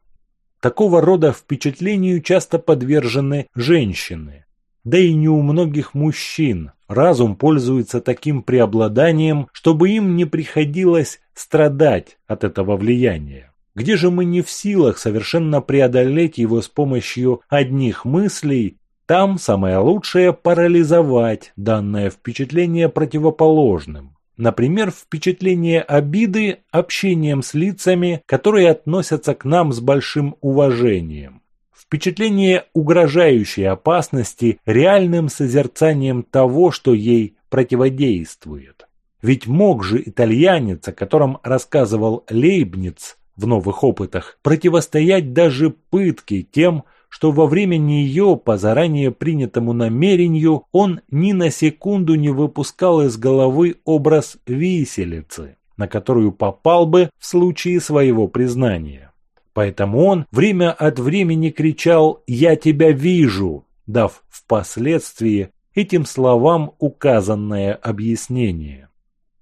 Такого рода впечатлению часто подвержены женщины. Да и не у многих мужчин разум пользуется таким преобладанием, чтобы им не приходилось страдать от этого влияния. Где же мы не в силах совершенно преодолеть его с помощью одних мыслей там самое лучшее парализовать данное впечатление противоположным. Например, впечатление обиды общением с лицами, которые относятся к нам с большим уважением. Впечатление угрожающей опасности реальным созерцанием того, что ей противодействует. Ведь мог же итальянец, о котором рассказывал Лейбниц в новых опытах, противостоять даже пытке тем, что во время нее, по заранее принятому намерению, он ни на секунду не выпускал из головы образ виселицы, на которую попал бы в случае своего признания. Поэтому он время от времени кричал «Я тебя вижу», дав впоследствии этим словам указанное объяснение.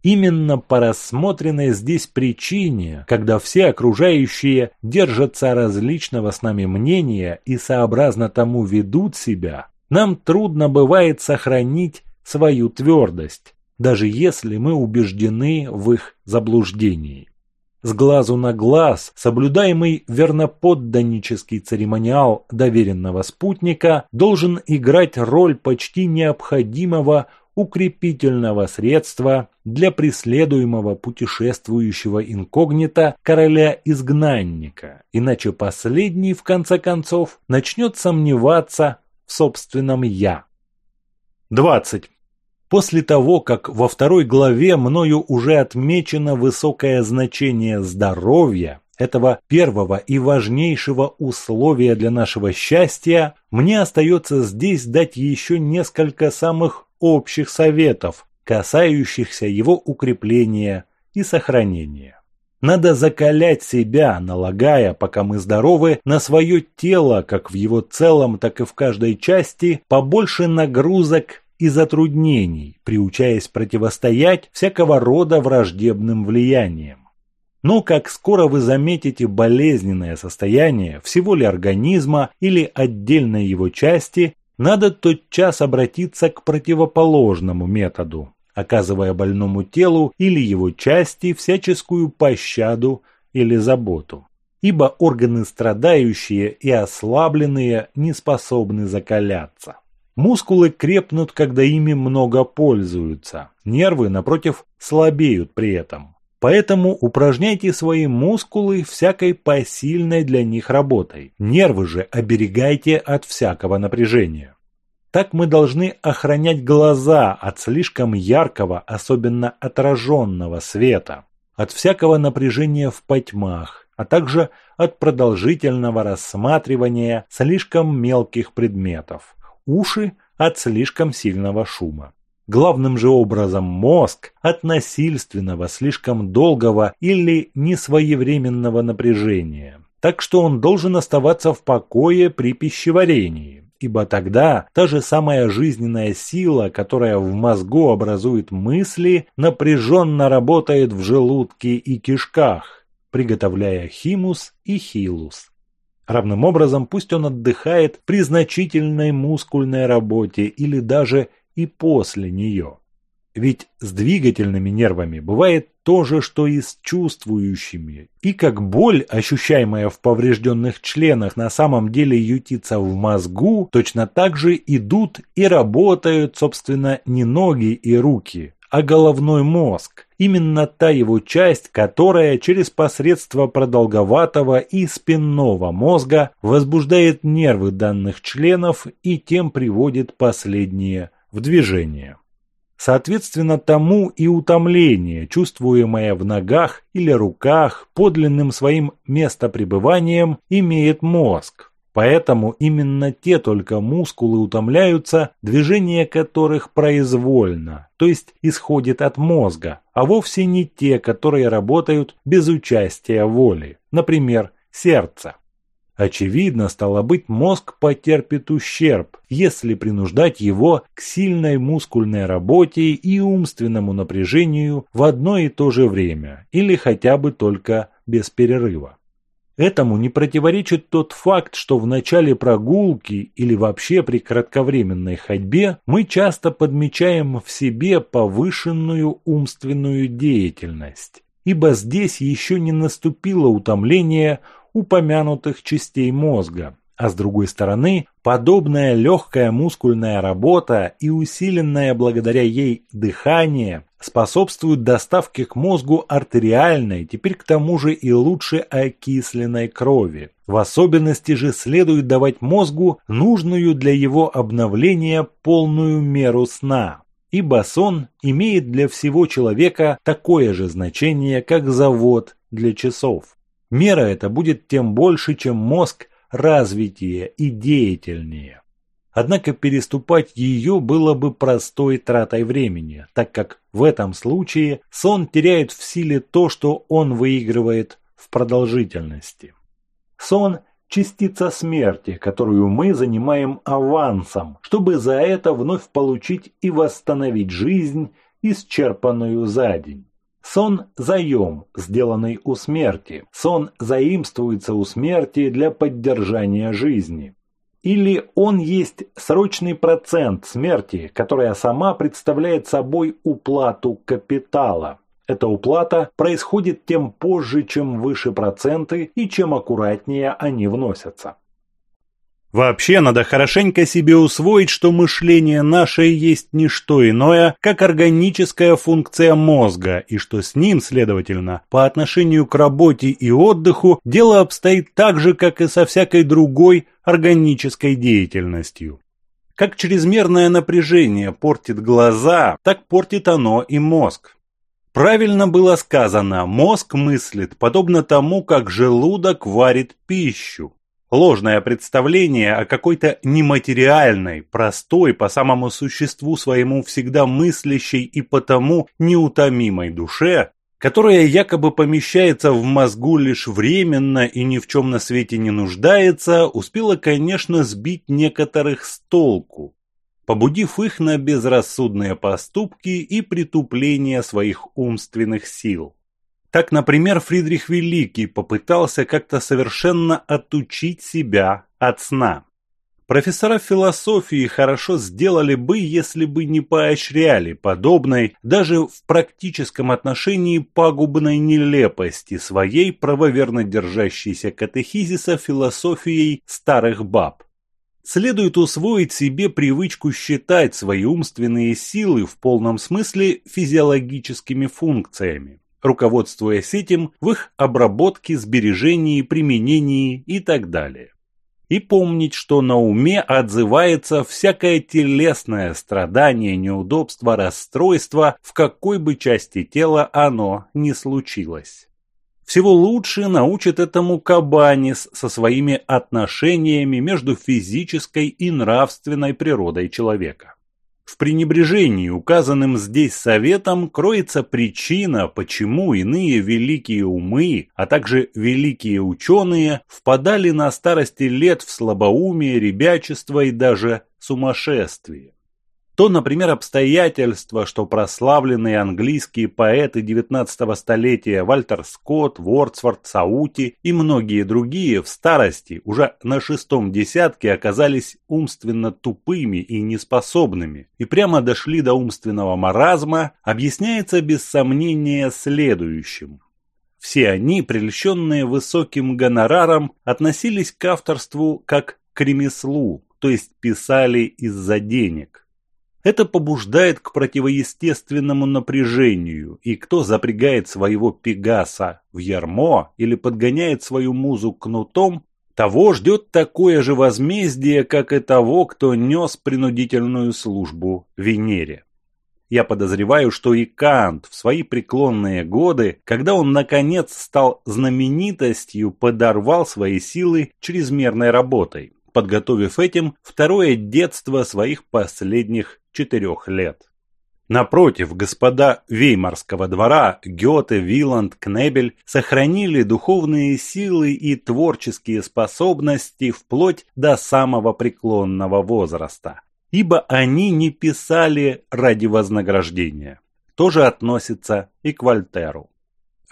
Именно по рассмотренной здесь причине, когда все окружающие держатся различного с нами мнения и сообразно тому ведут себя, нам трудно бывает сохранить свою твердость, даже если мы убеждены в их заблуждении. С глазу на глаз соблюдаемый верноподданнический церемониал доверенного спутника должен играть роль почти необходимого укрепительного средства для преследуемого путешествующего инкогнито короля-изгнанника, иначе последний, в конце концов, начнет сомневаться в собственном «я». 20. После того, как во второй главе мною уже отмечено высокое значение здоровья, этого первого и важнейшего условия для нашего счастья, мне остается здесь дать еще несколько самых общих советов, касающихся его укрепления и сохранения. Надо закалять себя, налагая, пока мы здоровы, на свое тело, как в его целом, так и в каждой части, побольше нагрузок и затруднений, приучаясь противостоять всякого рода враждебным влияниям. Но как скоро вы заметите болезненное состояние всего ли организма или отдельной его части, надо тотчас обратиться к противоположному методу, оказывая больному телу или его части всяческую пощаду или заботу. Ибо органы страдающие и ослабленные не способны закаляться. Мускулы крепнут, когда ими много пользуются. Нервы, напротив, слабеют при этом. Поэтому упражняйте свои мускулы всякой посильной для них работой. Нервы же оберегайте от всякого напряжения. Так мы должны охранять глаза от слишком яркого, особенно отраженного света, от всякого напряжения в потьмах, а также от продолжительного рассматривания слишком мелких предметов, уши от слишком сильного шума главным же образом мозг от насильственного, слишком долгого или несвоевременного напряжения. так что он должен оставаться в покое при пищеварении, ибо тогда та же самая жизненная сила, которая в мозгу образует мысли, напряженно работает в желудке и кишках, приготовляя химус и хилус. Равным образом пусть он отдыхает при значительной мускульной работе или даже и после нее. Ведь с двигательными нервами бывает то же, что и с чувствующими. И как боль, ощущаемая в поврежденных членах, на самом деле ютится в мозгу, точно так же идут и работают, собственно, не ноги и руки, а головной мозг. Именно та его часть, которая через посредство продолговатого и спинного мозга возбуждает нервы данных членов и тем приводит последние в движение. Соответственно тому и утомление, чувствуемое в ногах или руках, подлинным своим местопребыванием имеет мозг. Поэтому именно те только мускулы утомляются, движение которых произвольно, то есть исходит от мозга, а вовсе не те, которые работают без участия воли, например, сердце. Очевидно, стало быть, мозг потерпит ущерб, если принуждать его к сильной мускульной работе и умственному напряжению в одно и то же время, или хотя бы только без перерыва. Этому не противоречит тот факт, что в начале прогулки или вообще при кратковременной ходьбе мы часто подмечаем в себе повышенную умственную деятельность, ибо здесь еще не наступило утомление упомянутых частей мозга, а с другой стороны, подобная легкая мускульная работа и усиленное благодаря ей дыхание способствуют доставке к мозгу артериальной, теперь к тому же и лучше окисленной крови. В особенности же следует давать мозгу нужную для его обновления полную меру сна. Ибо сон имеет для всего человека такое же значение, как завод для часов. Мера эта будет тем больше, чем мозг развитие и деятельнее. Однако переступать ее было бы простой тратой времени, так как в этом случае сон теряет в силе то, что он выигрывает в продолжительности. Сон – частица смерти, которую мы занимаем авансом, чтобы за это вновь получить и восстановить жизнь, исчерпанную за день. Сон – заем, сделанный у смерти. Сон заимствуется у смерти для поддержания жизни. Или он есть срочный процент смерти, которая сама представляет собой уплату капитала. Эта уплата происходит тем позже, чем выше проценты и чем аккуратнее они вносятся. Вообще надо хорошенько себе усвоить, что мышление наше есть не что иное, как органическая функция мозга, и что с ним, следовательно, по отношению к работе и отдыху дело обстоит так же, как и со всякой другой органической деятельностью. Как чрезмерное напряжение портит глаза, так портит оно и мозг. Правильно было сказано, мозг мыслит, подобно тому, как желудок варит пищу. Ложное представление о какой-то нематериальной, простой по самому существу своему всегда мыслящей и потому неутомимой душе, которая якобы помещается в мозгу лишь временно и ни в чем на свете не нуждается, успела, конечно, сбить некоторых с толку, побудив их на безрассудные поступки и притупление своих умственных сил. Так, например, Фридрих Великий попытался как-то совершенно отучить себя от сна. Профессора философии хорошо сделали бы, если бы не поощряли подобной, даже в практическом отношении пагубной нелепости своей правоверно держащейся катехизиса философией старых баб. Следует усвоить себе привычку считать свои умственные силы в полном смысле физиологическими функциями руководствуясь этим в их обработке, сбережении, применении и так далее. И помнить, что на уме отзывается всякое телесное страдание, неудобство, расстройство, в какой бы части тела оно ни случилось. Всего лучше научит этому Кабанис со своими отношениями между физической и нравственной природой человека. В пренебрежении указанным здесь советом кроется причина, почему иные великие умы, а также великие ученые впадали на старости лет в слабоумие, ребячество и даже сумасшествие то, например, обстоятельство, что прославленные английские поэты XIX столетия Вальтер Скотт, Вордсворт, Саути и многие другие в старости уже на шестом десятке оказались умственно тупыми и неспособными и прямо дошли до умственного маразма, объясняется без сомнения следующим. Все они, прельщенные высоким гонораром, относились к авторству как к ремеслу, то есть писали из-за денег. Это побуждает к противоестественному напряжению, и кто запрягает своего пегаса в ярмо или подгоняет свою музу кнутом, того ждет такое же возмездие, как и того, кто нес принудительную службу Венере. Я подозреваю, что и Кант в свои преклонные годы, когда он наконец стал знаменитостью, подорвал свои силы чрезмерной работой, подготовив этим второе детство своих последних четырех лет. Напротив, господа Веймарского двора Гёте, Виланд, Кнебель сохранили духовные силы и творческие способности вплоть до самого преклонного возраста, ибо они не писали ради вознаграждения. Тоже относится и к Вольтеру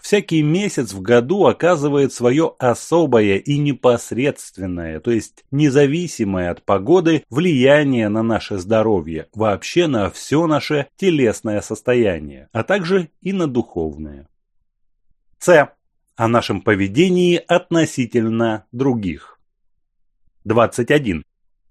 всякий месяц в году оказывает свое особое и непосредственное, то есть независимое от погоды, влияние на наше здоровье, вообще на все наше телесное состояние, а также и на духовное. С. О нашем поведении относительно других. 21.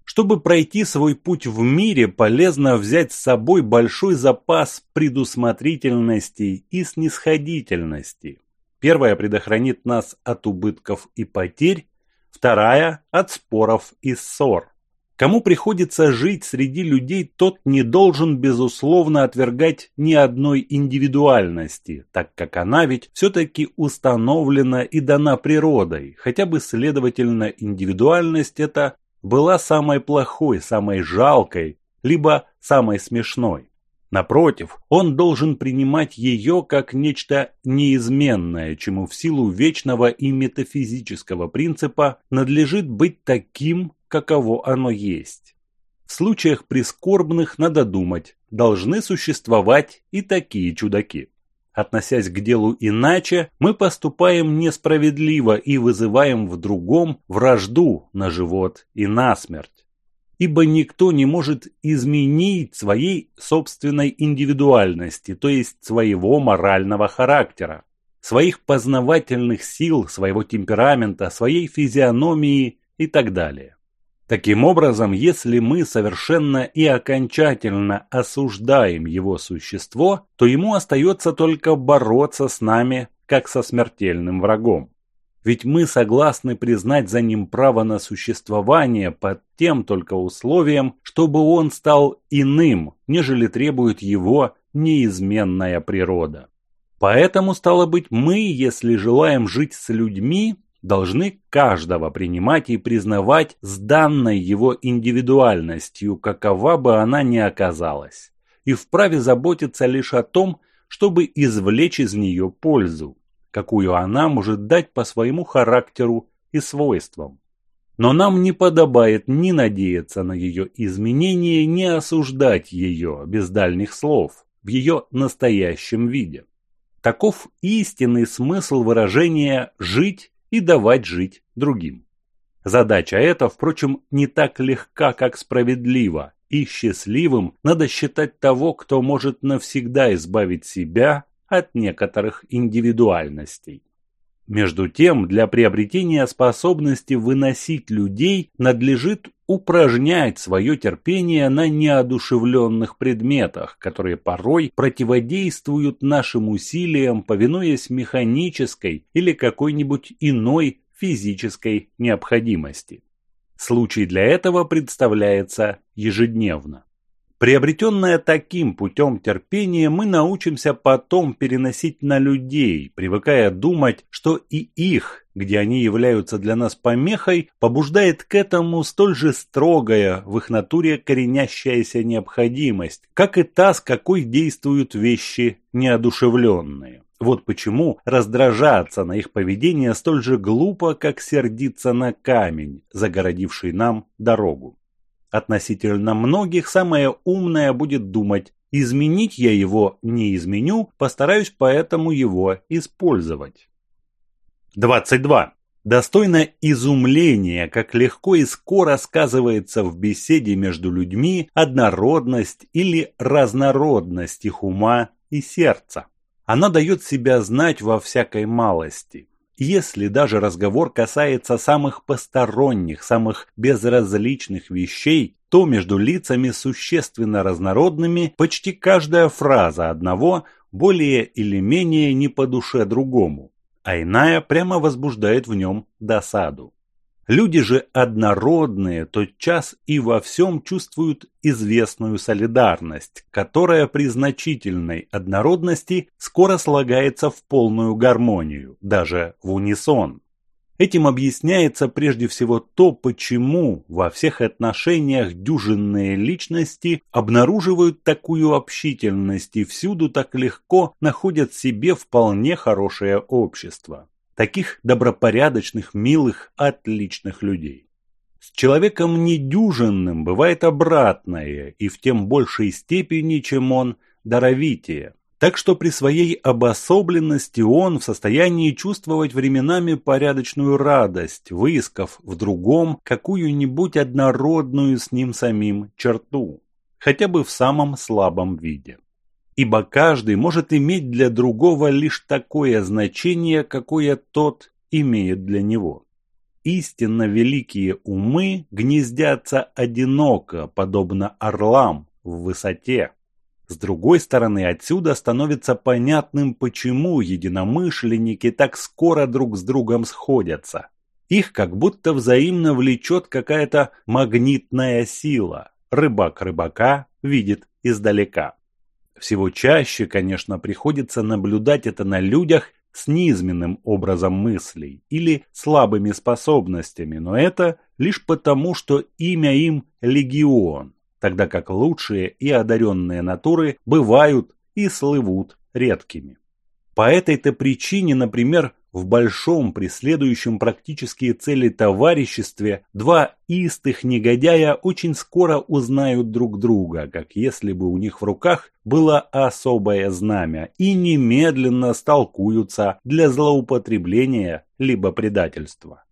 Чтобы пройти свой путь в мире, полезно взять с собой большой запас предусмотрительности и снисходительности. Первая предохранит нас от убытков и потерь, вторая – от споров и ссор. Кому приходится жить среди людей, тот не должен, безусловно, отвергать ни одной индивидуальности, так как она ведь все-таки установлена и дана природой, хотя бы, следовательно, индивидуальность – это была самой плохой, самой жалкой, либо самой смешной. Напротив, он должен принимать ее как нечто неизменное, чему в силу вечного и метафизического принципа надлежит быть таким, каково оно есть. В случаях прискорбных надо думать, должны существовать и такие чудаки. Относясь к делу иначе, мы поступаем несправедливо и вызываем в другом вражду на живот и на смерть. Ибо никто не может изменить своей собственной индивидуальности, то есть своего морального характера, своих познавательных сил, своего темперамента, своей физиономии и так далее. Таким образом, если мы совершенно и окончательно осуждаем его существо, то ему остается только бороться с нами, как со смертельным врагом. Ведь мы согласны признать за ним право на существование под тем только условием, чтобы он стал иным, нежели требует его неизменная природа. Поэтому, стало быть, мы, если желаем жить с людьми, должны каждого принимать и признавать с данной его индивидуальностью, какова бы она ни оказалась, и вправе заботиться лишь о том, чтобы извлечь из нее пользу, какую она может дать по своему характеру и свойствам. Но нам не подобает ни надеяться на ее изменение, ни осуждать ее без дальних слов в ее настоящем виде. Таков истинный смысл выражения «жить и давать жить другим. Задача эта, впрочем, не так легка, как справедлива, и счастливым надо считать того, кто может навсегда избавить себя от некоторых индивидуальностей. Между тем, для приобретения способности выносить людей надлежит упражнять свое терпение на неодушевленных предметах, которые порой противодействуют нашим усилиям, повинуясь механической или какой-нибудь иной физической необходимости. Случай для этого представляется ежедневно. Приобретенное таким путем терпение мы научимся потом переносить на людей, привыкая думать, что и их где они являются для нас помехой, побуждает к этому столь же строгая в их натуре коренящаяся необходимость, как и та, с какой действуют вещи неодушевленные. Вот почему раздражаться на их поведение столь же глупо, как сердиться на камень, загородивший нам дорогу. Относительно многих самое умное будет думать, изменить я его не изменю, постараюсь поэтому его использовать. 22. Достойно изумления, как легко и скоро сказывается в беседе между людьми однородность или разнородность их ума и сердца. Она дает себя знать во всякой малости. Если даже разговор касается самых посторонних, самых безразличных вещей, то между лицами существенно разнородными почти каждая фраза одного более или менее не по душе другому, а иная прямо возбуждает в нем досаду. Люди же однородные тотчас и во всем чувствуют известную солидарность, которая при значительной однородности скоро слагается в полную гармонию, даже в унисон. Этим объясняется прежде всего то, почему во всех отношениях дюжинные личности обнаруживают такую общительность и всюду так легко находят себе вполне хорошее общество таких добропорядочных, милых, отличных людей. С человеком недюжинным бывает обратное, и в тем большей степени, чем он, даровитее. Так что при своей обособленности он в состоянии чувствовать временами порядочную радость, выискав в другом какую-нибудь однородную с ним самим черту, хотя бы в самом слабом виде ибо каждый может иметь для другого лишь такое значение, какое тот имеет для него. Истинно великие умы гнездятся одиноко, подобно орлам в высоте. С другой стороны, отсюда становится понятным, почему единомышленники так скоро друг с другом сходятся. Их как будто взаимно влечет какая-то магнитная сила. Рыбак рыбака видит издалека. Всего чаще, конечно, приходится наблюдать это на людях с низменным образом мыслей или слабыми способностями, но это лишь потому, что имя им легион, тогда как лучшие и одаренные натуры бывают и слывут редкими. По этой-то причине, например, в большом, преследующем практические цели товариществе, два истых негодяя очень скоро узнают друг друга, как если бы у них в руках было особое знамя, и немедленно столкуются для злоупотребления либо предательства.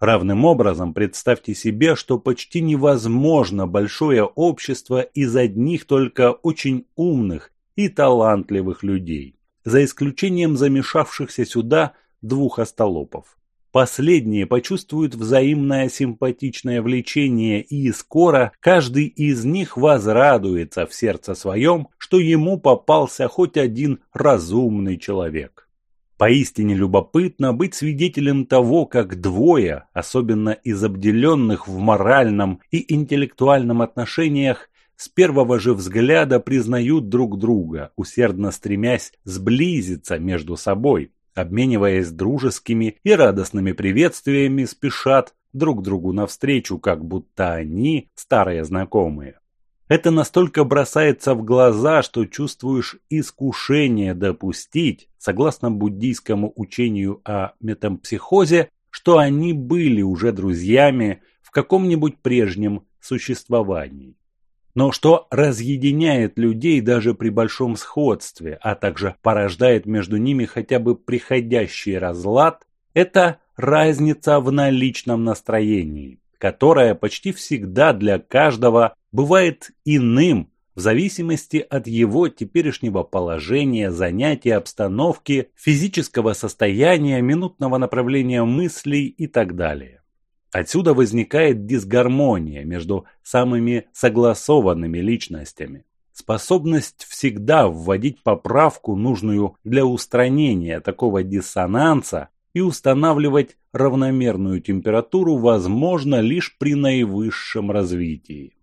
Равным образом представьте себе, что почти невозможно большое общество из одних только очень умных и талантливых людей, за исключением замешавшихся сюда двух остолопов. Последние почувствуют взаимное симпатичное влечение и скоро каждый из них возрадуется в сердце своем, что ему попался хоть один разумный человек. Поистине любопытно быть свидетелем того, как двое, особенно из обделенных в моральном и интеллектуальном отношениях, с первого же взгляда признают друг друга, усердно стремясь сблизиться между собой, обмениваясь дружескими и радостными приветствиями, спешат друг другу навстречу, как будто они старые знакомые. Это настолько бросается в глаза, что чувствуешь искушение допустить, согласно буддийскому учению о метампсихозе, что они были уже друзьями в каком-нибудь прежнем существовании но что разъединяет людей даже при большом сходстве, а также порождает между ними хотя бы приходящий разлад, это разница в наличном настроении, которая почти всегда для каждого бывает иным в зависимости от его теперешнего положения, занятий, обстановки, физического состояния, минутного направления мыслей и так далее. Отсюда возникает дисгармония между самыми согласованными личностями. Способность всегда вводить поправку, нужную для устранения такого диссонанса, и устанавливать равномерную температуру возможно лишь при наивысшем развитии.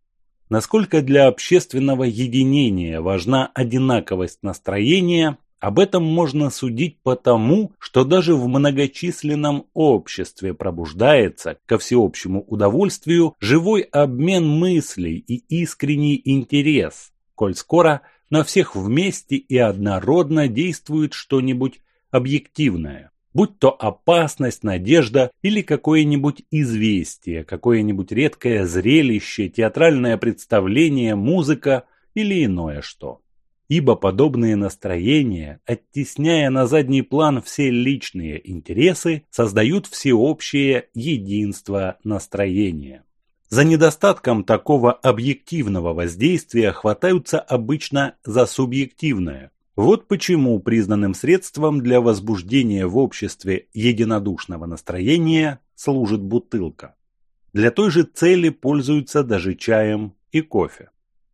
Насколько для общественного единения важна одинаковость настроения, Об этом можно судить потому, что даже в многочисленном обществе пробуждается, ко всеобщему удовольствию, живой обмен мыслей и искренний интерес, коль скоро на всех вместе и однородно действует что-нибудь объективное. Будь то опасность, надежда или какое-нибудь известие, какое-нибудь редкое зрелище, театральное представление, музыка или иное что ибо подобные настроения, оттесняя на задний план все личные интересы, создают всеобщее единство настроения. За недостатком такого объективного воздействия хватаются обычно за субъективное. Вот почему признанным средством для возбуждения в обществе единодушного настроения служит бутылка. Для той же цели пользуются даже чаем и кофе.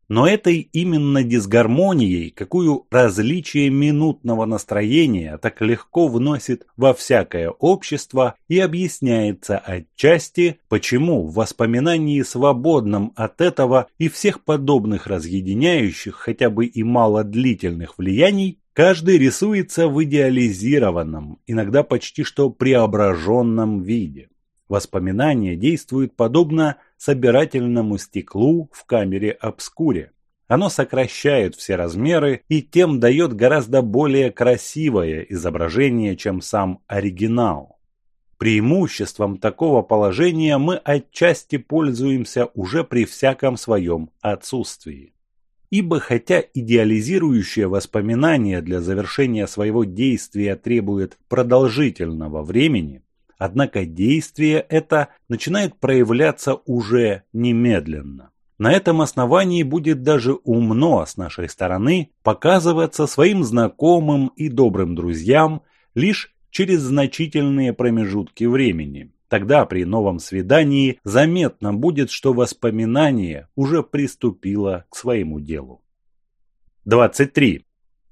Но этой именно дисгармонией, какую различие минутного настроения так легко вносит во всякое общество и объясняется отчасти, почему в воспоминании свободном от этого и всех подобных разъединяющих хотя бы и малодлительных влияний каждый рисуется в идеализированном, иногда почти что преображенном виде. Воспоминание действует подобно собирательному стеклу в камере обскуре. Оно сокращает все размеры и тем дает гораздо более красивое изображение, чем сам оригинал. Преимуществом такого положения мы отчасти пользуемся уже при всяком своем отсутствии. Ибо хотя идеализирующее воспоминание для завершения своего действия требует продолжительного времени, Однако действие это начинает проявляться уже немедленно. На этом основании будет даже умно с нашей стороны показываться своим знакомым и добрым друзьям лишь через значительные промежутки времени. Тогда при новом свидании заметно будет, что воспоминание уже приступило к своему делу. 23.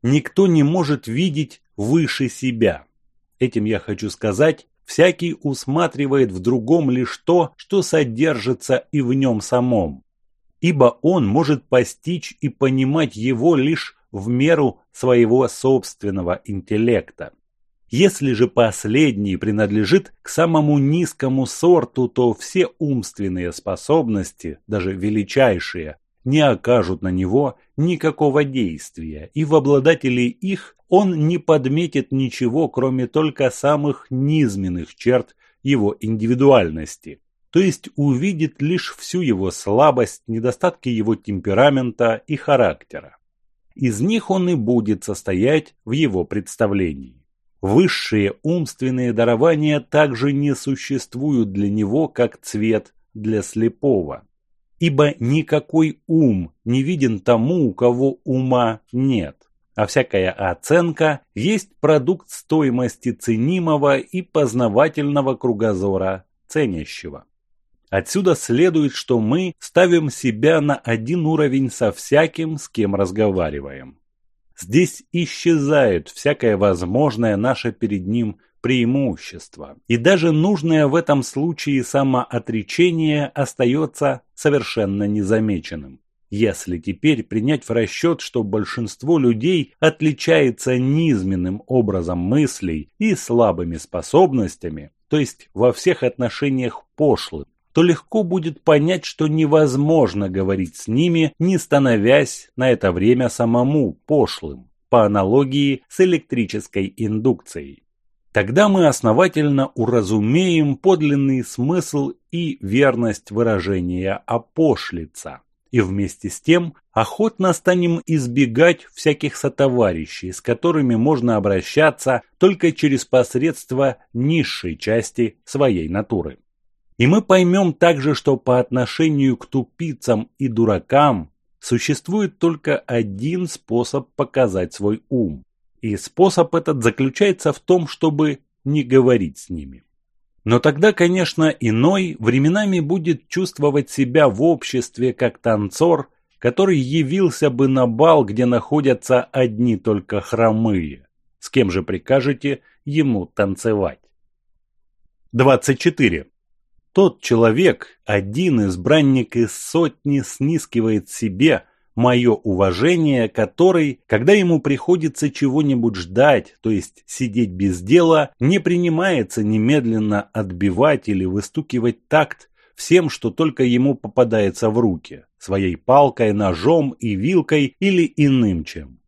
Никто не может видеть выше себя. Этим я хочу сказать, Всякий усматривает в другом лишь то, что содержится и в нем самом. Ибо он может постичь и понимать его лишь в меру своего собственного интеллекта. Если же последний принадлежит к самому низкому сорту, то все умственные способности, даже величайшие, не окажут на него никакого действия, и в обладателей их он не подметит ничего, кроме только самых низменных черт его индивидуальности, то есть увидит лишь всю его слабость, недостатки его темперамента и характера. Из них он и будет состоять в его представлении. Высшие умственные дарования также не существуют для него как цвет для слепого. Ибо никакой ум не виден тому, у кого ума нет а всякая оценка есть продукт стоимости ценимого и познавательного кругозора ценящего. Отсюда следует, что мы ставим себя на один уровень со всяким, с кем разговариваем. Здесь исчезает всякое возможное наше перед ним преимущество, и даже нужное в этом случае самоотречение остается совершенно незамеченным. Если теперь принять в расчет, что большинство людей отличается низменным образом мыслей и слабыми способностями, то есть во всех отношениях пошлым, то легко будет понять, что невозможно говорить с ними, не становясь на это время самому пошлым, по аналогии с электрической индукцией. Тогда мы основательно уразумеем подлинный смысл и верность выражения «опошлица», и вместе с тем охотно станем избегать всяких сотоварищей, с которыми можно обращаться только через посредство низшей части своей натуры. И мы поймем также, что по отношению к тупицам и дуракам существует только один способ показать свой ум. И способ этот заключается в том, чтобы не говорить с ними. Но тогда, конечно, иной временами будет чувствовать себя в обществе как танцор, который явился бы на бал, где находятся одни только хромые. С кем же прикажете ему танцевать? 24. Тот человек, один избранник из сотни, снискивает себе, мое уважение, который, когда ему приходится чего-нибудь ждать, то есть сидеть без дела, не принимается немедленно отбивать или выстукивать такт всем, что только ему попадается в руки, своей палкой, ножом и вилкой или иным чем.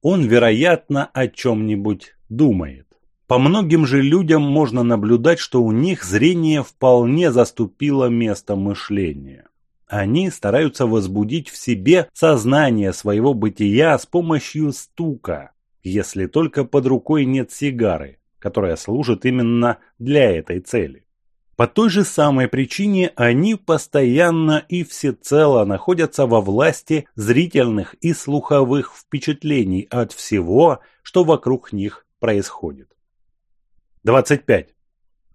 Он, вероятно, о чем-нибудь думает. По многим же людям можно наблюдать, что у них зрение вполне заступило место мышления. Они стараются возбудить в себе сознание своего бытия с помощью стука, если только под рукой нет сигары, которая служит именно для этой цели. По той же самой причине они постоянно и всецело находятся во власти зрительных и слуховых впечатлений от всего, что вокруг них происходит. 25.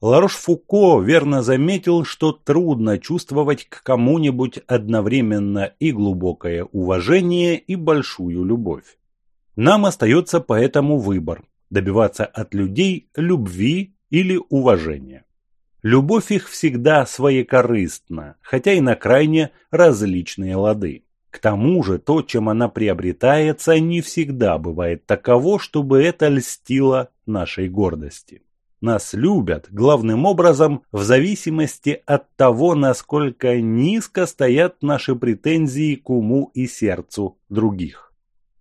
Ларош-Фуко верно заметил, что трудно чувствовать к кому-нибудь одновременно и глубокое уважение, и большую любовь. Нам остается поэтому выбор – добиваться от людей любви или уважения. Любовь их всегда своекорыстна, хотя и на крайне различные лады. К тому же то, чем она приобретается, не всегда бывает таково, чтобы это льстило нашей гордости. Нас любят главным образом в зависимости от того, насколько низко стоят наши претензии к уму и сердцу других.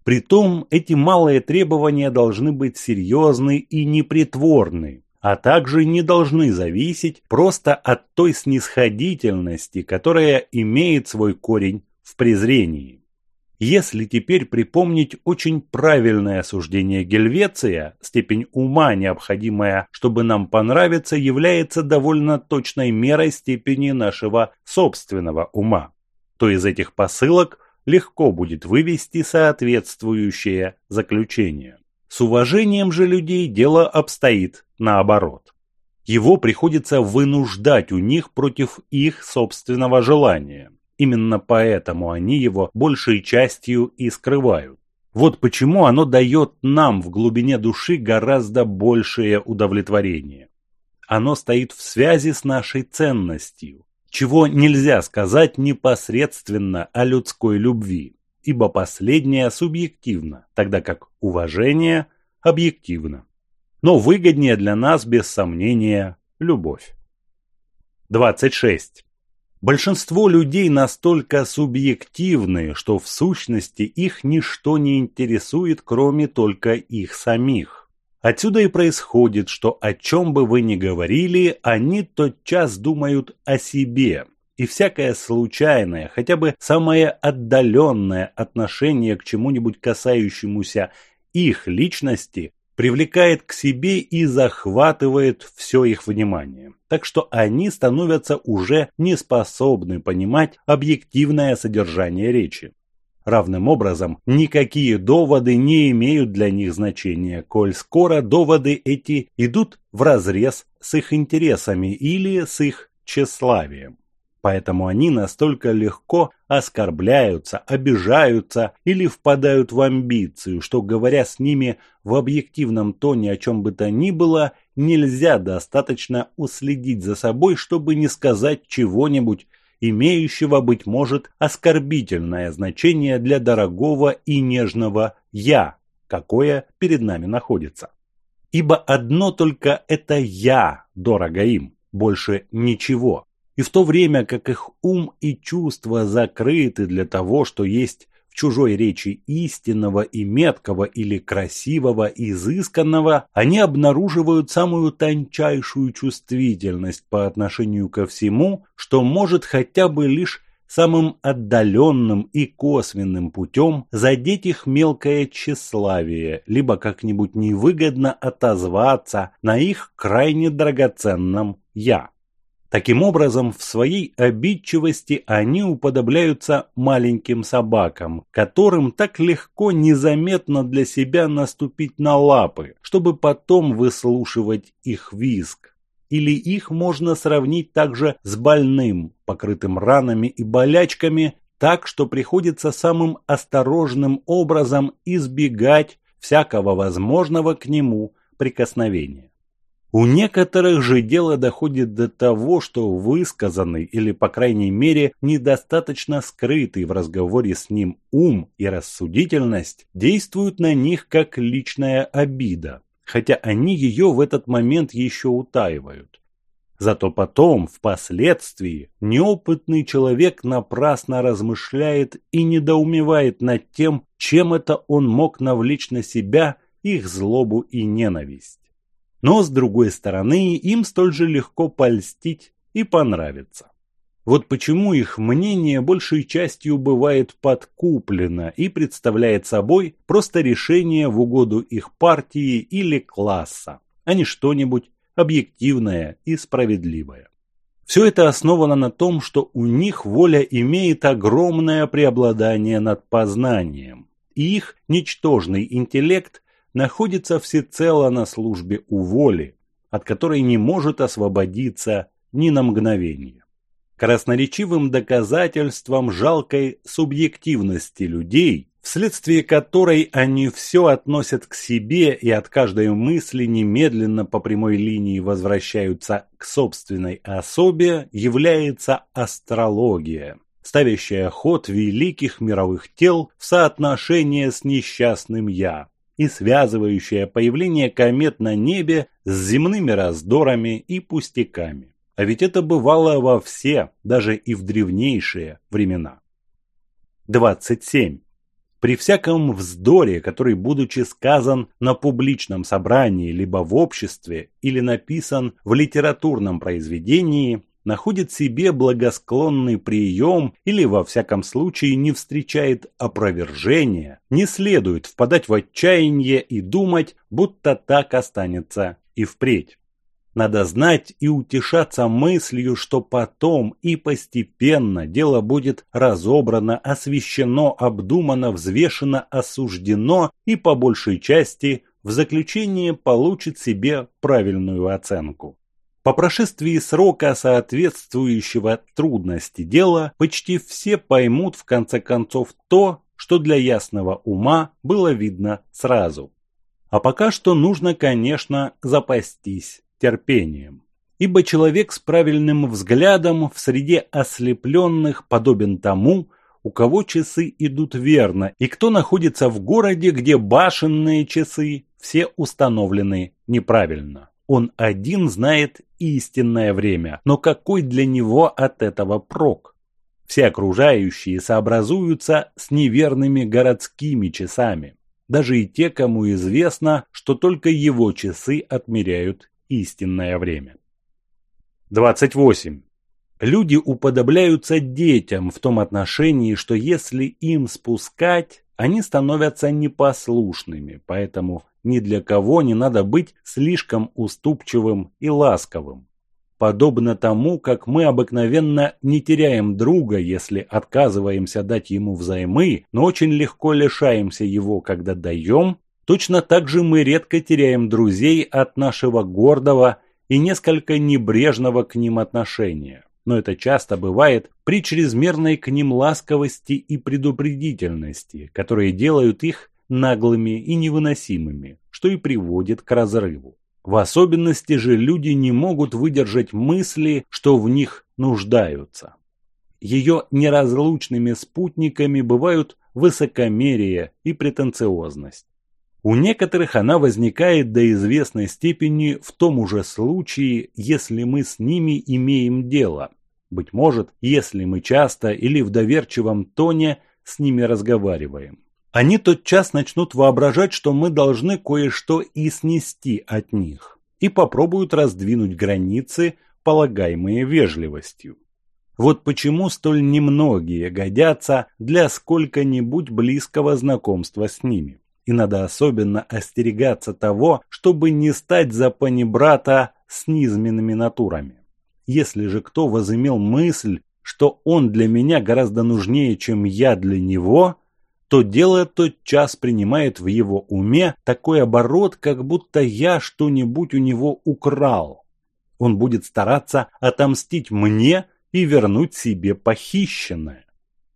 Притом эти малые требования должны быть серьезны и непритворны, а также не должны зависеть просто от той снисходительности, которая имеет свой корень в презрении. Если теперь припомнить очень правильное суждение Гельвеция, степень ума, необходимая, чтобы нам понравиться, является довольно точной мерой степени нашего собственного ума, то из этих посылок легко будет вывести соответствующее заключение. С уважением же людей дело обстоит наоборот. Его приходится вынуждать у них против их собственного желания. Именно поэтому они его большей частью и скрывают. Вот почему оно дает нам в глубине души гораздо большее удовлетворение. Оно стоит в связи с нашей ценностью, чего нельзя сказать непосредственно о людской любви ибо последнее субъективно, тогда как уважение объективно. Но выгоднее для нас, без сомнения, любовь. 26. Большинство людей настолько субъективны, что в сущности их ничто не интересует, кроме только их самих. Отсюда и происходит, что о чем бы вы ни говорили, они тотчас думают о себе, и всякое случайное, хотя бы самое отдаленное отношение к чему-нибудь касающемуся их личности привлекает к себе и захватывает все их внимание. Так что они становятся уже не способны понимать объективное содержание речи. Равным образом, никакие доводы не имеют для них значения, коль скоро доводы эти идут вразрез с их интересами или с их тщеславием. Поэтому они настолько легко оскорбляются, обижаются или впадают в амбицию, что, говоря с ними в объективном тоне о чем бы то ни было, нельзя достаточно уследить за собой, чтобы не сказать чего-нибудь, имеющего, быть может, оскорбительное значение для дорогого и нежного «я», какое перед нами находится. Ибо одно только это «я» дорого им, больше ничего. И в то время как их ум и чувства закрыты для того, что есть в чужой речи истинного и меткого или красивого и изысканного, они обнаруживают самую тончайшую чувствительность по отношению ко всему, что может хотя бы лишь самым отдаленным и косвенным путем задеть их мелкое тщеславие, либо как-нибудь невыгодно отозваться на их крайне драгоценном «я». Таким образом, в своей обидчивости они уподобляются маленьким собакам, которым так легко незаметно для себя наступить на лапы, чтобы потом выслушивать их визг. Или их можно сравнить также с больным, покрытым ранами и болячками, так что приходится самым осторожным образом избегать всякого возможного к нему прикосновения. У некоторых же дело доходит до того, что высказанный или, по крайней мере, недостаточно скрытый в разговоре с ним ум и рассудительность действуют на них как личная обида, хотя они ее в этот момент еще утаивают. Зато потом, впоследствии, неопытный человек напрасно размышляет и недоумевает над тем, чем это он мог навлечь на себя их злобу и ненависть но с другой стороны им столь же легко польстить и понравиться. Вот почему их мнение большей частью бывает подкуплено и представляет собой просто решение в угоду их партии или класса, а не что-нибудь объективное и справедливое. Все это основано на том, что у них воля имеет огромное преобладание над познанием, и их ничтожный интеллект находится всецело на службе у воли, от которой не может освободиться ни на мгновение. Красноречивым доказательством жалкой субъективности людей, вследствие которой они все относят к себе и от каждой мысли немедленно по прямой линии возвращаются к собственной особе, является астрология, ставящая ход великих мировых тел в соотношение с несчастным «я», и связывающая появление комет на небе с земными раздорами и пустяками. А ведь это бывало во все, даже и в древнейшие времена. 27. При всяком вздоре, который, будучи сказан на публичном собрании либо в обществе или написан в литературном произведении, находит себе благосклонный прием или во всяком случае не встречает опровержения, не следует впадать в отчаяние и думать, будто так останется и впредь. Надо знать и утешаться мыслью, что потом и постепенно дело будет разобрано, освещено, обдумано, взвешено, осуждено и по большей части в заключение получит себе правильную оценку. По прошествии срока, соответствующего трудности дела, почти все поймут в конце концов то, что для ясного ума было видно сразу. А пока что нужно, конечно, запастись терпением. Ибо человек с правильным взглядом в среде ослепленных подобен тому, у кого часы идут верно, и кто находится в городе, где башенные часы все установлены неправильно. Он один знает истинное время, но какой для него от этого прок? Все окружающие сообразуются с неверными городскими часами. Даже и те, кому известно, что только его часы отмеряют истинное время. 28. Люди уподобляются детям в том отношении, что если им спускать, они становятся непослушными, поэтому ни для кого не надо быть слишком уступчивым и ласковым. Подобно тому, как мы обыкновенно не теряем друга, если отказываемся дать ему взаймы, но очень легко лишаемся его, когда даем, точно так же мы редко теряем друзей от нашего гордого и несколько небрежного к ним отношения. Но это часто бывает при чрезмерной к ним ласковости и предупредительности, которые делают их наглыми и невыносимыми, что и приводит к разрыву. В особенности же люди не могут выдержать мысли, что в них нуждаются. Ее неразлучными спутниками бывают высокомерие и претенциозность. У некоторых она возникает до известной степени в том уже случае, если мы с ними имеем дело. Быть может, если мы часто или в доверчивом тоне с ними разговариваем они тотчас начнут воображать, что мы должны кое-что и снести от них, и попробуют раздвинуть границы, полагаемые вежливостью. Вот почему столь немногие годятся для сколько-нибудь близкого знакомства с ними. И надо особенно остерегаться того, чтобы не стать за панибрата с низменными натурами. Если же кто возымел мысль, что он для меня гораздо нужнее, чем я для него – то дело тот час принимает в его уме такой оборот, как будто я что-нибудь у него украл. Он будет стараться отомстить мне и вернуть себе похищенное.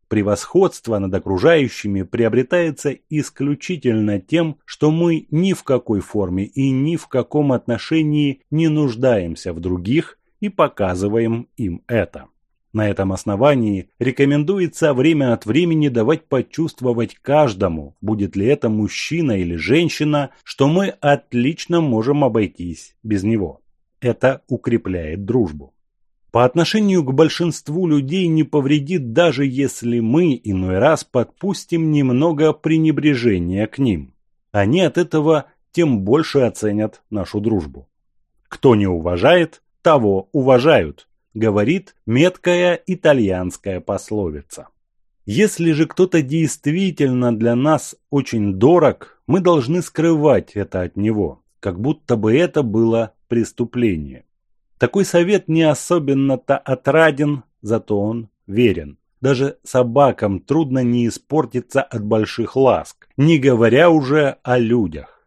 Превосходство над окружающими приобретается исключительно тем, что мы ни в какой форме и ни в каком отношении не нуждаемся в других и показываем им это. На этом основании рекомендуется время от времени давать почувствовать каждому, будет ли это мужчина или женщина, что мы отлично можем обойтись без него. Это укрепляет дружбу. По отношению к большинству людей не повредит даже если мы иной раз подпустим немного пренебрежения к ним. Они от этого тем больше оценят нашу дружбу. Кто не уважает, того уважают, говорит меткая итальянская пословица. Если же кто-то действительно для нас очень дорог, мы должны скрывать это от него, как будто бы это было преступление. Такой совет не особенно-то отраден, зато он верен. Даже собакам трудно не испортиться от больших ласк, не говоря уже о людях.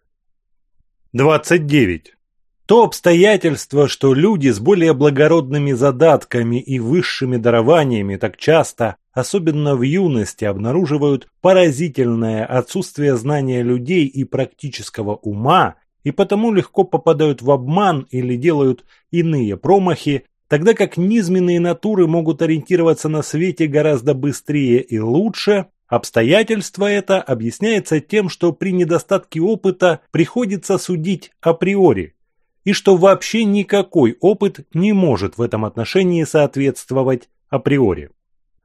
29. То обстоятельство, что люди с более благородными задатками и высшими дарованиями так часто, особенно в юности, обнаруживают поразительное отсутствие знания людей и практического ума, и потому легко попадают в обман или делают иные промахи, тогда как низменные натуры могут ориентироваться на свете гораздо быстрее и лучше, обстоятельство это объясняется тем, что при недостатке опыта приходится судить априори, и что вообще никакой опыт не может в этом отношении соответствовать априори.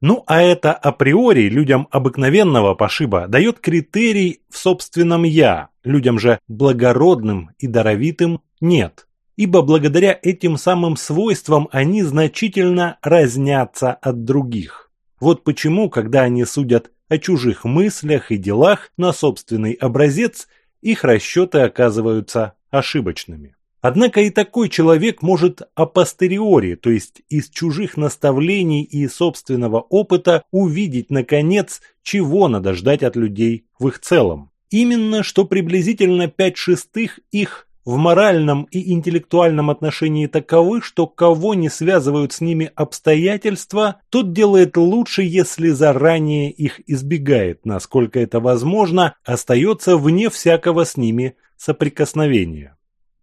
Ну а это априори людям обыкновенного пошиба дает критерий в собственном «я», людям же благородным и даровитым нет. Ибо благодаря этим самым свойствам они значительно разнятся от других. Вот почему, когда они судят о чужих мыслях и делах на собственный образец, их расчеты оказываются ошибочными. Однако и такой человек может апостериори, то есть из чужих наставлений и собственного опыта, увидеть, наконец, чего надо ждать от людей в их целом. Именно что приблизительно пять шестых их в моральном и интеллектуальном отношении таковы, что кого не связывают с ними обстоятельства, тот делает лучше, если заранее их избегает, насколько это возможно, остается вне всякого с ними соприкосновения.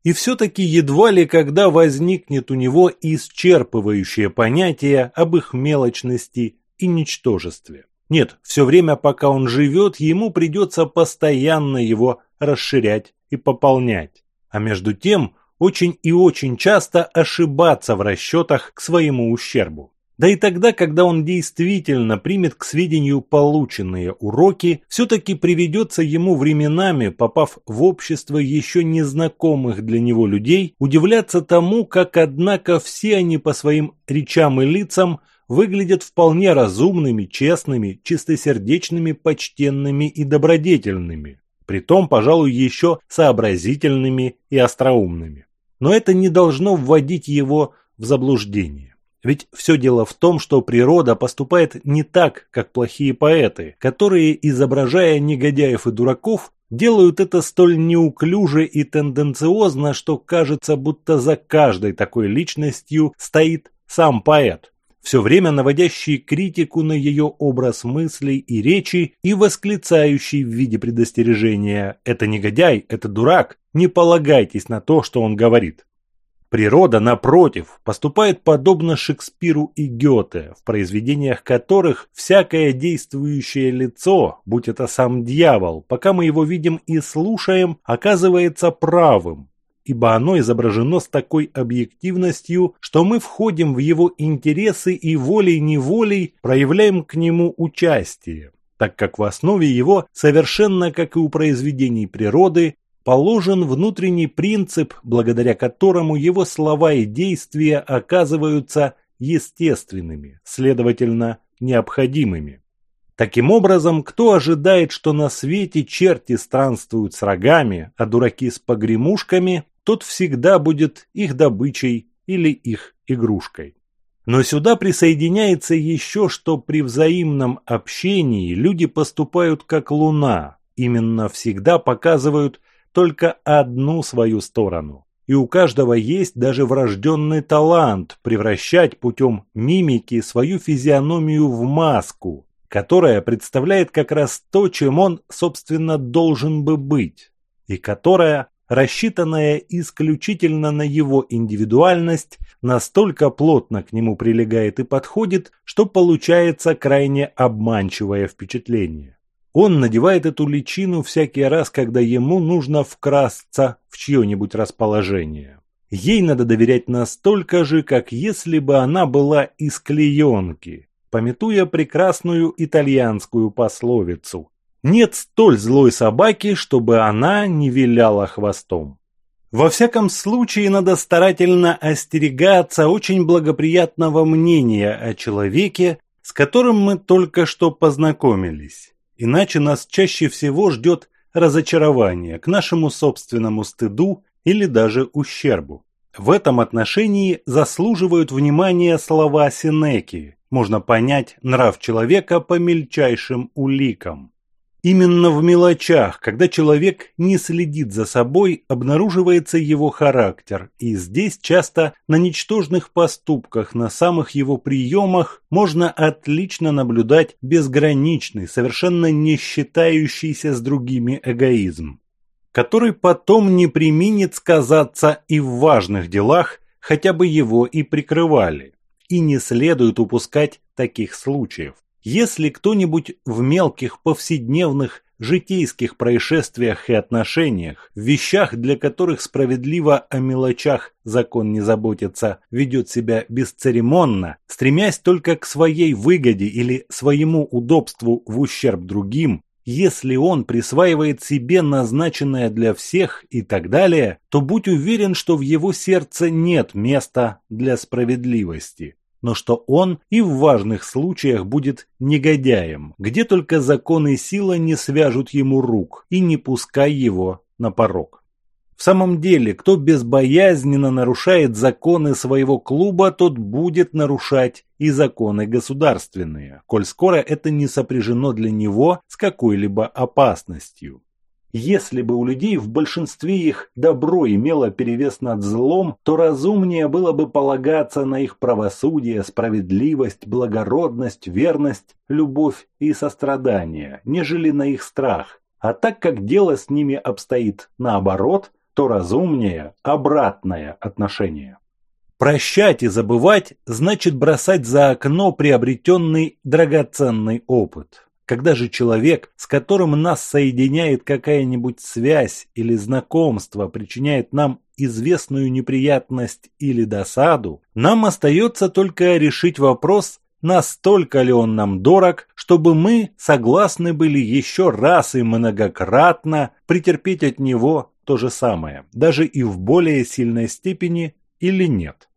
И все-таки едва ли когда возникнет у него исчерпывающее понятие об их мелочности и ничтожестве. Нет, все время, пока он живет, ему придется постоянно его расширять и пополнять. А между тем, очень и очень часто ошибаться в расчетах к своему ущербу. Да и тогда, когда он действительно примет к сведению полученные уроки, все-таки приведется ему временами, попав в общество еще незнакомых для него людей, удивляться тому, как, однако, все они по своим речам и лицам выглядят вполне разумными, честными, чистосердечными, почтенными и добродетельными, притом, пожалуй, еще сообразительными и остроумными. Но это не должно вводить его в заблуждение. Ведь все дело в том, что природа поступает не так, как плохие поэты, которые, изображая негодяев и дураков, делают это столь неуклюже и тенденциозно, что кажется, будто за каждой такой личностью стоит сам поэт, все время наводящий критику на ее образ мыслей и речи и восклицающий в виде предостережения «это негодяй, это дурак, не полагайтесь на то, что он говорит». Природа, напротив, поступает подобно Шекспиру и Гёте, в произведениях которых всякое действующее лицо, будь это сам дьявол, пока мы его видим и слушаем, оказывается правым, ибо оно изображено с такой объективностью, что мы входим в его интересы и волей-неволей проявляем к нему участие так как в основе его, совершенно как и у произведений природы, положен внутренний принцип, благодаря которому его слова и действия оказываются естественными, следовательно, необходимыми. Таким образом, кто ожидает, что на свете черти странствуют с рогами, а дураки с погремушками, тот всегда будет их добычей или их игрушкой. Но сюда присоединяется еще, что при взаимном общении люди поступают как луна, именно всегда показывают только одну свою сторону. И у каждого есть даже врожденный талант превращать путем мимики свою физиономию в маску, которая представляет как раз то, чем он, собственно, должен бы быть, и которая, рассчитанная исключительно на его индивидуальность, настолько плотно к нему прилегает и подходит, что получается крайне обманчивое впечатление. Он надевает эту личину всякий раз, когда ему нужно вкрасться в чье-нибудь расположение. Ей надо доверять настолько же, как если бы она была из клеенки, пометуя прекрасную итальянскую пословицу «Нет столь злой собаки, чтобы она не виляла хвостом». Во всяком случае, надо старательно остерегаться очень благоприятного мнения о человеке, с которым мы только что познакомились. Иначе нас чаще всего ждет разочарование к нашему собственному стыду или даже ущербу. В этом отношении заслуживают внимания слова Синеки. Можно понять нрав человека по мельчайшим уликам. Именно в мелочах, когда человек не следит за собой, обнаруживается его характер, и здесь часто на ничтожных поступках, на самых его приемах можно отлично наблюдать безграничный, совершенно не считающийся с другими эгоизм, который потом не применит сказаться и в важных делах, хотя бы его и прикрывали. И не следует упускать таких случаев. Если кто-нибудь в мелких повседневных житейских происшествиях и отношениях, в вещах, для которых справедливо о мелочах закон не заботится, ведет себя бесцеремонно, стремясь только к своей выгоде или своему удобству в ущерб другим, если он присваивает себе назначенное для всех и так далее, то будь уверен, что в его сердце нет места для справедливости но что он и в важных случаях будет негодяем, где только закон и сила не свяжут ему рук, и не пускай его на порог. В самом деле, кто безбоязненно нарушает законы своего клуба, тот будет нарушать и законы государственные, коль скоро это не сопряжено для него с какой-либо опасностью. Если бы у людей в большинстве их добро имело перевес над злом, то разумнее было бы полагаться на их правосудие, справедливость, благородность, верность, любовь и сострадание, нежели на их страх. А так как дело с ними обстоит наоборот, то разумнее обратное отношение. Прощать и забывать значит бросать за окно приобретенный драгоценный опыт. Когда же человек, с которым нас соединяет какая-нибудь связь или знакомство, причиняет нам известную неприятность или досаду, нам остается только решить вопрос, настолько ли он нам дорог, чтобы мы согласны были еще раз и многократно претерпеть от него то же самое, даже и в более сильной степени или нет.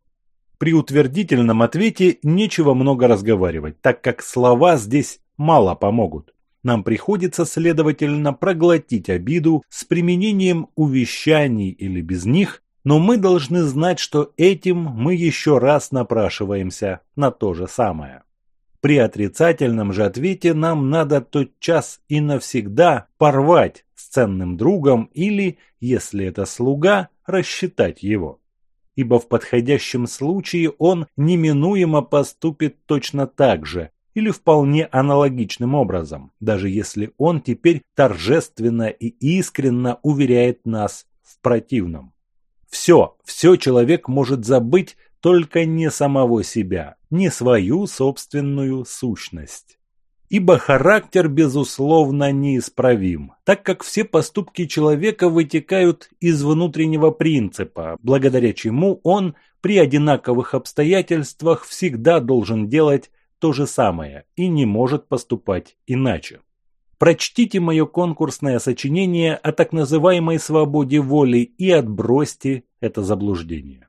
При утвердительном ответе нечего много разговаривать, так как слова здесь мало помогут. Нам приходится, следовательно, проглотить обиду с применением увещаний или без них, но мы должны знать, что этим мы еще раз напрашиваемся на то же самое. При отрицательном же ответе нам надо тот час и навсегда порвать с ценным другом или, если это слуга, рассчитать его. Ибо в подходящем случае он неминуемо поступит точно так же, или вполне аналогичным образом, даже если он теперь торжественно и искренно уверяет нас в противном. Все, все человек может забыть, только не самого себя, не свою собственную сущность. Ибо характер, безусловно, неисправим, так как все поступки человека вытекают из внутреннего принципа, благодаря чему он при одинаковых обстоятельствах всегда должен делать то же самое и не может поступать иначе. Прочтите мое конкурсное сочинение о так называемой свободе воли и отбросьте это заблуждение.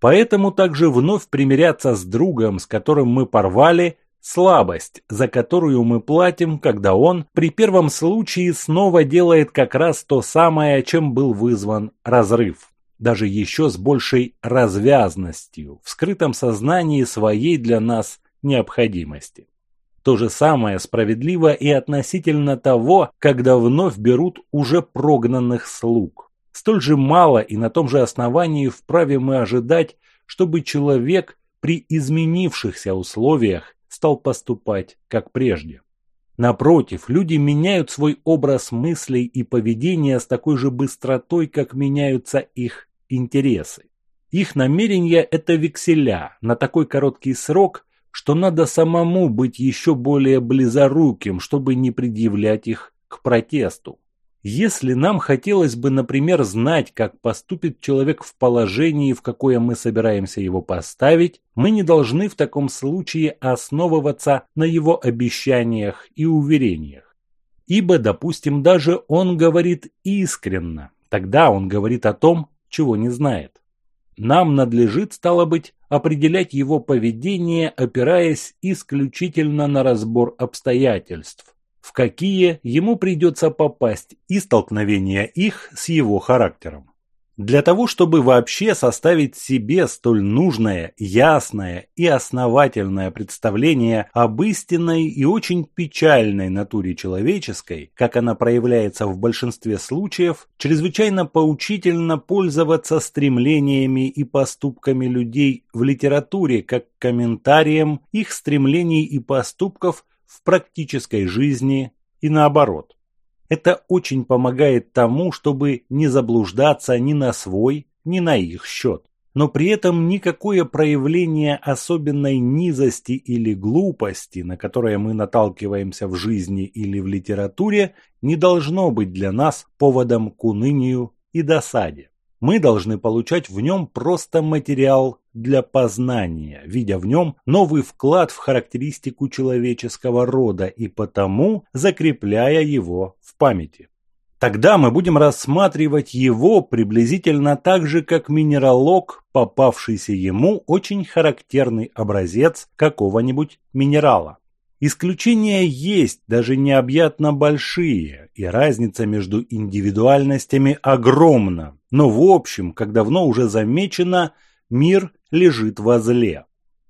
Поэтому также вновь примиряться с другом, с которым мы порвали, слабость, за которую мы платим, когда он при первом случае снова делает как раз то самое, чем был вызван разрыв. Даже еще с большей развязностью, в скрытом сознании своей для нас необходимости. То же самое справедливо и относительно того, когда вновь берут уже прогнанных слуг. Столь же мало и на том же основании вправе мы ожидать, чтобы человек при изменившихся условиях стал поступать как прежде. Напротив, люди меняют свой образ мыслей и поведения с такой же быстротой, как меняются их интересы. Их намерения – это векселя на такой короткий срок, что надо самому быть еще более близоруким, чтобы не предъявлять их к протесту. Если нам хотелось бы, например, знать, как поступит человек в положении, в какое мы собираемся его поставить, мы не должны в таком случае основываться на его обещаниях и уверениях. Ибо, допустим, даже он говорит искренно, тогда он говорит о том, чего не знает. Нам надлежит, стало быть, определять его поведение, опираясь исключительно на разбор обстоятельств, в какие ему придется попасть и столкновения их с его характером. Для того, чтобы вообще составить себе столь нужное, ясное и основательное представление об истинной и очень печальной натуре человеческой, как она проявляется в большинстве случаев, чрезвычайно поучительно пользоваться стремлениями и поступками людей в литературе как комментарием их стремлений и поступков в практической жизни и наоборот. Это очень помогает тому, чтобы не заблуждаться ни на свой, ни на их счет. Но при этом никакое проявление особенной низости или глупости, на которое мы наталкиваемся в жизни или в литературе, не должно быть для нас поводом к унынию и досаде. Мы должны получать в нем просто материал для познания, видя в нем новый вклад в характеристику человеческого рода и потому закрепляя его памяти. Тогда мы будем рассматривать его приблизительно так же, как минералог, попавшийся ему очень характерный образец какого-нибудь минерала. Исключения есть даже необъятно большие, и разница между индивидуальностями огромна. Но в общем, как давно уже замечено, мир лежит во зле.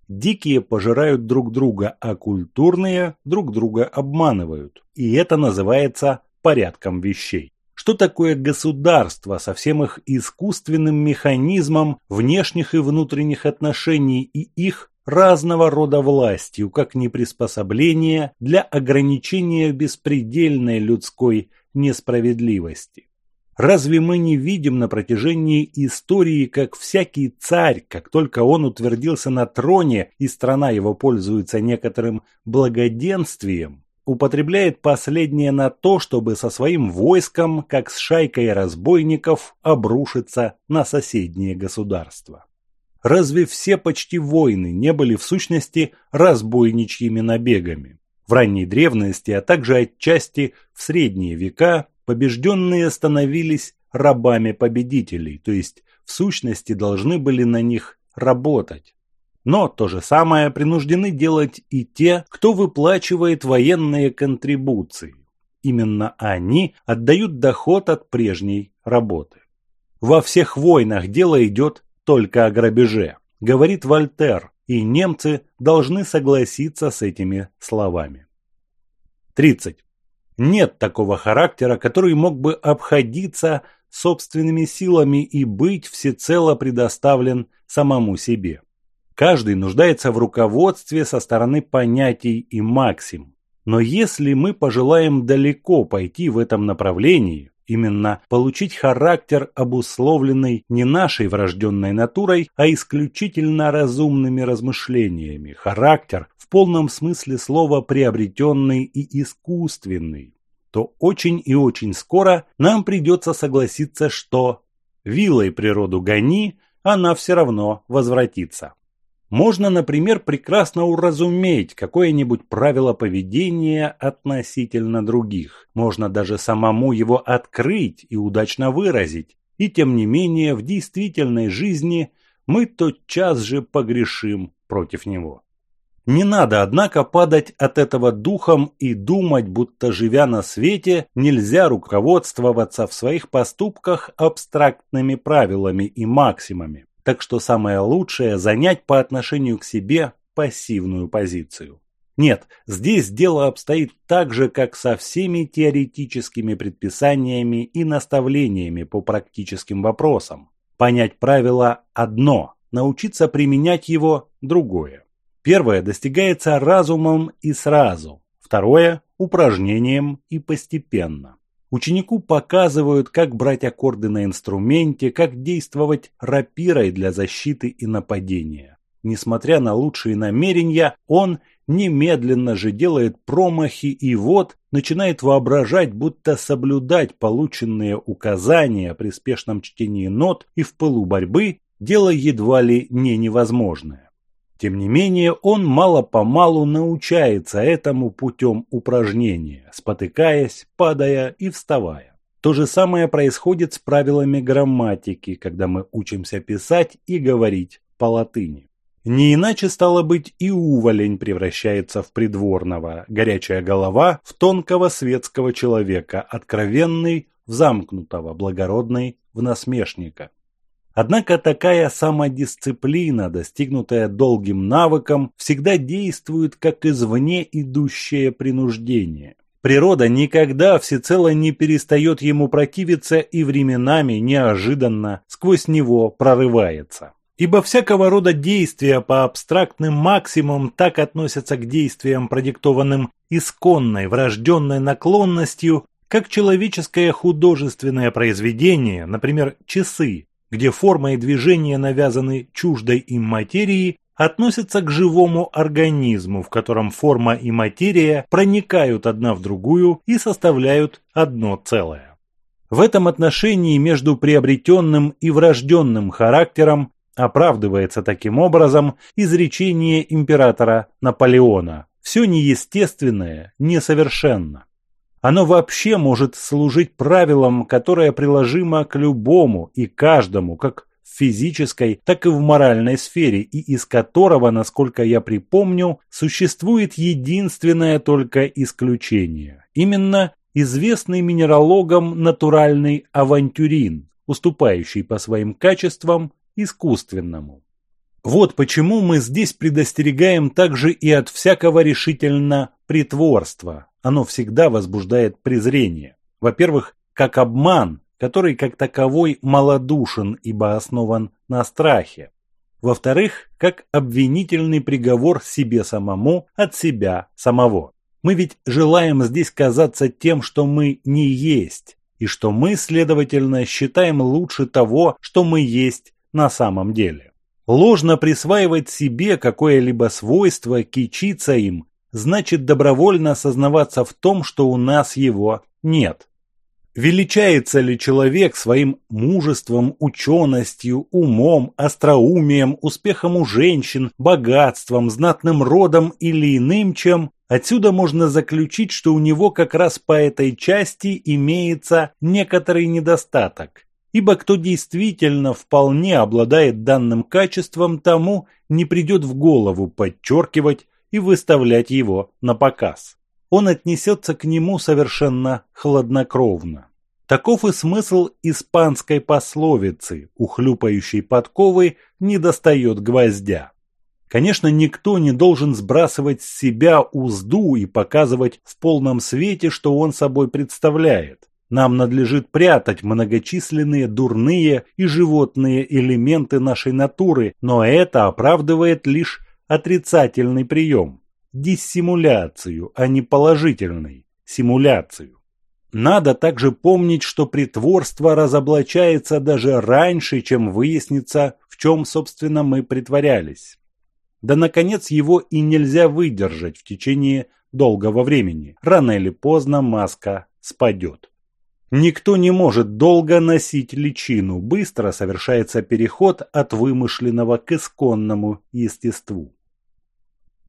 Дикие пожирают друг друга, а культурные друг друга обманывают. И это называется порядком вещей. Что такое государство со всем их искусственным механизмом внешних и внутренних отношений и их разного рода властью, как неприспособление для ограничения беспредельной людской несправедливости. Разве мы не видим на протяжении истории, как всякий царь, как только он утвердился на троне и страна его пользуется некоторым благоденствием, употребляет последнее на то, чтобы со своим войском, как с шайкой разбойников, обрушиться на соседние государства? Разве все почти войны не были в сущности разбойничьими набегами? В ранней древности, а также отчасти в средние века, побежденные становились рабами победителей, то есть в сущности должны были на них работать. Но то же самое принуждены делать и те, кто выплачивает военные контрибуции. Именно они отдают доход от прежней работы. Во всех войнах дело идет только о грабеже, говорит Вольтер, и немцы должны согласиться с этими словами. 30. Нет такого характера, который мог бы обходиться собственными силами и быть всецело предоставлен самому себе. Каждый нуждается в руководстве со стороны понятий и максим. Но если мы пожелаем далеко пойти в этом направлении, именно получить характер, обусловленный не нашей врожденной натурой, а исключительно разумными размышлениями, характер в полном смысле слова приобретенный и искусственный, то очень и очень скоро нам придется согласиться, что «вилой природу гони, она все равно возвратится». Можно, например, прекрасно уразуметь какое-нибудь правило поведения относительно других. Можно даже самому его открыть и удачно выразить. И тем не менее, в действительной жизни мы тотчас же погрешим против него. Не надо, однако, падать от этого духом и думать, будто живя на свете, нельзя руководствоваться в своих поступках абстрактными правилами и максимами так что самое лучшее занять по отношению к себе пассивную позицию. Нет, здесь дело обстоит так же, как со всеми теоретическими предписаниями и наставлениями по практическим вопросам. Понять правило одно, научиться применять его другое. Первое достигается разумом и сразу, Второе – упражнением и постепенно. Ученику показывают, как брать аккорды на инструменте, как действовать рапирой для защиты и нападения. Несмотря на лучшие намерения, он немедленно же делает промахи и вот начинает воображать, будто соблюдать полученные указания при спешном чтении нот и в пылу борьбы – дело едва ли не невозможное. Тем не менее, он мало-помалу научается этому путем упражнения, спотыкаясь, падая и вставая. То же самое происходит с правилами грамматики, когда мы учимся писать и говорить по латыни. Не иначе стало быть и уволень превращается в придворного, горячая голова в тонкого светского человека, откровенный в замкнутого, благородный в насмешника. Однако такая самодисциплина, достигнутая долгим навыком, всегда действует как извне идущее принуждение. Природа никогда всецело не перестает ему противиться и временами неожиданно сквозь него прорывается. Ибо всякого рода действия по абстрактным максимумам так относятся к действиям, продиктованным исконной врожденной наклонностью, как человеческое художественное произведение, например, часы, где форма и движение навязаны чуждой им материи, относятся к живому организму, в котором форма и материя проникают одна в другую и составляют одно целое. В этом отношении между приобретенным и врожденным характером Оправдывается таким образом изречение императора Наполеона. Все неестественное несовершенно. Оно вообще может служить правилом, которое приложимо к любому и каждому, как в физической, так и в моральной сфере, и из которого, насколько я припомню, существует единственное только исключение. Именно известный минералогам натуральный авантюрин, уступающий по своим качествам искусственному. Вот почему мы здесь предостерегаем также и от всякого решительно притворства. Оно всегда возбуждает презрение. Во-первых, как обман, который как таковой малодушен, ибо основан на страхе. Во-вторых, как обвинительный приговор себе самому от себя самого. Мы ведь желаем здесь казаться тем, что мы не есть, и что мы, следовательно, считаем лучше того, что мы есть на самом деле. Ложно присваивать себе какое-либо свойство, кичиться им, значит добровольно осознаваться в том, что у нас его нет. Величается ли человек своим мужеством, ученостью, умом, остроумием, успехом у женщин, богатством, знатным родом или иным чем, отсюда можно заключить, что у него как раз по этой части имеется некоторый недостаток ибо кто действительно вполне обладает данным качеством, тому не придет в голову подчеркивать и выставлять его на показ. Он отнесется к нему совершенно хладнокровно. Таков и смысл испанской пословицы «У хлюпающей подковы не достает гвоздя». Конечно, никто не должен сбрасывать с себя узду и показывать в полном свете, что он собой представляет. Нам надлежит прятать многочисленные дурные и животные элементы нашей натуры, но это оправдывает лишь отрицательный прием – диссимуляцию, а не положительный – симуляцию. Надо также помнить, что притворство разоблачается даже раньше, чем выяснится, в чем, собственно, мы притворялись. Да, наконец, его и нельзя выдержать в течение долгого времени. Рано или поздно маска спадет. Никто не может долго носить личину, быстро совершается переход от вымышленного к исконному естеству.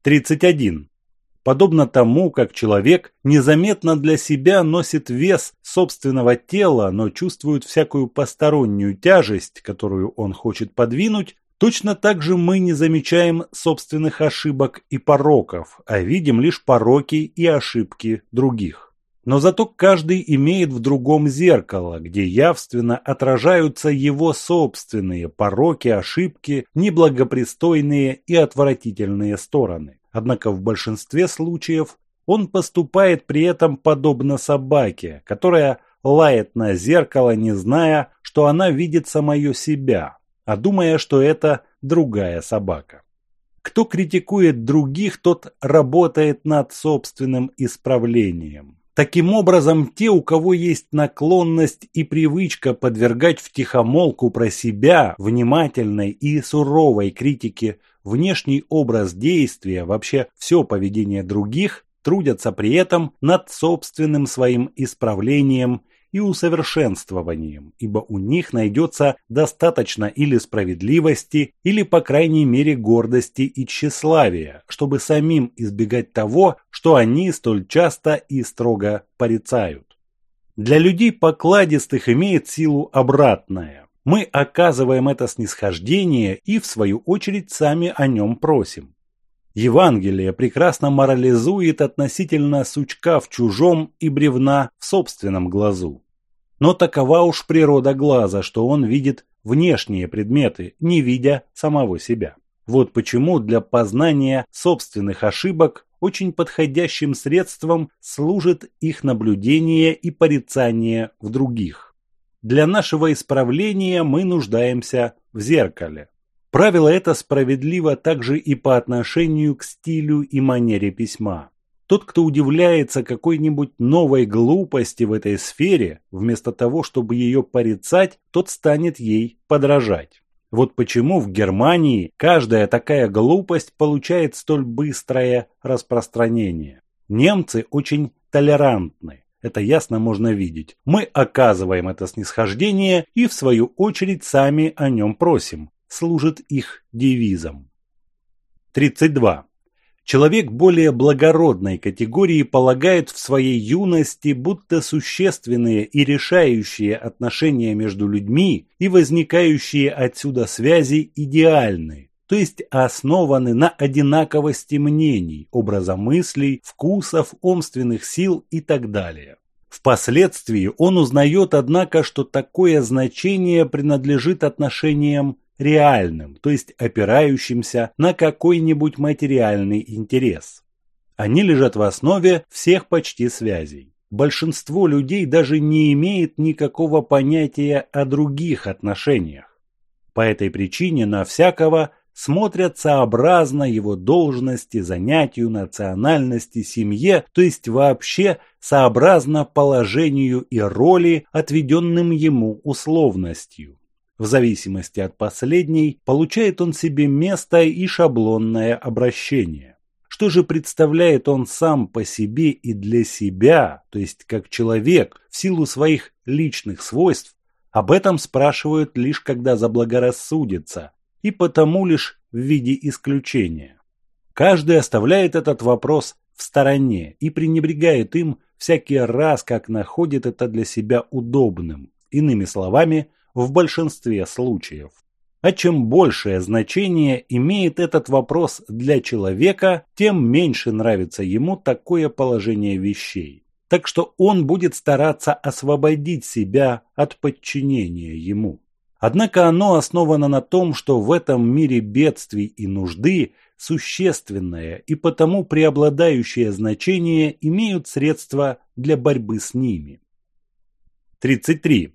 31. Подобно тому, как человек незаметно для себя носит вес собственного тела, но чувствует всякую постороннюю тяжесть, которую он хочет подвинуть, точно так же мы не замечаем собственных ошибок и пороков, а видим лишь пороки и ошибки других но зато каждый имеет в другом зеркало, где явственно отражаются его собственные пороки, ошибки, неблагопристойные и отвратительные стороны. Однако в большинстве случаев он поступает при этом подобно собаке, которая лает на зеркало, не зная, что она видит самое себя, а думая, что это другая собака. Кто критикует других, тот работает над собственным исправлением. Таким образом, те, у кого есть наклонность и привычка подвергать втихомолку про себя внимательной и суровой критике внешний образ действия, вообще все поведение других, трудятся при этом над собственным своим исправлением и усовершенствованием, ибо у них найдется достаточно или справедливости, или, по крайней мере, гордости и тщеславия, чтобы самим избегать того, что они столь часто и строго порицают. Для людей покладистых имеет силу обратная. Мы оказываем это снисхождение и, в свою очередь, сами о нем просим. Евангелие прекрасно морализует относительно сучка в чужом и бревна в собственном глазу. Но такова уж природа глаза, что он видит внешние предметы, не видя самого себя. Вот почему для познания собственных ошибок очень подходящим средством служит их наблюдение и порицание в других. Для нашего исправления мы нуждаемся в зеркале. Правило это справедливо также и по отношению к стилю и манере письма. Тот, кто удивляется какой-нибудь новой глупости в этой сфере, вместо того, чтобы ее порицать, тот станет ей подражать. Вот почему в Германии каждая такая глупость получает столь быстрое распространение. Немцы очень толерантны. Это ясно можно видеть. Мы оказываем это снисхождение и в свою очередь сами о нем просим служит их девизом. 32. Человек более благородной категории полагает в своей юности, будто существенные и решающие отношения между людьми и возникающие отсюда связи идеальны, то есть основаны на одинаковости мнений, образа мыслей, вкусов, умственных сил и так далее. Впоследствии он узнает, однако, что такое значение принадлежит отношениям реальным, то есть опирающимся на какой-нибудь материальный интерес. Они лежат в основе всех почти связей. Большинство людей даже не имеет никакого понятия о других отношениях. По этой причине на всякого смотрят сообразно его должности, занятию, национальности, семье, то есть вообще сообразно положению и роли, отведенным ему условностью. В зависимости от последней, получает он себе место и шаблонное обращение. Что же представляет он сам по себе и для себя, то есть как человек, в силу своих личных свойств, об этом спрашивают лишь когда заблагорассудится, и потому лишь в виде исключения. Каждый оставляет этот вопрос в стороне и пренебрегает им всякий раз, как находит это для себя удобным. Иными словами, в большинстве случаев. А чем большее значение имеет этот вопрос для человека, тем меньше нравится ему такое положение вещей. Так что он будет стараться освободить себя от подчинения ему. Однако оно основано на том, что в этом мире бедствий и нужды существенное и потому преобладающее значение имеют средства для борьбы с ними. 33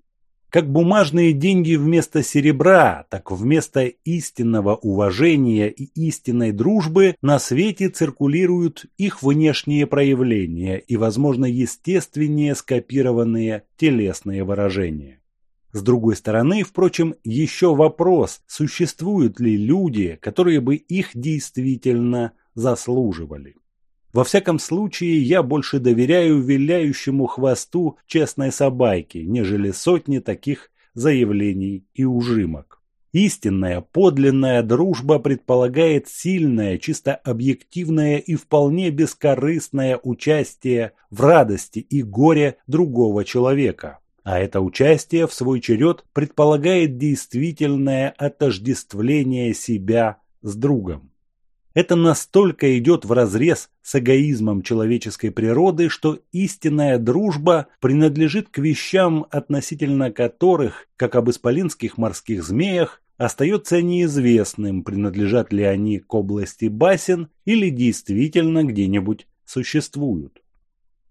как бумажные деньги вместо серебра, так вместо истинного уважения и истинной дружбы на свете циркулируют их внешние проявления и, возможно, естественнее скопированные телесные выражения. С другой стороны, впрочем, еще вопрос, существуют ли люди, которые бы их действительно заслуживали. Во всяком случае, я больше доверяю виляющему хвосту честной собаки, нежели сотни таких заявлений и ужимок. Истинная, подлинная дружба предполагает сильное, чисто объективное и вполне бескорыстное участие в радости и горе другого человека. А это участие, в свой черед, предполагает действительное отождествление себя с другом. Это настолько идет вразрез с эгоизмом человеческой природы, что истинная дружба принадлежит к вещам, относительно которых, как об исполинских морских змеях, остается неизвестным, принадлежат ли они к области басен или действительно где-нибудь существуют.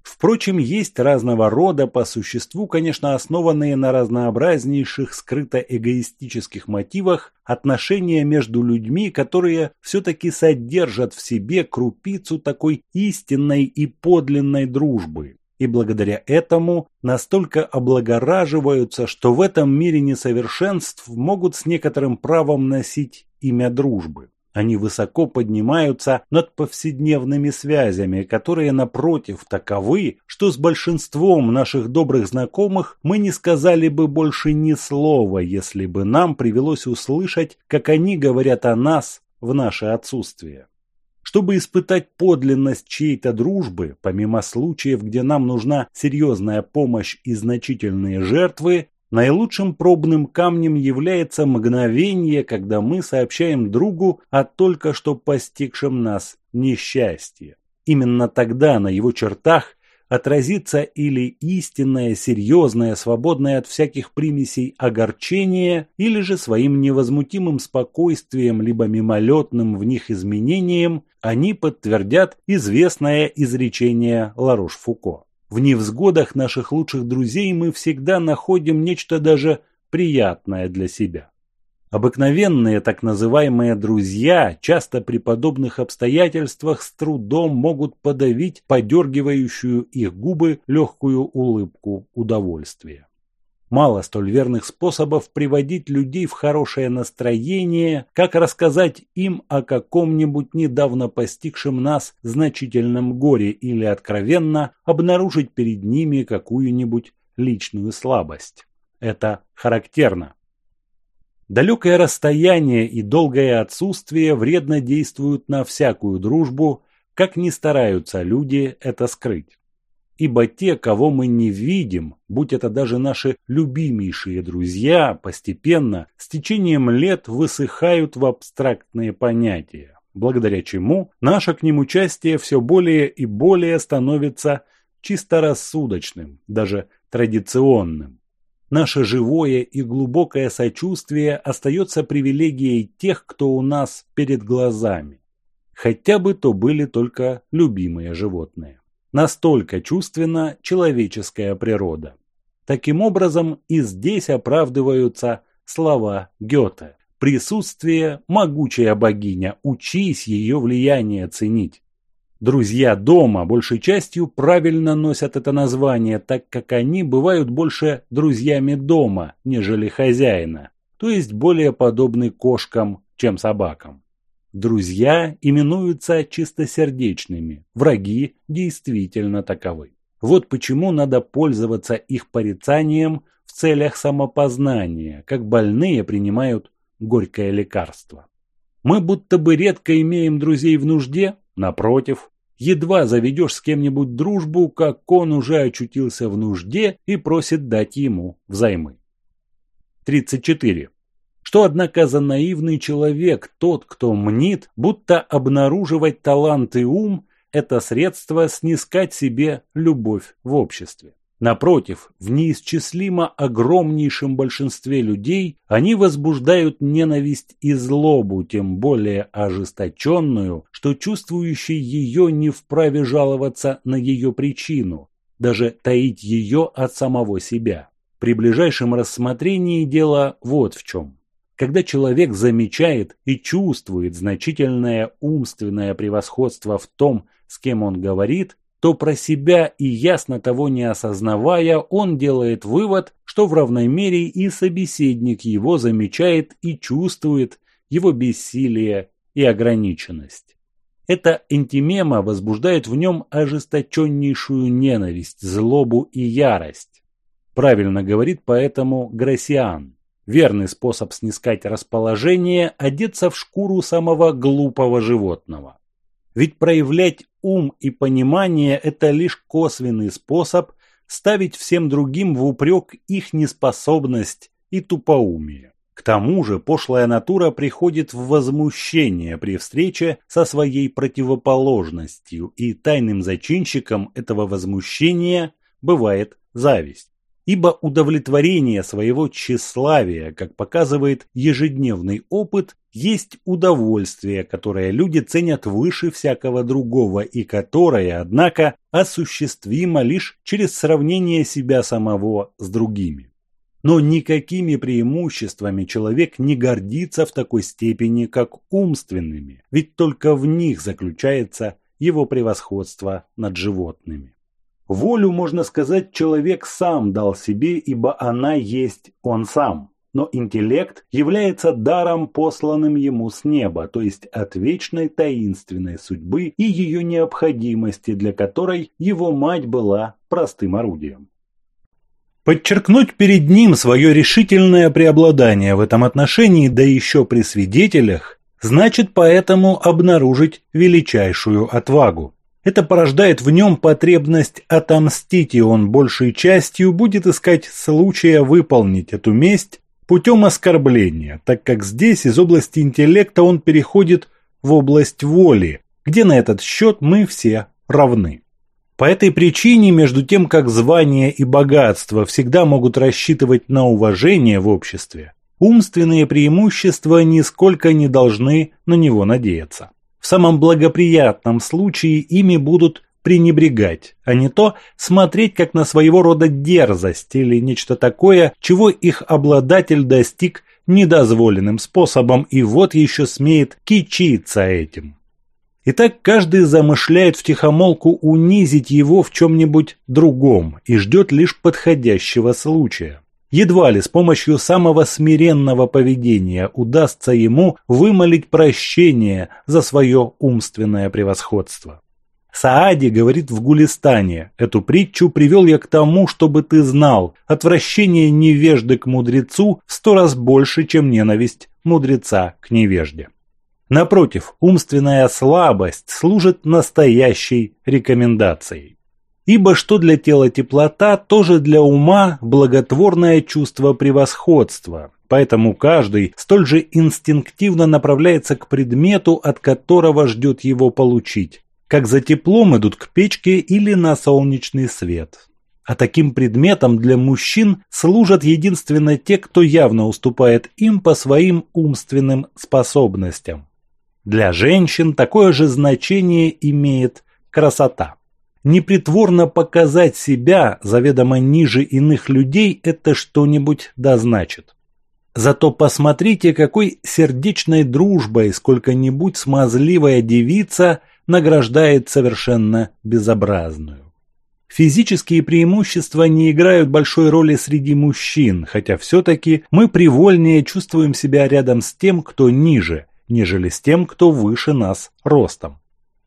Впрочем, есть разного рода, по существу, конечно, основанные на разнообразнейших скрыто-эгоистических мотивах, отношения между людьми, которые все-таки содержат в себе крупицу такой истинной и подлинной дружбы. И благодаря этому настолько облагораживаются, что в этом мире несовершенств могут с некоторым правом носить имя дружбы. Они высоко поднимаются над повседневными связями, которые, напротив, таковы, что с большинством наших добрых знакомых мы не сказали бы больше ни слова, если бы нам привелось услышать, как они говорят о нас в наше отсутствие. Чтобы испытать подлинность чьей-то дружбы, помимо случаев, где нам нужна серьезная помощь и значительные жертвы, Наилучшим пробным камнем является мгновение, когда мы сообщаем другу о только что постигшем нас несчастье. Именно тогда на его чертах отразится или истинное, серьезное, свободное от всяких примесей огорчение, или же своим невозмутимым спокойствием, либо мимолетным в них изменением, они подтвердят известное изречение Ларош-Фуко. В невзгодах наших лучших друзей мы всегда находим нечто даже приятное для себя. Обыкновенные так называемые друзья часто при подобных обстоятельствах с трудом могут подавить подергивающую их губы легкую улыбку удовольствия. Мало столь верных способов приводить людей в хорошее настроение, как рассказать им о каком-нибудь недавно постигшем нас значительном горе или откровенно обнаружить перед ними какую-нибудь личную слабость. Это характерно. Далекое расстояние и долгое отсутствие вредно действуют на всякую дружбу, как ни стараются люди это скрыть. Ибо те, кого мы не видим, будь это даже наши любимейшие друзья, постепенно, с течением лет высыхают в абстрактные понятия, благодаря чему наше к ним участие все более и более становится чисто рассудочным, даже традиционным. Наше живое и глубокое сочувствие остается привилегией тех, кто у нас перед глазами. Хотя бы то были только любимые животные. Настолько чувственна человеческая природа. Таким образом, и здесь оправдываются слова Гёте. Присутствие – могучая богиня, учись ее влияние ценить. Друзья дома большей частью правильно носят это название, так как они бывают больше друзьями дома, нежели хозяина, то есть более подобны кошкам, чем собакам. Друзья именуются чистосердечными, враги действительно таковы. Вот почему надо пользоваться их порицанием в целях самопознания, как больные принимают горькое лекарство. Мы будто бы редко имеем друзей в нужде, напротив, едва заведешь с кем-нибудь дружбу, как он уже очутился в нужде и просит дать ему взаймы. 34 что, однако, за наивный человек тот, кто мнит, будто обнаруживать талант и ум – это средство снискать себе любовь в обществе. Напротив, в неисчислимо огромнейшем большинстве людей они возбуждают ненависть и злобу, тем более ожесточенную, что чувствующий ее не вправе жаловаться на ее причину, даже таить ее от самого себя. При ближайшем рассмотрении дело вот в чем. Когда человек замечает и чувствует значительное умственное превосходство в том, с кем он говорит, то про себя и ясно того не осознавая, он делает вывод, что в равной мере и собеседник его замечает и чувствует его бессилие и ограниченность. Эта интимема возбуждает в нем ожесточеннейшую ненависть, злобу и ярость. Правильно говорит поэтому Грасиан. Верный способ снискать расположение – одеться в шкуру самого глупого животного. Ведь проявлять ум и понимание – это лишь косвенный способ ставить всем другим в упрек их неспособность и тупоумие. К тому же пошлая натура приходит в возмущение при встрече со своей противоположностью, и тайным зачинщиком этого возмущения бывает зависть. Ибо удовлетворение своего тщеславия, как показывает ежедневный опыт, есть удовольствие, которое люди ценят выше всякого другого и которое, однако, осуществимо лишь через сравнение себя самого с другими. Но никакими преимуществами человек не гордится в такой степени, как умственными, ведь только в них заключается его превосходство над животными. Волю, можно сказать, человек сам дал себе, ибо она есть он сам. Но интеллект является даром, посланным ему с неба, то есть от вечной таинственной судьбы и ее необходимости, для которой его мать была простым орудием. Подчеркнуть перед ним свое решительное преобладание в этом отношении, да еще при свидетелях, значит поэтому обнаружить величайшую отвагу. Это порождает в нем потребность отомстить, и он большей частью будет искать случая выполнить эту месть путем оскорбления, так как здесь из области интеллекта он переходит в область воли, где на этот счет мы все равны. По этой причине, между тем, как звание и богатство всегда могут рассчитывать на уважение в обществе, умственные преимущества нисколько не должны на него надеяться. В самом благоприятном случае ими будут пренебрегать, а не то смотреть как на своего рода дерзость или нечто такое, чего их обладатель достиг недозволенным способом и вот еще смеет кичиться этим. Итак, каждый замышляет втихомолку унизить его в чем-нибудь другом и ждет лишь подходящего случая. Едва ли с помощью самого смиренного поведения удастся ему вымолить прощение за свое умственное превосходство. Саади говорит в Гулистане, эту притчу привел я к тому, чтобы ты знал, отвращение невежды к мудрецу в сто раз больше, чем ненависть мудреца к невежде. Напротив, умственная слабость служит настоящей рекомендацией. Ибо что для тела теплота, то же для ума благотворное чувство превосходства. Поэтому каждый столь же инстинктивно направляется к предмету, от которого ждет его получить. Как за теплом идут к печке или на солнечный свет. А таким предметом для мужчин служат единственно те, кто явно уступает им по своим умственным способностям. Для женщин такое же значение имеет красота. Непритворно показать себя заведомо ниже иных людей – это что-нибудь да значит. Зато посмотрите, какой сердечной дружбой сколько-нибудь смазливая девица награждает совершенно безобразную. Физические преимущества не играют большой роли среди мужчин, хотя все-таки мы привольнее чувствуем себя рядом с тем, кто ниже, нежели с тем, кто выше нас ростом.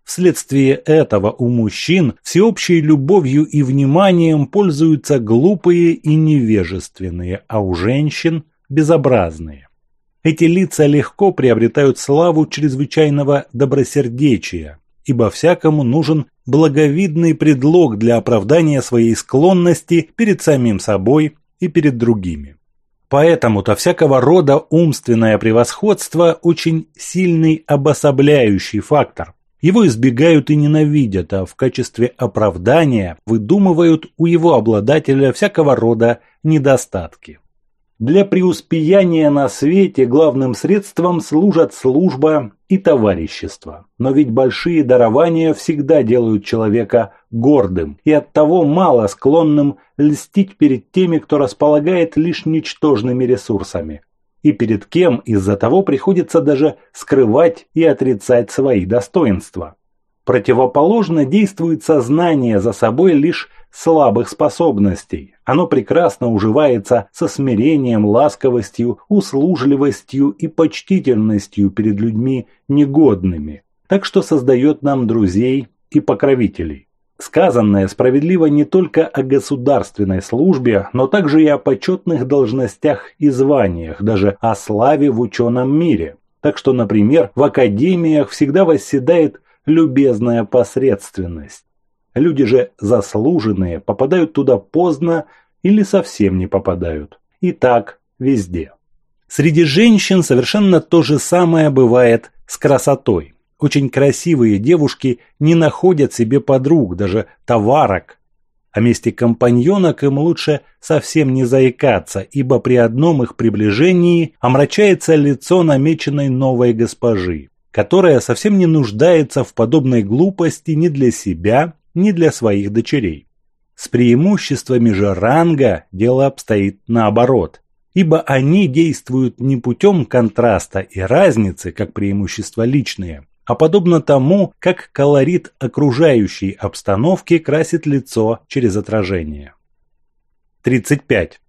Вследствие этого у мужчин всеобщей любовью и вниманием пользуются глупые и невежественные, а у женщин – безобразные. Эти лица легко приобретают славу чрезвычайного добросердечия, ибо всякому нужен благовидный предлог для оправдания своей склонности перед самим собой и перед другими. Поэтому-то всякого рода умственное превосходство очень сильный обособляющий фактор, его избегают и ненавидят, а в качестве оправдания выдумывают у его обладателя всякого рода недостатки. Для преуспеяния на свете главным средством служат служба и товарищество. Но ведь большие дарования всегда делают человека гордым и оттого мало склонным льстить перед теми, кто располагает лишь ничтожными ресурсами, и перед кем из-за того приходится даже скрывать и отрицать свои достоинства. Противоположно действует сознание за собой лишь слабых способностей. Оно прекрасно уживается со смирением, ласковостью, услужливостью и почтительностью перед людьми негодными, так что создает нам друзей и покровителей. Сказанное справедливо не только о государственной службе, но также и о почетных должностях и званиях, даже о славе в ученом мире. Так что, например, в академиях всегда восседает любезная посредственность. Люди же заслуженные попадают туда поздно или совсем не попадают. И так везде. Среди женщин совершенно то же самое бывает с красотой. Очень красивые девушки не находят себе подруг, даже товарок. О месте компаньонок им лучше совсем не заикаться, ибо при одном их приближении омрачается лицо намеченной новой госпожи, которая совсем не нуждается в подобной глупости ни для себя, ни для своих дочерей. С преимуществами же ранга дело обстоит наоборот, ибо они действуют не путем контраста и разницы, как преимущества личные, а подобно тому, как колорит окружающей обстановки красит лицо через отражение. 35.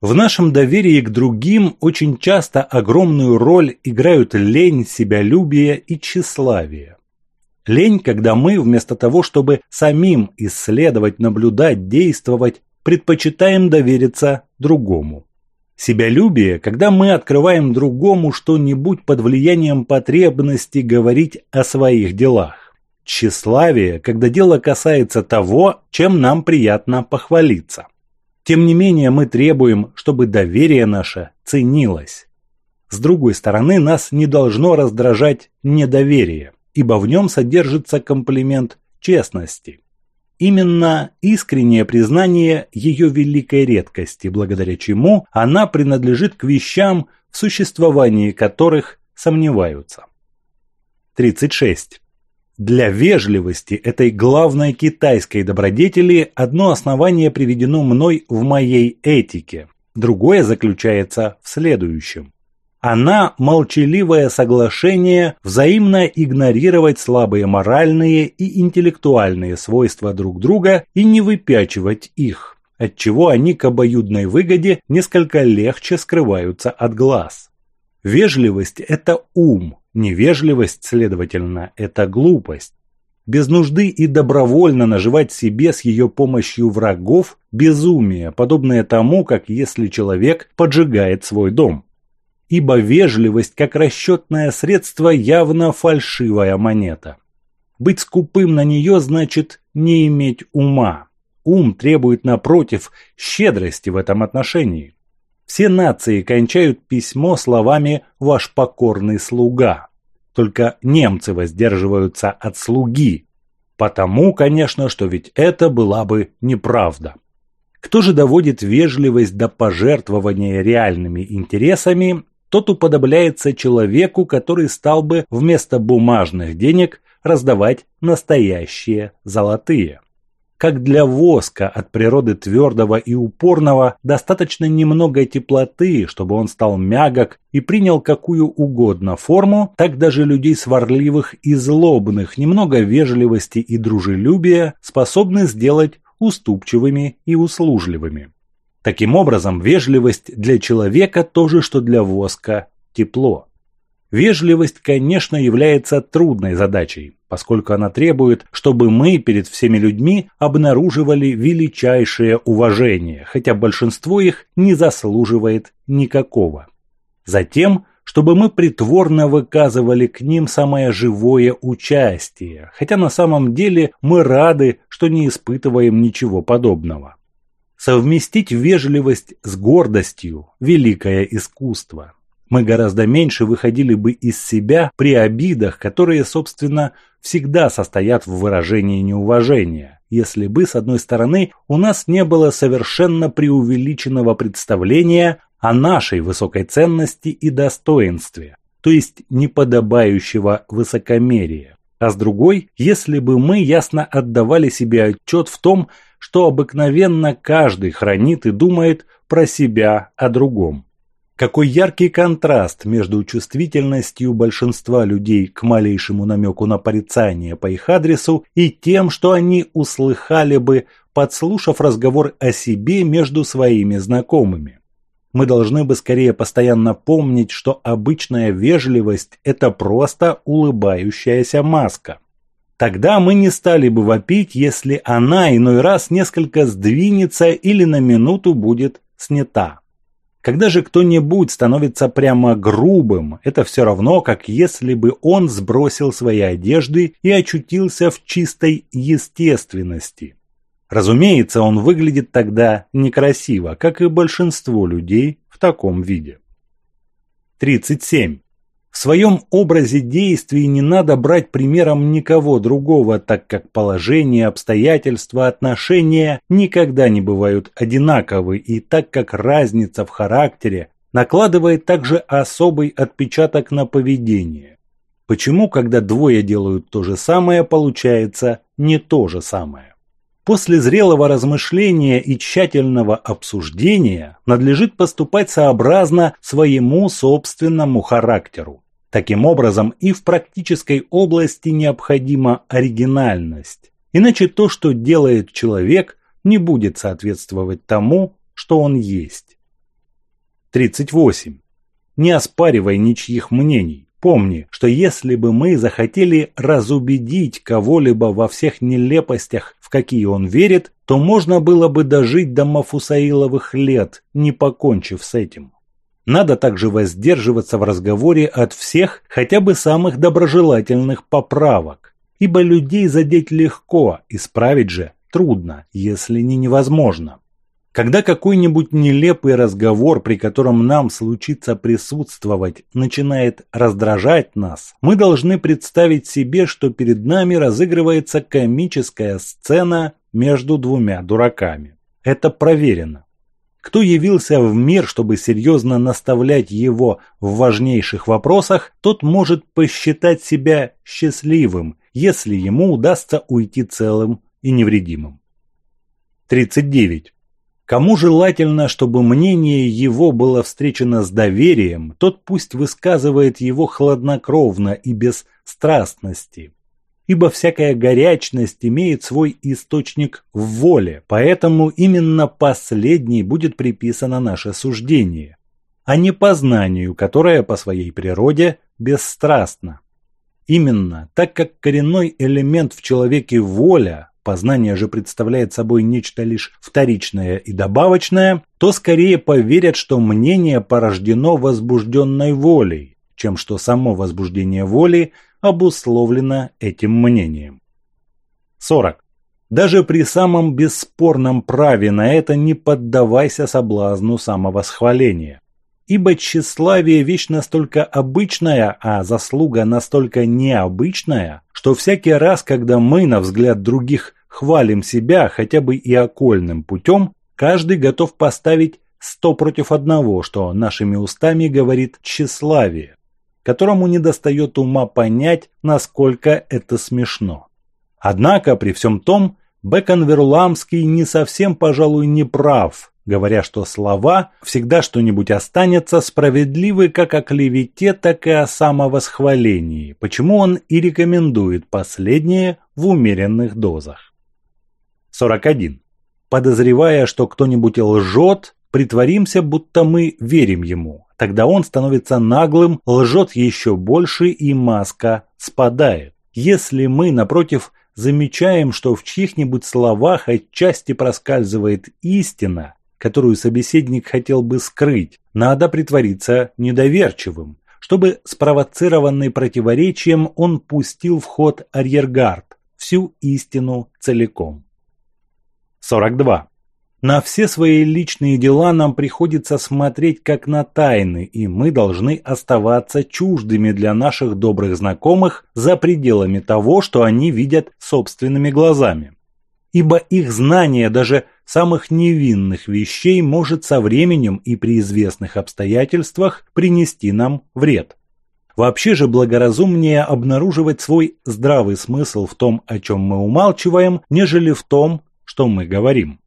В нашем доверии к другим очень часто огромную роль играют лень, себялюбие и тщеславие. Лень, когда мы, вместо того, чтобы самим исследовать, наблюдать, действовать, предпочитаем довериться другому. Себялюбие, когда мы открываем другому что-нибудь под влиянием потребности говорить о своих делах. Тщеславие, когда дело касается того, чем нам приятно похвалиться. Тем не менее мы требуем, чтобы доверие наше ценилось. С другой стороны, нас не должно раздражать недоверие, ибо в нем содержится комплимент честности. Именно искреннее признание ее великой редкости, благодаря чему она принадлежит к вещам, в существовании которых сомневаются. 36. Для вежливости этой главной китайской добродетели одно основание приведено мной в моей этике, другое заключается в следующем. Она – молчаливое соглашение взаимно игнорировать слабые моральные и интеллектуальные свойства друг друга и не выпячивать их, отчего они к обоюдной выгоде несколько легче скрываются от глаз. Вежливость – это ум, невежливость, следовательно, это глупость. Без нужды и добровольно наживать себе с ее помощью врагов – безумие, подобное тому, как если человек поджигает свой дом ибо вежливость как расчетное средство явно фальшивая монета. Быть скупым на нее значит не иметь ума. Ум требует, напротив, щедрости в этом отношении. Все нации кончают письмо словами «ваш покорный слуга». Только немцы воздерживаются от слуги. Потому, конечно, что ведь это была бы неправда. Кто же доводит вежливость до пожертвования реальными интересами, тот уподобляется человеку, который стал бы вместо бумажных денег раздавать настоящие золотые. Как для воска от природы твердого и упорного достаточно немного теплоты, чтобы он стал мягок и принял какую угодно форму, так даже людей сварливых и злобных немного вежливости и дружелюбия способны сделать уступчивыми и услужливыми. Таким образом, вежливость для человека то же, что для воска тепло. Вежливость, конечно, является трудной задачей, поскольку она требует, чтобы мы перед всеми людьми обнаруживали величайшее уважение, хотя большинство их не заслуживает никакого. Затем, чтобы мы притворно выказывали к ним самое живое участие, хотя на самом деле мы рады, что не испытываем ничего подобного. Совместить вежливость с гордостью – великое искусство. Мы гораздо меньше выходили бы из себя при обидах, которые, собственно, всегда состоят в выражении неуважения, если бы, с одной стороны, у нас не было совершенно преувеличенного представления о нашей высокой ценности и достоинстве, то есть неподобающего высокомерия, а с другой, если бы мы ясно отдавали себе отчет в том, что обыкновенно каждый хранит и думает про себя о другом. Какой яркий контраст между чувствительностью большинства людей к малейшему намеку на порицание по их адресу и тем, что они услыхали бы, подслушав разговор о себе между своими знакомыми. Мы должны бы скорее постоянно помнить, что обычная вежливость – это просто улыбающаяся маска. Тогда мы не стали бы вопить, если она иной раз несколько сдвинется или на минуту будет снята. Когда же кто-нибудь становится прямо грубым, это все равно, как если бы он сбросил свои одежды и очутился в чистой естественности. Разумеется, он выглядит тогда некрасиво, как и большинство людей в таком виде. 37. В своем образе действий не надо брать примером никого другого, так как положение, обстоятельства, отношения никогда не бывают одинаковы, и так как разница в характере накладывает также особый отпечаток на поведение. Почему, когда двое делают то же самое, получается не то же самое? После зрелого размышления и тщательного обсуждения надлежит поступать сообразно своему собственному характеру. Таким образом, и в практической области необходима оригинальность. Иначе то, что делает человек, не будет соответствовать тому, что он есть. 38. Не оспаривай ничьих мнений. Помни, что если бы мы захотели разубедить кого-либо во всех нелепостях, в какие он верит, то можно было бы дожить до Мафусаиловых лет, не покончив с этим. Надо также воздерживаться в разговоре от всех хотя бы самых доброжелательных поправок, ибо людей задеть легко, исправить же трудно, если не невозможно. Когда какой-нибудь нелепый разговор, при котором нам случится присутствовать, начинает раздражать нас, мы должны представить себе, что перед нами разыгрывается комическая сцена между двумя дураками. Это проверено. Кто явился в мир, чтобы серьезно наставлять его в важнейших вопросах, тот может посчитать себя счастливым, если ему удастся уйти целым и невредимым. 39. Кому желательно, чтобы мнение его было встречено с доверием, тот пусть высказывает его хладнокровно и без страстности, ибо всякая горячность имеет свой источник в воле, поэтому именно последней будет приписано наше суждение, а не познанию, которое по своей природе бесстрастно. Именно так как коренной элемент в человеке воля, познание же представляет собой нечто лишь вторичное и добавочное, то скорее поверят, что мнение порождено возбужденной волей, чем что само возбуждение воли обусловлено этим мнением. 40. Даже при самом бесспорном праве на это не поддавайся соблазну самовосхваления. Ибо тщеславие – вещь настолько обычная, а заслуга настолько необычная, что всякий раз, когда мы, на взгляд других, хвалим себя хотя бы и окольным путем, каждый готов поставить сто против одного, что нашими устами говорит тщеславие которому недостает ума понять, насколько это смешно. Однако, при всем том, Бекон Веруламский не совсем, пожалуй, не прав, говоря, что слова «всегда что-нибудь останется» справедливы как о клевете, так и о самовосхвалении, почему он и рекомендует последнее в умеренных дозах. 41. Подозревая, что кто-нибудь лжет, притворимся, будто мы верим ему, Тогда он становится наглым, лжет еще больше и маска спадает. Если мы, напротив, замечаем, что в чьих-нибудь словах отчасти проскальзывает истина, которую собеседник хотел бы скрыть, надо притвориться недоверчивым, чтобы спровоцированный противоречием он пустил в ход арьергард, всю истину целиком. 42. На все свои личные дела нам приходится смотреть как на тайны, и мы должны оставаться чуждыми для наших добрых знакомых за пределами того, что они видят собственными глазами. Ибо их знание даже самых невинных вещей может со временем и при известных обстоятельствах принести нам вред. Вообще же благоразумнее обнаруживать свой здравый смысл в том, о чем мы умалчиваем, нежели в том, что мы говорим.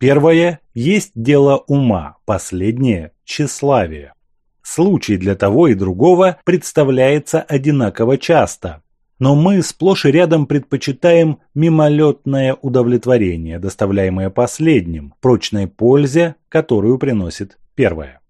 Первое есть дело ума, последнее – тщеславие. Случай для того и другого представляется одинаково часто, но мы сплошь и рядом предпочитаем мимолетное удовлетворение, доставляемое последним, прочной пользе, которую приносит первое.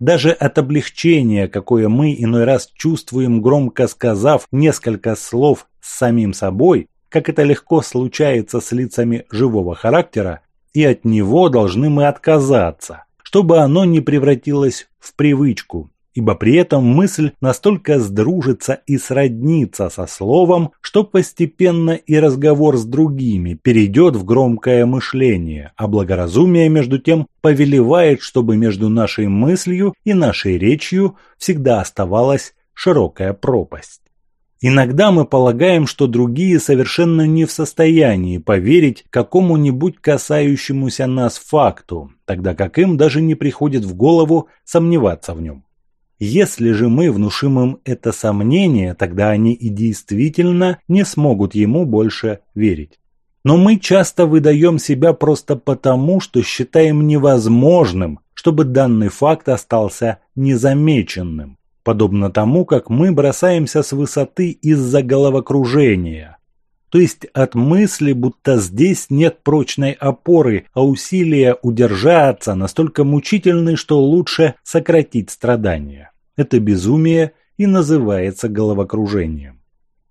Даже от облегчения, какое мы иной раз чувствуем, громко сказав несколько слов с самим собой, как это легко случается с лицами живого характера, и от него должны мы отказаться, чтобы оно не превратилось в привычку, ибо при этом мысль настолько сдружится и сроднится со словом, что постепенно и разговор с другими перейдет в громкое мышление, а благоразумие между тем повелевает, чтобы между нашей мыслью и нашей речью всегда оставалась широкая пропасть. Иногда мы полагаем, что другие совершенно не в состоянии поверить какому-нибудь касающемуся нас факту, тогда как им даже не приходит в голову сомневаться в нем. Если же мы внушим им это сомнение, тогда они и действительно не смогут ему больше верить. Но мы часто выдаем себя просто потому, что считаем невозможным, чтобы данный факт остался незамеченным подобно тому, как мы бросаемся с высоты из-за головокружения. То есть от мысли, будто здесь нет прочной опоры, а усилия удержаться настолько мучительны, что лучше сократить страдания. Это безумие и называется головокружением.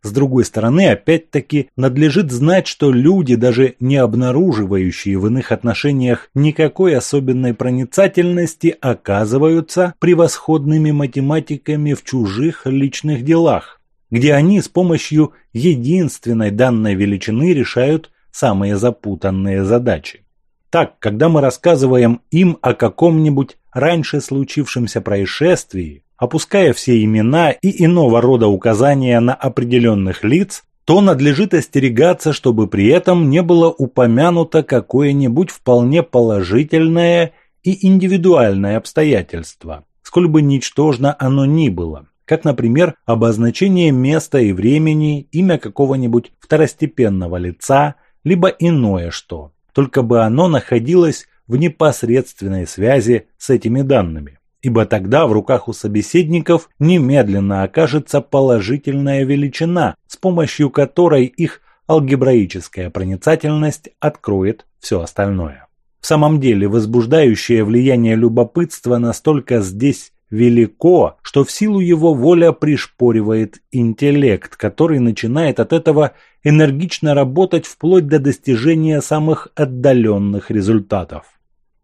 С другой стороны, опять-таки, надлежит знать, что люди, даже не обнаруживающие в иных отношениях никакой особенной проницательности, оказываются превосходными математиками в чужих личных делах, где они с помощью единственной данной величины решают самые запутанные задачи. Так, когда мы рассказываем им о каком-нибудь раньше случившемся происшествии, опуская все имена и иного рода указания на определенных лиц, то надлежит остерегаться, чтобы при этом не было упомянуто какое-нибудь вполне положительное и индивидуальное обстоятельство, сколь бы ничтожно оно ни было, как, например, обозначение места и времени, имя какого-нибудь второстепенного лица, либо иное что, только бы оно находилось в непосредственной связи с этими данными ибо тогда в руках у собеседников немедленно окажется положительная величина, с помощью которой их алгебраическая проницательность откроет все остальное. В самом деле возбуждающее влияние любопытства настолько здесь велико, что в силу его воля пришпоривает интеллект, который начинает от этого энергично работать вплоть до достижения самых отдаленных результатов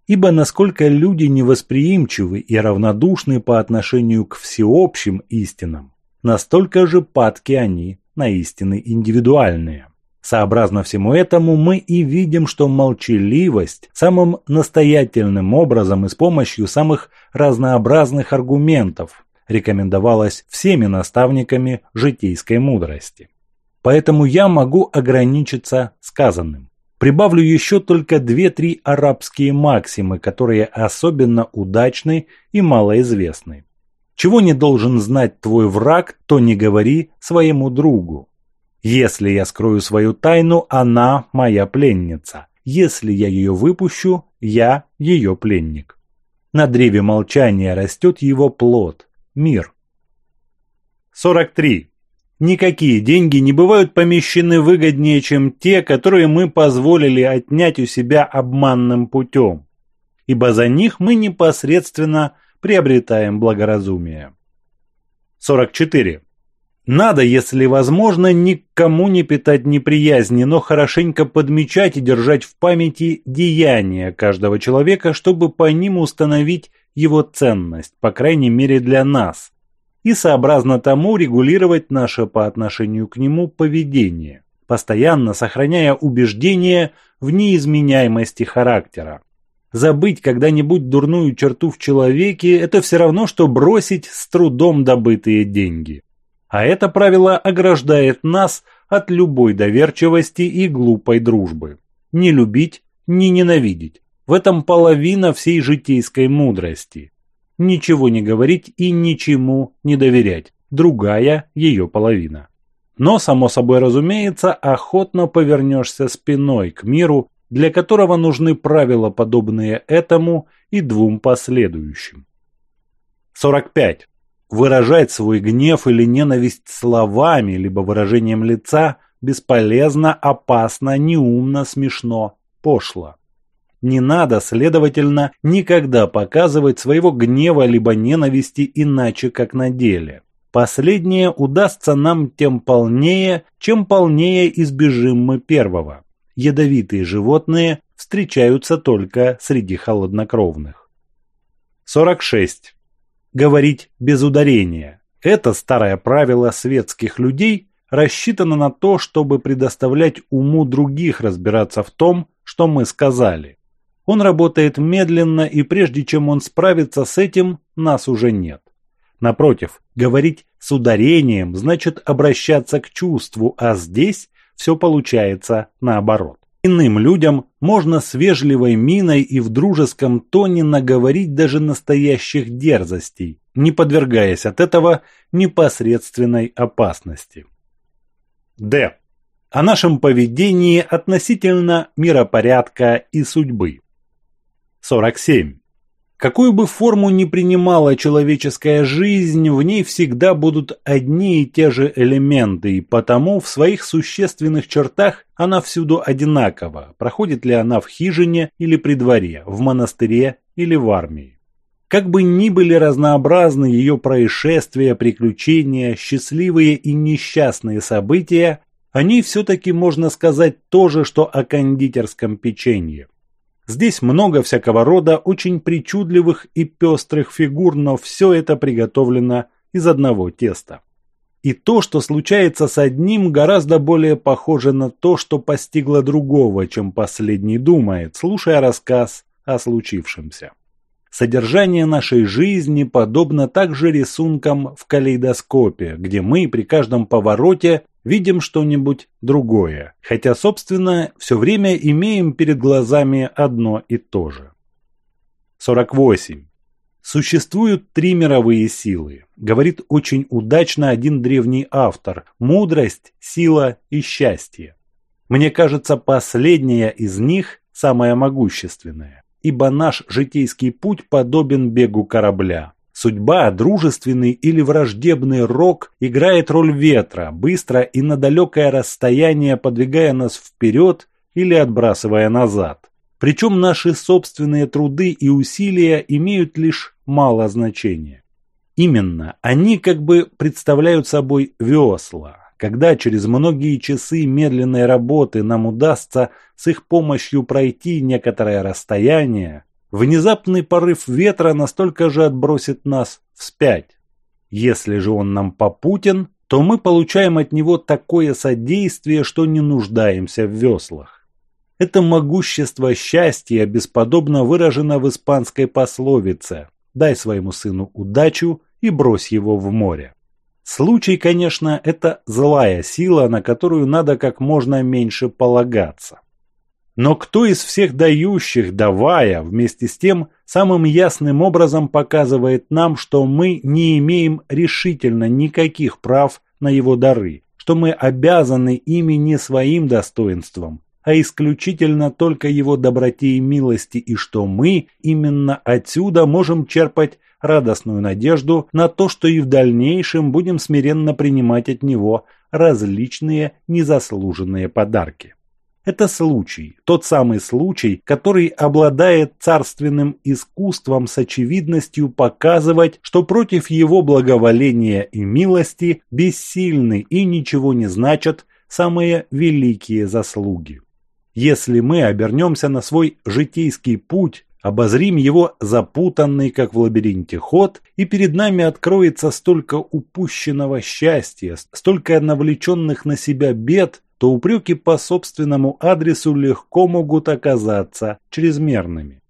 ибо насколько люди невосприимчивы и равнодушны по отношению к всеобщим истинам, настолько же падки они на истины индивидуальные. Сообразно всему этому мы и видим, что молчаливость самым настоятельным образом и с помощью самых разнообразных аргументов рекомендовалась всеми наставниками житейской мудрости. Поэтому я могу ограничиться сказанным. Прибавлю еще только две-три арабские максимы, которые особенно удачны и малоизвестны. Чего не должен знать твой враг, то не говори своему другу. Если я скрою свою тайну, она моя пленница. Если я ее выпущу, я ее пленник. На древе молчания растет его плод – мир. 43. Никакие деньги не бывают помещены выгоднее, чем те, которые мы позволили отнять у себя обманным путем, ибо за них мы непосредственно приобретаем благоразумие. 44. Надо, если возможно, никому не питать неприязни, но хорошенько подмечать и держать в памяти деяния каждого человека, чтобы по ним установить его ценность, по крайней мере для нас, и сообразно тому регулировать наше по отношению к нему поведение, постоянно сохраняя убеждение в неизменяемости характера. Забыть когда-нибудь дурную черту в человеке – это все равно, что бросить с трудом добытые деньги. А это правило ограждает нас от любой доверчивости и глупой дружбы. Не любить, не ненавидеть. В этом половина всей житейской мудрости ничего не говорить и ничему не доверять, другая ее половина. Но, само собой разумеется, охотно повернешься спиной к миру, для которого нужны правила, подобные этому и двум последующим. 45. Выражать свой гнев или ненависть словами, либо выражением лица бесполезно, опасно, неумно, смешно, пошло. Не надо, следовательно, никогда показывать своего гнева либо ненависти иначе, как на деле. Последнее удастся нам тем полнее, чем полнее избежим мы первого. Ядовитые животные встречаются только среди холоднокровных. 46. Говорить без ударения. Это старое правило светских людей рассчитано на то, чтобы предоставлять уму других разбираться в том, что мы сказали. Он работает медленно, и прежде чем он справится с этим, нас уже нет. Напротив, говорить с ударением значит обращаться к чувству, а здесь все получается наоборот. Иным людям можно с вежливой миной и в дружеском тоне наговорить даже настоящих дерзостей, не подвергаясь от этого непосредственной опасности. Д. О нашем поведении относительно миропорядка и судьбы. 47. Какую бы форму ни принимала человеческая жизнь, в ней всегда будут одни и те же элементы, и потому в своих существенных чертах она всюду одинакова, проходит ли она в хижине или при дворе, в монастыре или в армии. Как бы ни были разнообразны ее происшествия, приключения, счастливые и несчастные события, о ней все-таки можно сказать то же, что о кондитерском печенье. Здесь много всякого рода очень причудливых и пестрых фигур, но все это приготовлено из одного теста. И то, что случается с одним, гораздо более похоже на то, что постигло другого, чем последний думает, слушая рассказ о случившемся. Содержание нашей жизни подобно также рисункам в калейдоскопе, где мы при каждом повороте видим что-нибудь другое, хотя, собственно, все время имеем перед глазами одно и то же. 48. Существуют три мировые силы, говорит очень удачно один древний автор – мудрость, сила и счастье. Мне кажется, последняя из них самая могущественная, ибо наш житейский путь подобен бегу корабля. Судьба, дружественный или враждебный рок играет роль ветра, быстро и на далекое расстояние подвигая нас вперед или отбрасывая назад. Причем наши собственные труды и усилия имеют лишь мало значения. Именно они как бы представляют собой весла. Когда через многие часы медленной работы нам удастся с их помощью пройти некоторое расстояние, Внезапный порыв ветра настолько же отбросит нас вспять. Если же он нам попутен, то мы получаем от него такое содействие, что не нуждаемся в веслах. Это могущество счастья бесподобно выражено в испанской пословице «дай своему сыну удачу и брось его в море». Случай, конечно, это злая сила, на которую надо как можно меньше полагаться. Но кто из всех дающих, давая, вместе с тем, самым ясным образом показывает нам, что мы не имеем решительно никаких прав на его дары, что мы обязаны ими не своим достоинством, а исключительно только его доброте и милости, и что мы именно отсюда можем черпать радостную надежду на то, что и в дальнейшем будем смиренно принимать от него различные незаслуженные подарки. Это случай, тот самый случай, который обладает царственным искусством с очевидностью показывать, что против его благоволения и милости бессильны и ничего не значат самые великие заслуги. Если мы обернемся на свой житейский путь, обозрим его запутанный, как в лабиринте, ход, и перед нами откроется столько упущенного счастья, столько навлеченных на себя бед, то упреки по собственному адресу легко могут оказаться чрезмерными.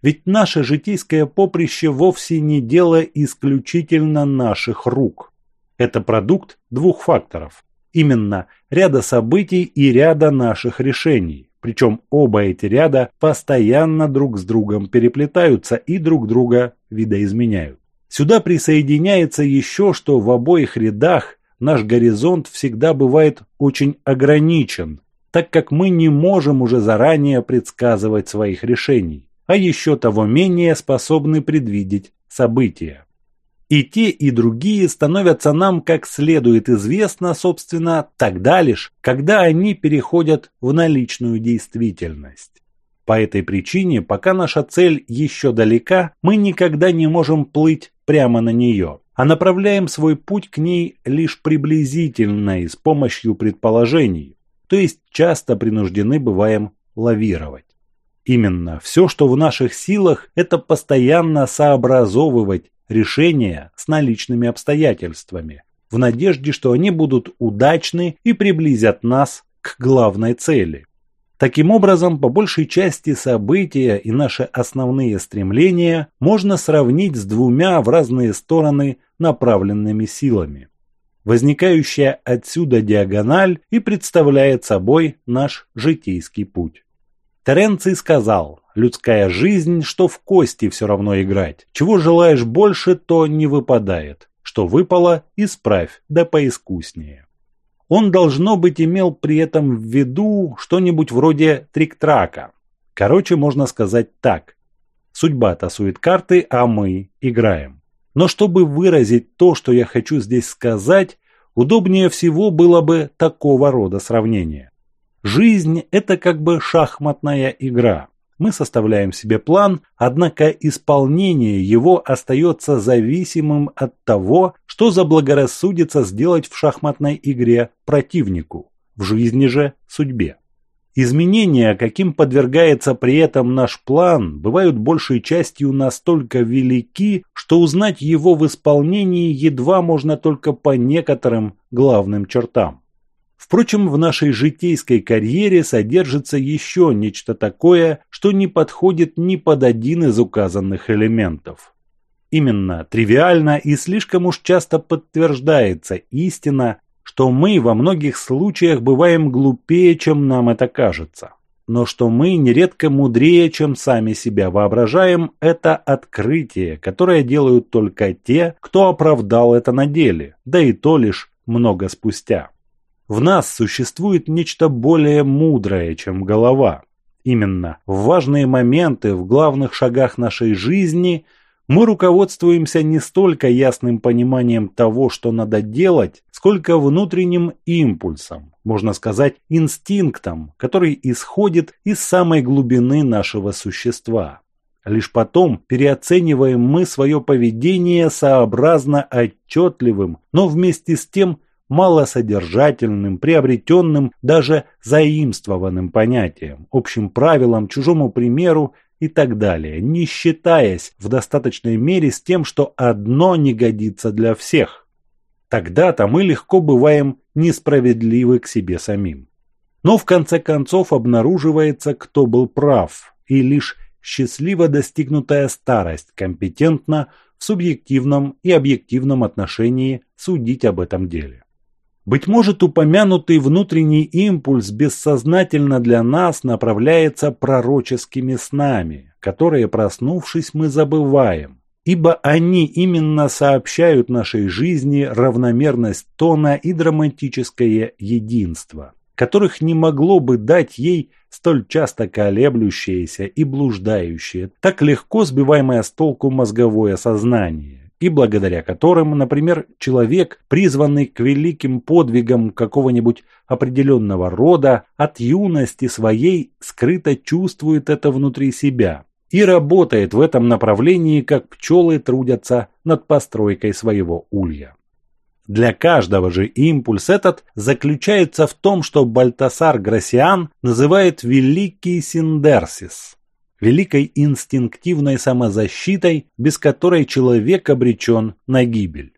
Ведь наше житейское поприще вовсе не дело исключительно наших рук. Это продукт двух факторов. Именно ряда событий и ряда наших решений. Причем оба эти ряда постоянно друг с другом переплетаются и друг друга видоизменяют. Сюда присоединяется еще, что в обоих рядах наш горизонт всегда бывает очень ограничен, так как мы не можем уже заранее предсказывать своих решений, а еще того менее способны предвидеть события. И те, и другие становятся нам, как следует известно, собственно, тогда лишь, когда они переходят в наличную действительность. По этой причине, пока наша цель еще далека, мы никогда не можем плыть прямо на нее а направляем свой путь к ней лишь приблизительно и с помощью предположений, то есть часто принуждены бываем лавировать. Именно все, что в наших силах, это постоянно сообразовывать решения с наличными обстоятельствами, в надежде, что они будут удачны и приблизят нас к главной цели. Таким образом, по большей части события и наши основные стремления можно сравнить с двумя в разные стороны направленными силами. Возникающая отсюда диагональ и представляет собой наш житейский путь. Теренций сказал, людская жизнь, что в кости все равно играть. Чего желаешь больше, то не выпадает. Что выпало, исправь, да поискуснее. Он, должно быть, имел при этом в виду что-нибудь вроде трик-трака. Короче, можно сказать так. Судьба тасует карты, а мы играем. Но чтобы выразить то, что я хочу здесь сказать, удобнее всего было бы такого рода сравнение. Жизнь – это как бы шахматная игра. Мы составляем себе план, однако исполнение его остается зависимым от того, что заблагорассудится сделать в шахматной игре противнику, в жизни же судьбе. Изменения, каким подвергается при этом наш план, бывают большей частью настолько велики, что узнать его в исполнении едва можно только по некоторым главным чертам. Впрочем, в нашей житейской карьере содержится еще нечто такое, что не подходит ни под один из указанных элементов. Именно тривиально и слишком уж часто подтверждается истина, что мы во многих случаях бываем глупее, чем нам это кажется. Но что мы нередко мудрее, чем сами себя воображаем, это открытие, которое делают только те, кто оправдал это на деле, да и то лишь много спустя. В нас существует нечто более мудрое, чем голова. Именно в важные моменты, в главных шагах нашей жизни мы руководствуемся не столько ясным пониманием того, что надо делать, сколько внутренним импульсом, можно сказать, инстинктом, который исходит из самой глубины нашего существа. Лишь потом переоцениваем мы свое поведение сообразно отчетливым, но вместе с тем малосодержательным, приобретенным, даже заимствованным понятием, общим правилам, чужому примеру и так далее, не считаясь в достаточной мере с тем, что одно не годится для всех. Тогда-то мы легко бываем несправедливы к себе самим. Но в конце концов обнаруживается, кто был прав, и лишь счастливо достигнутая старость компетентна в субъективном и объективном отношении судить об этом деле. Быть может, упомянутый внутренний импульс бессознательно для нас направляется пророческими снами, которые, проснувшись, мы забываем, ибо они именно сообщают нашей жизни равномерность тона и драматическое единство, которых не могло бы дать ей столь часто колеблющееся и блуждающее, так легко сбиваемое с толку мозговое сознание и благодаря которым, например, человек, призванный к великим подвигам какого-нибудь определенного рода, от юности своей скрыто чувствует это внутри себя и работает в этом направлении, как пчелы трудятся над постройкой своего улья. Для каждого же импульс этот заключается в том, что Бальтасар Грасиан называет «великий синдерсис», великой инстинктивной самозащитой, без которой человек обречен на гибель.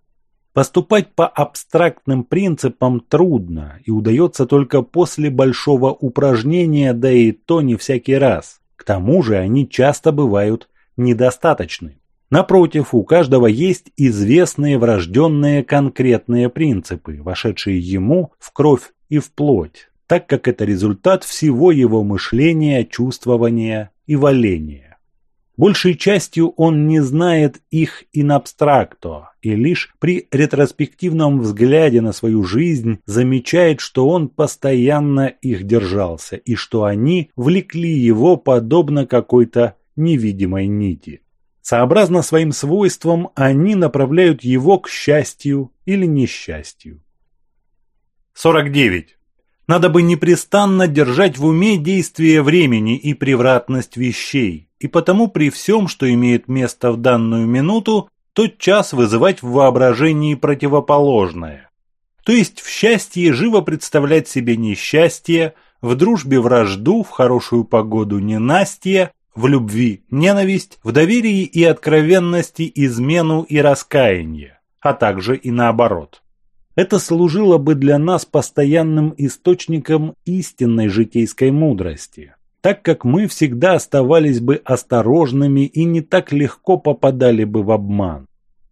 Поступать по абстрактным принципам трудно и удается только после большого упражнения, да и то не всякий раз. К тому же они часто бывают недостаточны. Напротив, у каждого есть известные врожденные конкретные принципы, вошедшие ему в кровь и в плоть, так как это результат всего его мышления, чувствования и валения. Большей частью он не знает их in abstracto и лишь при ретроспективном взгляде на свою жизнь замечает, что он постоянно их держался и что они влекли его подобно какой-то невидимой нити. Сообразно своим свойствам они направляют его к счастью или несчастью. 49. Надо бы непрестанно держать в уме действие времени и превратность вещей, и потому при всем, что имеет место в данную минуту, тот час вызывать в воображении противоположное. То есть в счастье живо представлять себе несчастье, в дружбе вражду, в хорошую погоду ненастье, в любви ненависть, в доверии и откровенности измену и раскаяние, а также и наоборот. Это служило бы для нас постоянным источником истинной житейской мудрости, так как мы всегда оставались бы осторожными и не так легко попадали бы в обман.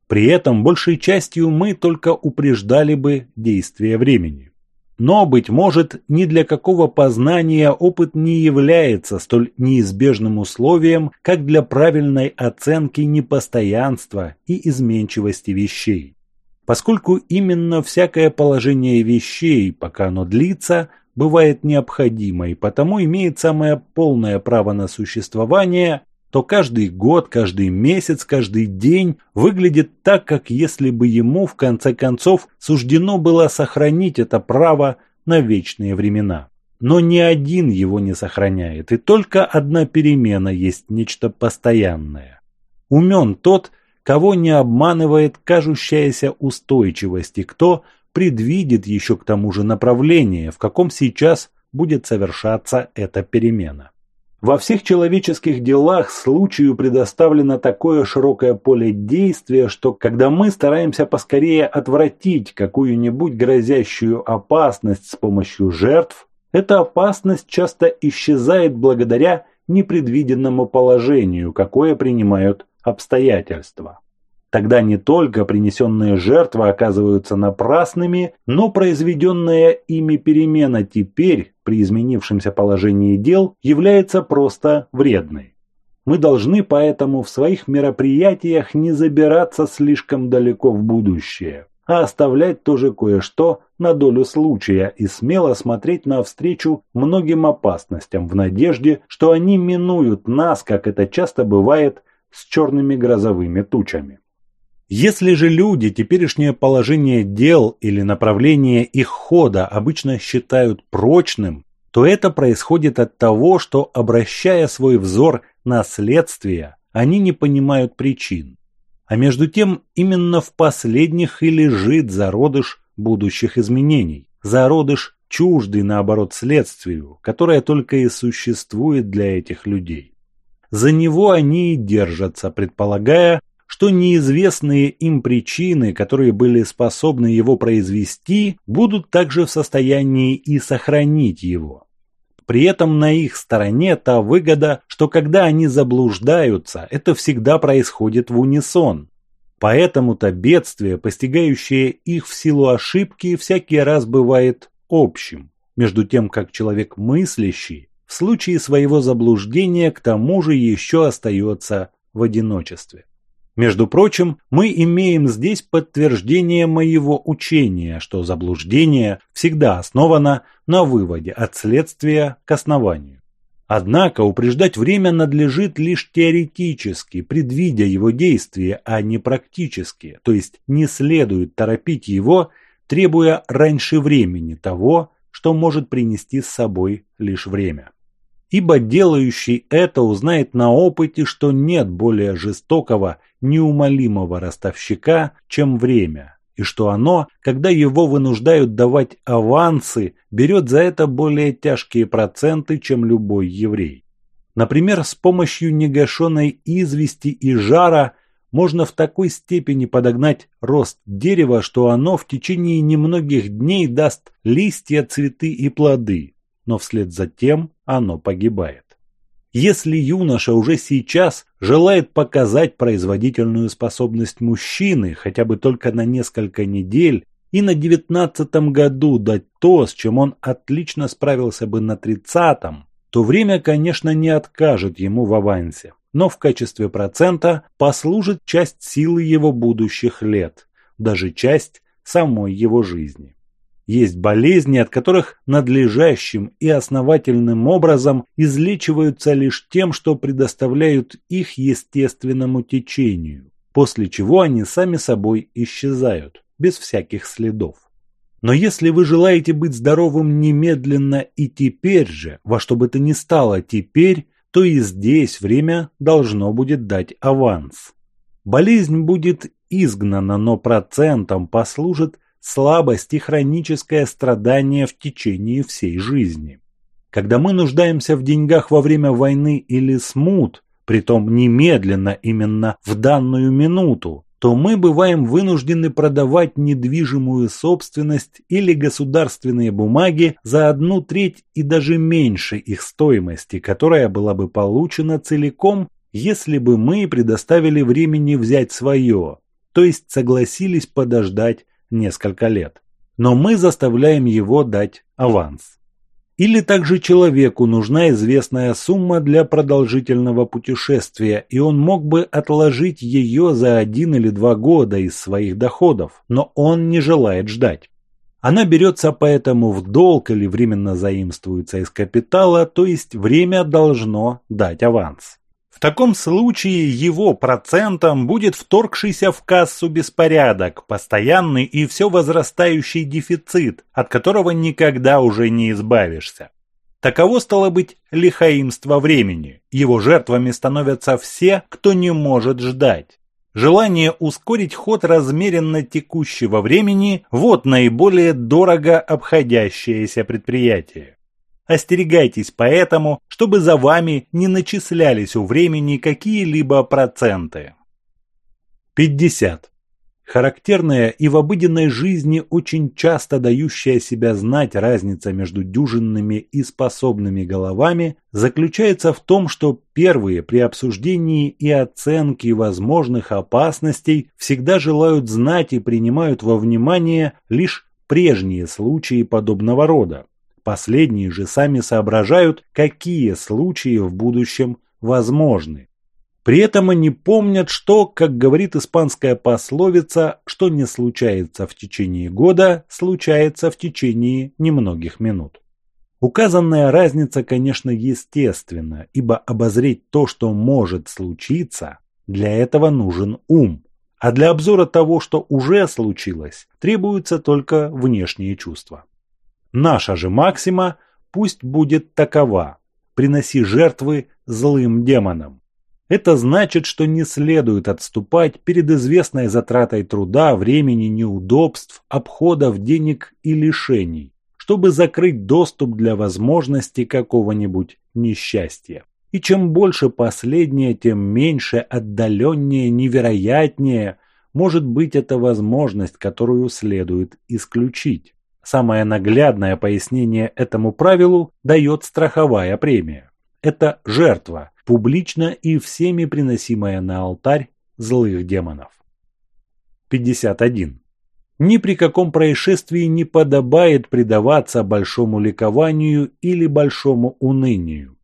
При этом большей частью мы только упреждали бы действие времени. Но, быть может, ни для какого познания опыт не является столь неизбежным условием, как для правильной оценки непостоянства и изменчивости вещей. Поскольку именно всякое положение вещей, пока оно длится, бывает необходимо и потому имеет самое полное право на существование, то каждый год, каждый месяц, каждый день выглядит так, как если бы ему в конце концов суждено было сохранить это право на вечные времена. Но ни один его не сохраняет, и только одна перемена есть нечто постоянное. Умен тот, кого не обманывает кажущаяся устойчивость, и кто предвидит еще к тому же направление, в каком сейчас будет совершаться эта перемена. Во всех человеческих делах случаю предоставлено такое широкое поле действия, что когда мы стараемся поскорее отвратить какую-нибудь грозящую опасность с помощью жертв, эта опасность часто исчезает благодаря непредвиденному положению, какое принимают обстоятельства. Тогда не только принесенные жертвы оказываются напрасными, но произведенная ими перемена теперь, при изменившемся положении дел, является просто вредной. Мы должны поэтому в своих мероприятиях не забираться слишком далеко в будущее, а оставлять тоже кое-что на долю случая и смело смотреть навстречу многим опасностям в надежде, что они минуют нас, как это часто бывает с черными грозовыми тучами. Если же люди теперешнее положение дел или направление их хода обычно считают прочным, то это происходит от того, что, обращая свой взор на следствия, они не понимают причин. А между тем, именно в последних и лежит зародыш будущих изменений, зародыш чуждый, наоборот, следствию, которое только и существует для этих людей. За него они и держатся, предполагая, что неизвестные им причины, которые были способны его произвести, будут также в состоянии и сохранить его. При этом на их стороне та выгода, что когда они заблуждаются, это всегда происходит в унисон. Поэтому-то бедствие, постигающее их в силу ошибки, всякий раз бывает общим, между тем как человек мыслящий в случае своего заблуждения к тому же еще остается в одиночестве. Между прочим, мы имеем здесь подтверждение моего учения, что заблуждение всегда основано на выводе от следствия к основанию. Однако упреждать время надлежит лишь теоретически, предвидя его действия, а не практически, то есть не следует торопить его, требуя раньше времени того, что может принести с собой лишь время ибо делающий это узнает на опыте, что нет более жестокого, неумолимого ростовщика, чем время, и что оно, когда его вынуждают давать авансы, берет за это более тяжкие проценты, чем любой еврей. Например, с помощью негашенной извести и жара можно в такой степени подогнать рост дерева, что оно в течение немногих дней даст листья, цветы и плоды, но вслед за тем оно погибает. Если юноша уже сейчас желает показать производительную способность мужчины хотя бы только на несколько недель и на девятнадцатом году дать то, с чем он отлично справился бы на тридцатом, то время, конечно, не откажет ему в авансе, но в качестве процента послужит часть силы его будущих лет, даже часть самой его жизни. Есть болезни, от которых надлежащим и основательным образом излечиваются лишь тем, что предоставляют их естественному течению, после чего они сами собой исчезают, без всяких следов. Но если вы желаете быть здоровым немедленно и теперь же, во что бы то ни стало теперь, то и здесь время должно будет дать аванс. Болезнь будет изгнана, но процентом послужит слабость и хроническое страдание в течение всей жизни. Когда мы нуждаемся в деньгах во время войны или смут, притом немедленно именно в данную минуту, то мы бываем вынуждены продавать недвижимую собственность или государственные бумаги за одну треть и даже меньше их стоимости, которая была бы получена целиком, если бы мы предоставили времени взять свое, то есть согласились подождать несколько лет. Но мы заставляем его дать аванс. Или также человеку нужна известная сумма для продолжительного путешествия, и он мог бы отложить ее за один или два года из своих доходов, но он не желает ждать. Она берется поэтому в долг или временно заимствуется из капитала, то есть время должно дать аванс. В таком случае его процентом будет вторгшийся в кассу беспорядок, постоянный и все возрастающий дефицит, от которого никогда уже не избавишься. Таково стало быть лихаимство времени. Его жертвами становятся все, кто не может ждать. Желание ускорить ход размеренно текущего времени – вот наиболее дорого обходящееся предприятие. Остерегайтесь поэтому, чтобы за вами не начислялись у времени какие-либо проценты. 50. Характерная и в обыденной жизни очень часто дающая себя знать разница между дюжинными и способными головами заключается в том, что первые при обсуждении и оценке возможных опасностей всегда желают знать и принимают во внимание лишь прежние случаи подобного рода, Последние же сами соображают, какие случаи в будущем возможны. При этом они помнят, что, как говорит испанская пословица, что не случается в течение года, случается в течение немногих минут. Указанная разница, конечно, естественна, ибо обозреть то, что может случиться, для этого нужен ум, а для обзора того, что уже случилось, требуются только внешние чувства. Наша же максима пусть будет такова – приноси жертвы злым демонам. Это значит, что не следует отступать перед известной затратой труда, времени, неудобств, обходов, денег и лишений, чтобы закрыть доступ для возможности какого-нибудь несчастья. И чем больше последнее, тем меньше, отдаленнее, невероятнее может быть эта возможность, которую следует исключить. Самое наглядное пояснение этому правилу дает страховая премия. Это жертва, публично и всеми приносимая на алтарь злых демонов. 51. Ни при каком происшествии не подобает предаваться большому ликованию или большому унынию.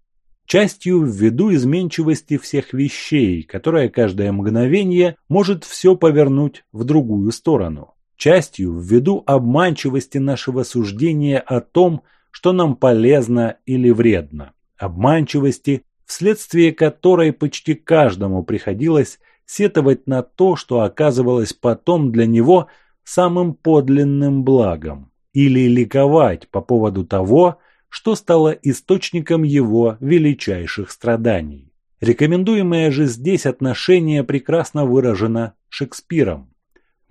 Частью ввиду изменчивости всех вещей, которая каждое мгновение может все повернуть в другую сторону частью ввиду обманчивости нашего суждения о том, что нам полезно или вредно, обманчивости, вследствие которой почти каждому приходилось сетовать на то, что оказывалось потом для него самым подлинным благом, или ликовать по поводу того, что стало источником его величайших страданий. Рекомендуемое же здесь отношение прекрасно выражено Шекспиром.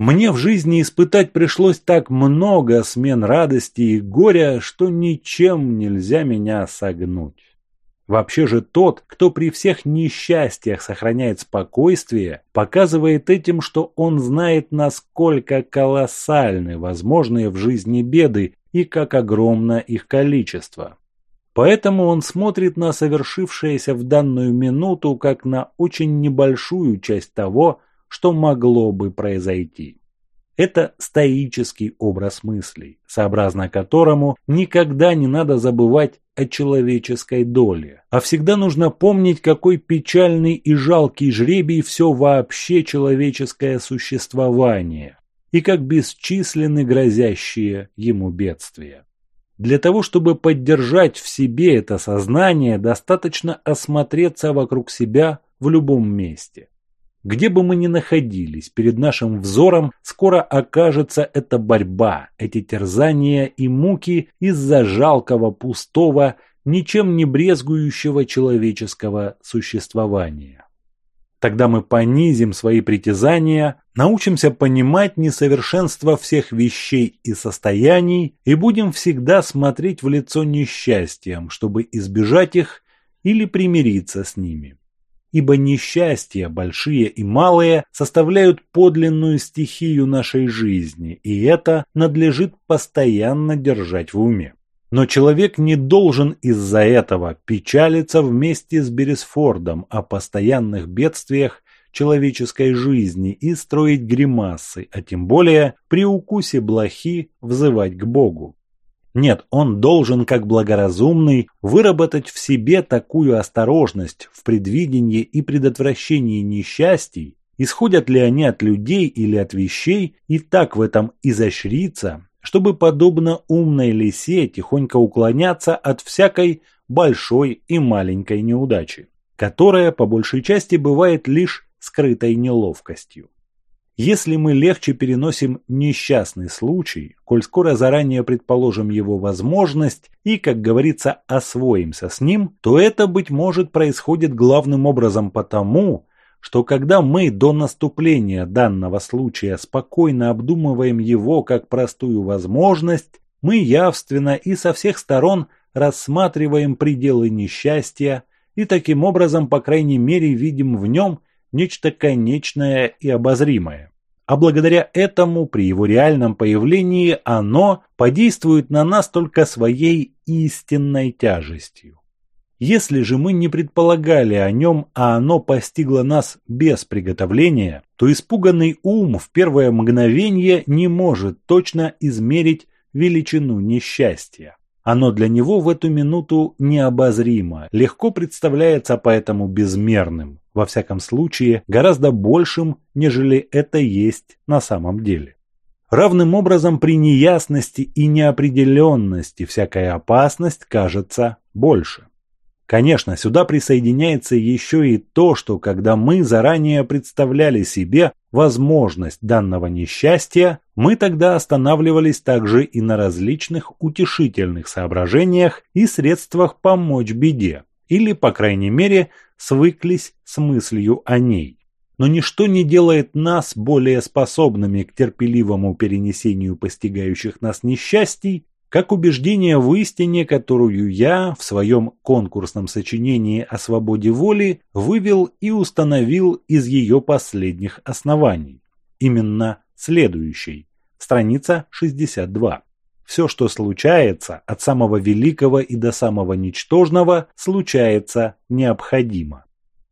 Мне в жизни испытать пришлось так много смен радости и горя, что ничем нельзя меня согнуть. Вообще же тот, кто при всех несчастьях сохраняет спокойствие, показывает этим, что он знает, насколько колоссальны возможные в жизни беды и как огромно их количество. Поэтому он смотрит на совершившееся в данную минуту как на очень небольшую часть того, что могло бы произойти. Это стоический образ мыслей, сообразно которому никогда не надо забывать о человеческой доле, а всегда нужно помнить, какой печальный и жалкий жребий все вообще человеческое существование и как бесчисленны грозящие ему бедствия. Для того, чтобы поддержать в себе это сознание, достаточно осмотреться вокруг себя в любом месте. Где бы мы ни находились, перед нашим взором скоро окажется эта борьба, эти терзания и муки из-за жалкого, пустого, ничем не брезгующего человеческого существования. Тогда мы понизим свои притязания, научимся понимать несовершенство всех вещей и состояний и будем всегда смотреть в лицо несчастьям, чтобы избежать их или примириться с ними. Ибо несчастья, большие и малые, составляют подлинную стихию нашей жизни, и это надлежит постоянно держать в уме. Но человек не должен из-за этого печалиться вместе с Бересфордом о постоянных бедствиях человеческой жизни и строить гримасы, а тем более при укусе блохи взывать к Богу. Нет, он должен, как благоразумный, выработать в себе такую осторожность в предвидении и предотвращении несчастий, исходят ли они от людей или от вещей, и так в этом изощриться, чтобы, подобно умной лисе, тихонько уклоняться от всякой большой и маленькой неудачи, которая, по большей части, бывает лишь скрытой неловкостью. Если мы легче переносим несчастный случай, коль скоро заранее предположим его возможность и, как говорится, освоимся с ним, то это, быть может, происходит главным образом потому, что когда мы до наступления данного случая спокойно обдумываем его как простую возможность, мы явственно и со всех сторон рассматриваем пределы несчастья и таким образом, по крайней мере, видим в нем – нечто конечное и обозримое. А благодаря этому при его реальном появлении оно подействует на нас только своей истинной тяжестью. Если же мы не предполагали о нем, а оно постигло нас без приготовления, то испуганный ум в первое мгновение не может точно измерить величину несчастья. Оно для него в эту минуту необозримо, легко представляется поэтому безмерным, во всяком случае гораздо большим, нежели это есть на самом деле. Равным образом при неясности и неопределенности всякая опасность кажется больше. Конечно, сюда присоединяется еще и то, что когда мы заранее представляли себе возможность данного несчастья, мы тогда останавливались также и на различных утешительных соображениях и средствах помочь беде, или, по крайней мере, свыклись с мыслью о ней. Но ничто не делает нас более способными к терпеливому перенесению постигающих нас несчастий, как убеждение в истине, которую я в своем конкурсном сочинении о свободе воли вывел и установил из ее последних оснований. Именно следующей. Страница 62. Все, что случается, от самого великого и до самого ничтожного, случается необходимо.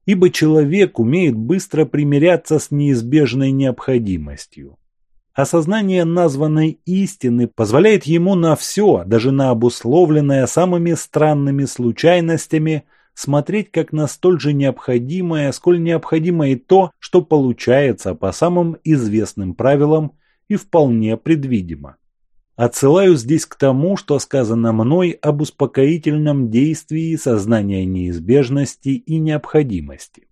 Ибо человек умеет быстро примиряться с неизбежной необходимостью. Осознание названной истины позволяет ему на все, даже на обусловленное самыми странными случайностями, смотреть как на столь же необходимое, сколь необходимо и то, что получается по самым известным правилам и вполне предвидимо. Отсылаю здесь к тому, что сказано мной об успокоительном действии сознания неизбежности и необходимости.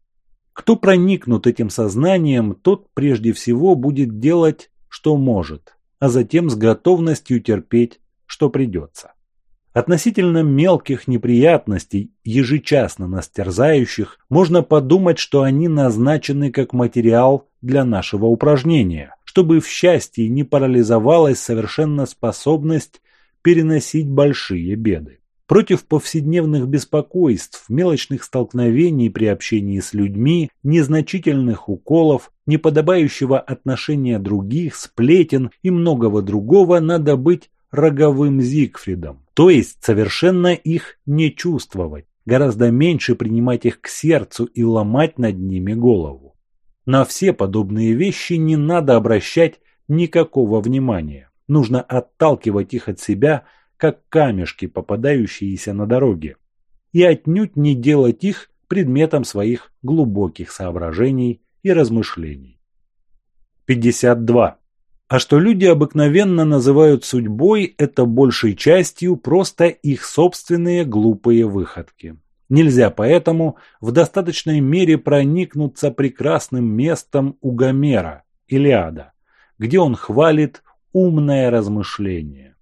Кто проникнут этим сознанием, тот прежде всего будет делать что может, а затем с готовностью терпеть, что придется. Относительно мелких неприятностей, ежечасно нас терзающих, можно подумать, что они назначены как материал для нашего упражнения, чтобы в счастье не парализовалась совершенно способность переносить большие беды. Против повседневных беспокойств, мелочных столкновений при общении с людьми, незначительных уколов, неподобающего отношения других, сплетен и многого другого надо быть роговым Зигфридом, то есть совершенно их не чувствовать, гораздо меньше принимать их к сердцу и ломать над ними голову. На все подобные вещи не надо обращать никакого внимания. Нужно отталкивать их от себя – как камешки, попадающиеся на дороге, и отнюдь не делать их предметом своих глубоких соображений и размышлений. 52. А что люди обыкновенно называют судьбой, это большей частью просто их собственные глупые выходки. Нельзя поэтому в достаточной мере проникнуться прекрасным местом у Гомера, Илиада, где он хвалит умное размышление.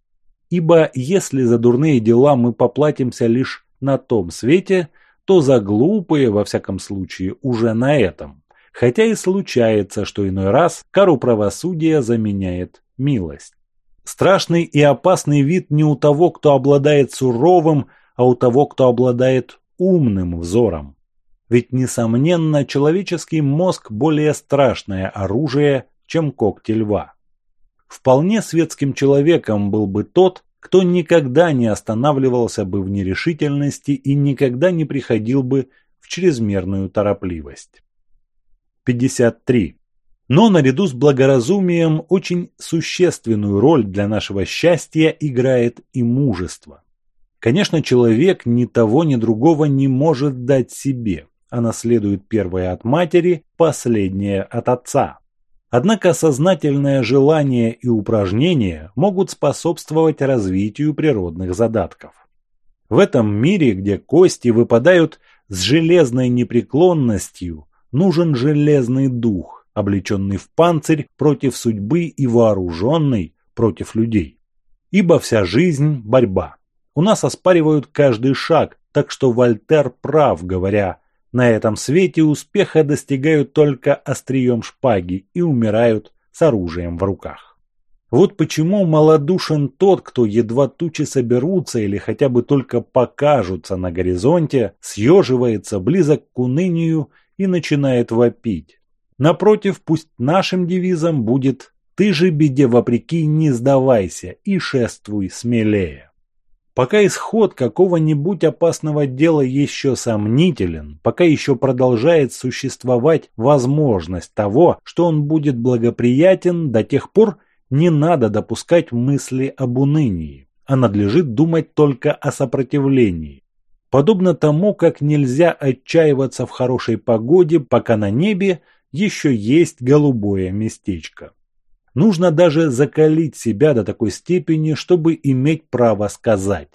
Ибо если за дурные дела мы поплатимся лишь на том свете, то за глупые, во всяком случае, уже на этом. Хотя и случается, что иной раз кару правосудия заменяет милость. Страшный и опасный вид не у того, кто обладает суровым, а у того, кто обладает умным взором. Ведь, несомненно, человеческий мозг более страшное оружие, чем когти льва. Вполне светским человеком был бы тот, кто никогда не останавливался бы в нерешительности и никогда не приходил бы в чрезмерную торопливость. 53. Но наряду с благоразумием очень существенную роль для нашего счастья играет и мужество. Конечно, человек ни того, ни другого не может дать себе, а наследует первое от матери, последнее от отца. Однако сознательное желание и упражнения могут способствовать развитию природных задатков. В этом мире, где кости выпадают с железной непреклонностью, нужен железный дух, облеченный в панцирь против судьбы и вооруженный против людей. Ибо вся жизнь – борьба. У нас оспаривают каждый шаг, так что Вольтер прав, говоря – на этом свете успеха достигают только острием шпаги и умирают с оружием в руках. Вот почему малодушен тот, кто едва тучи соберутся или хотя бы только покажутся на горизонте, съеживается близок к унынию и начинает вопить. Напротив, пусть нашим девизом будет «Ты же беде вопреки не сдавайся и шествуй смелее». Пока исход какого-нибудь опасного дела еще сомнителен, пока еще продолжает существовать возможность того, что он будет благоприятен, до тех пор не надо допускать мысли об унынии, а надлежит думать только о сопротивлении. Подобно тому, как нельзя отчаиваться в хорошей погоде, пока на небе еще есть голубое местечко. Нужно даже закалить себя до такой степени, чтобы иметь право сказать.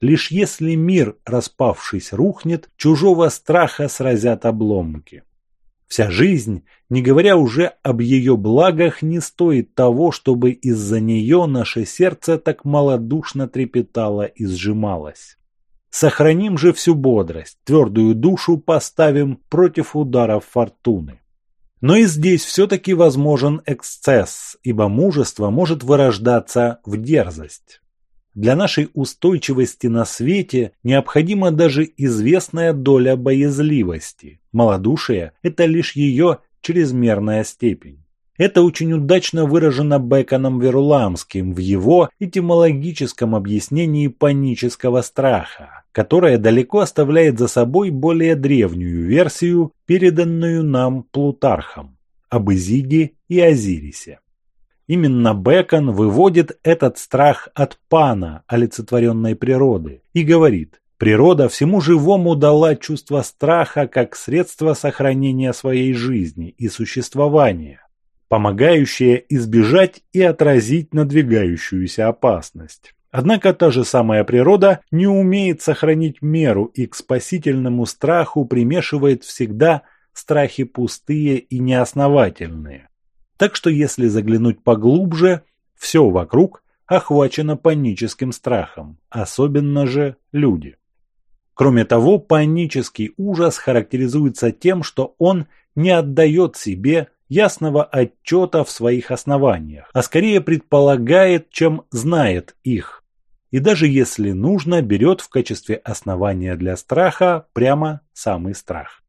Лишь если мир, распавшись, рухнет, чужого страха сразят обломки. Вся жизнь, не говоря уже об ее благах, не стоит того, чтобы из-за нее наше сердце так малодушно трепетало и сжималось. Сохраним же всю бодрость, твердую душу поставим против ударов фортуны. Но и здесь все-таки возможен эксцесс, ибо мужество может вырождаться в дерзость. Для нашей устойчивости на свете необходима даже известная доля боязливости. Малодушие – это лишь ее чрезмерная степень. Это очень удачно выражено Беконом Веруламским в его этимологическом объяснении панического страха, которое далеко оставляет за собой более древнюю версию, переданную нам Плутархом, об Изиде и Азирисе. Именно Бекон выводит этот страх от пана, олицетворенной природы, и говорит, природа всему живому дала чувство страха как средство сохранения своей жизни и существования помогающее избежать и отразить надвигающуюся опасность. Однако та же самая природа не умеет сохранить меру и к спасительному страху примешивает всегда страхи пустые и неосновательные. Так что если заглянуть поглубже, все вокруг охвачено паническим страхом, особенно же люди. Кроме того, панический ужас характеризуется тем, что он не отдает себе ясного отчета в своих основаниях, а скорее предполагает, чем знает их. И даже если нужно, берет в качестве основания для страха прямо самый страх.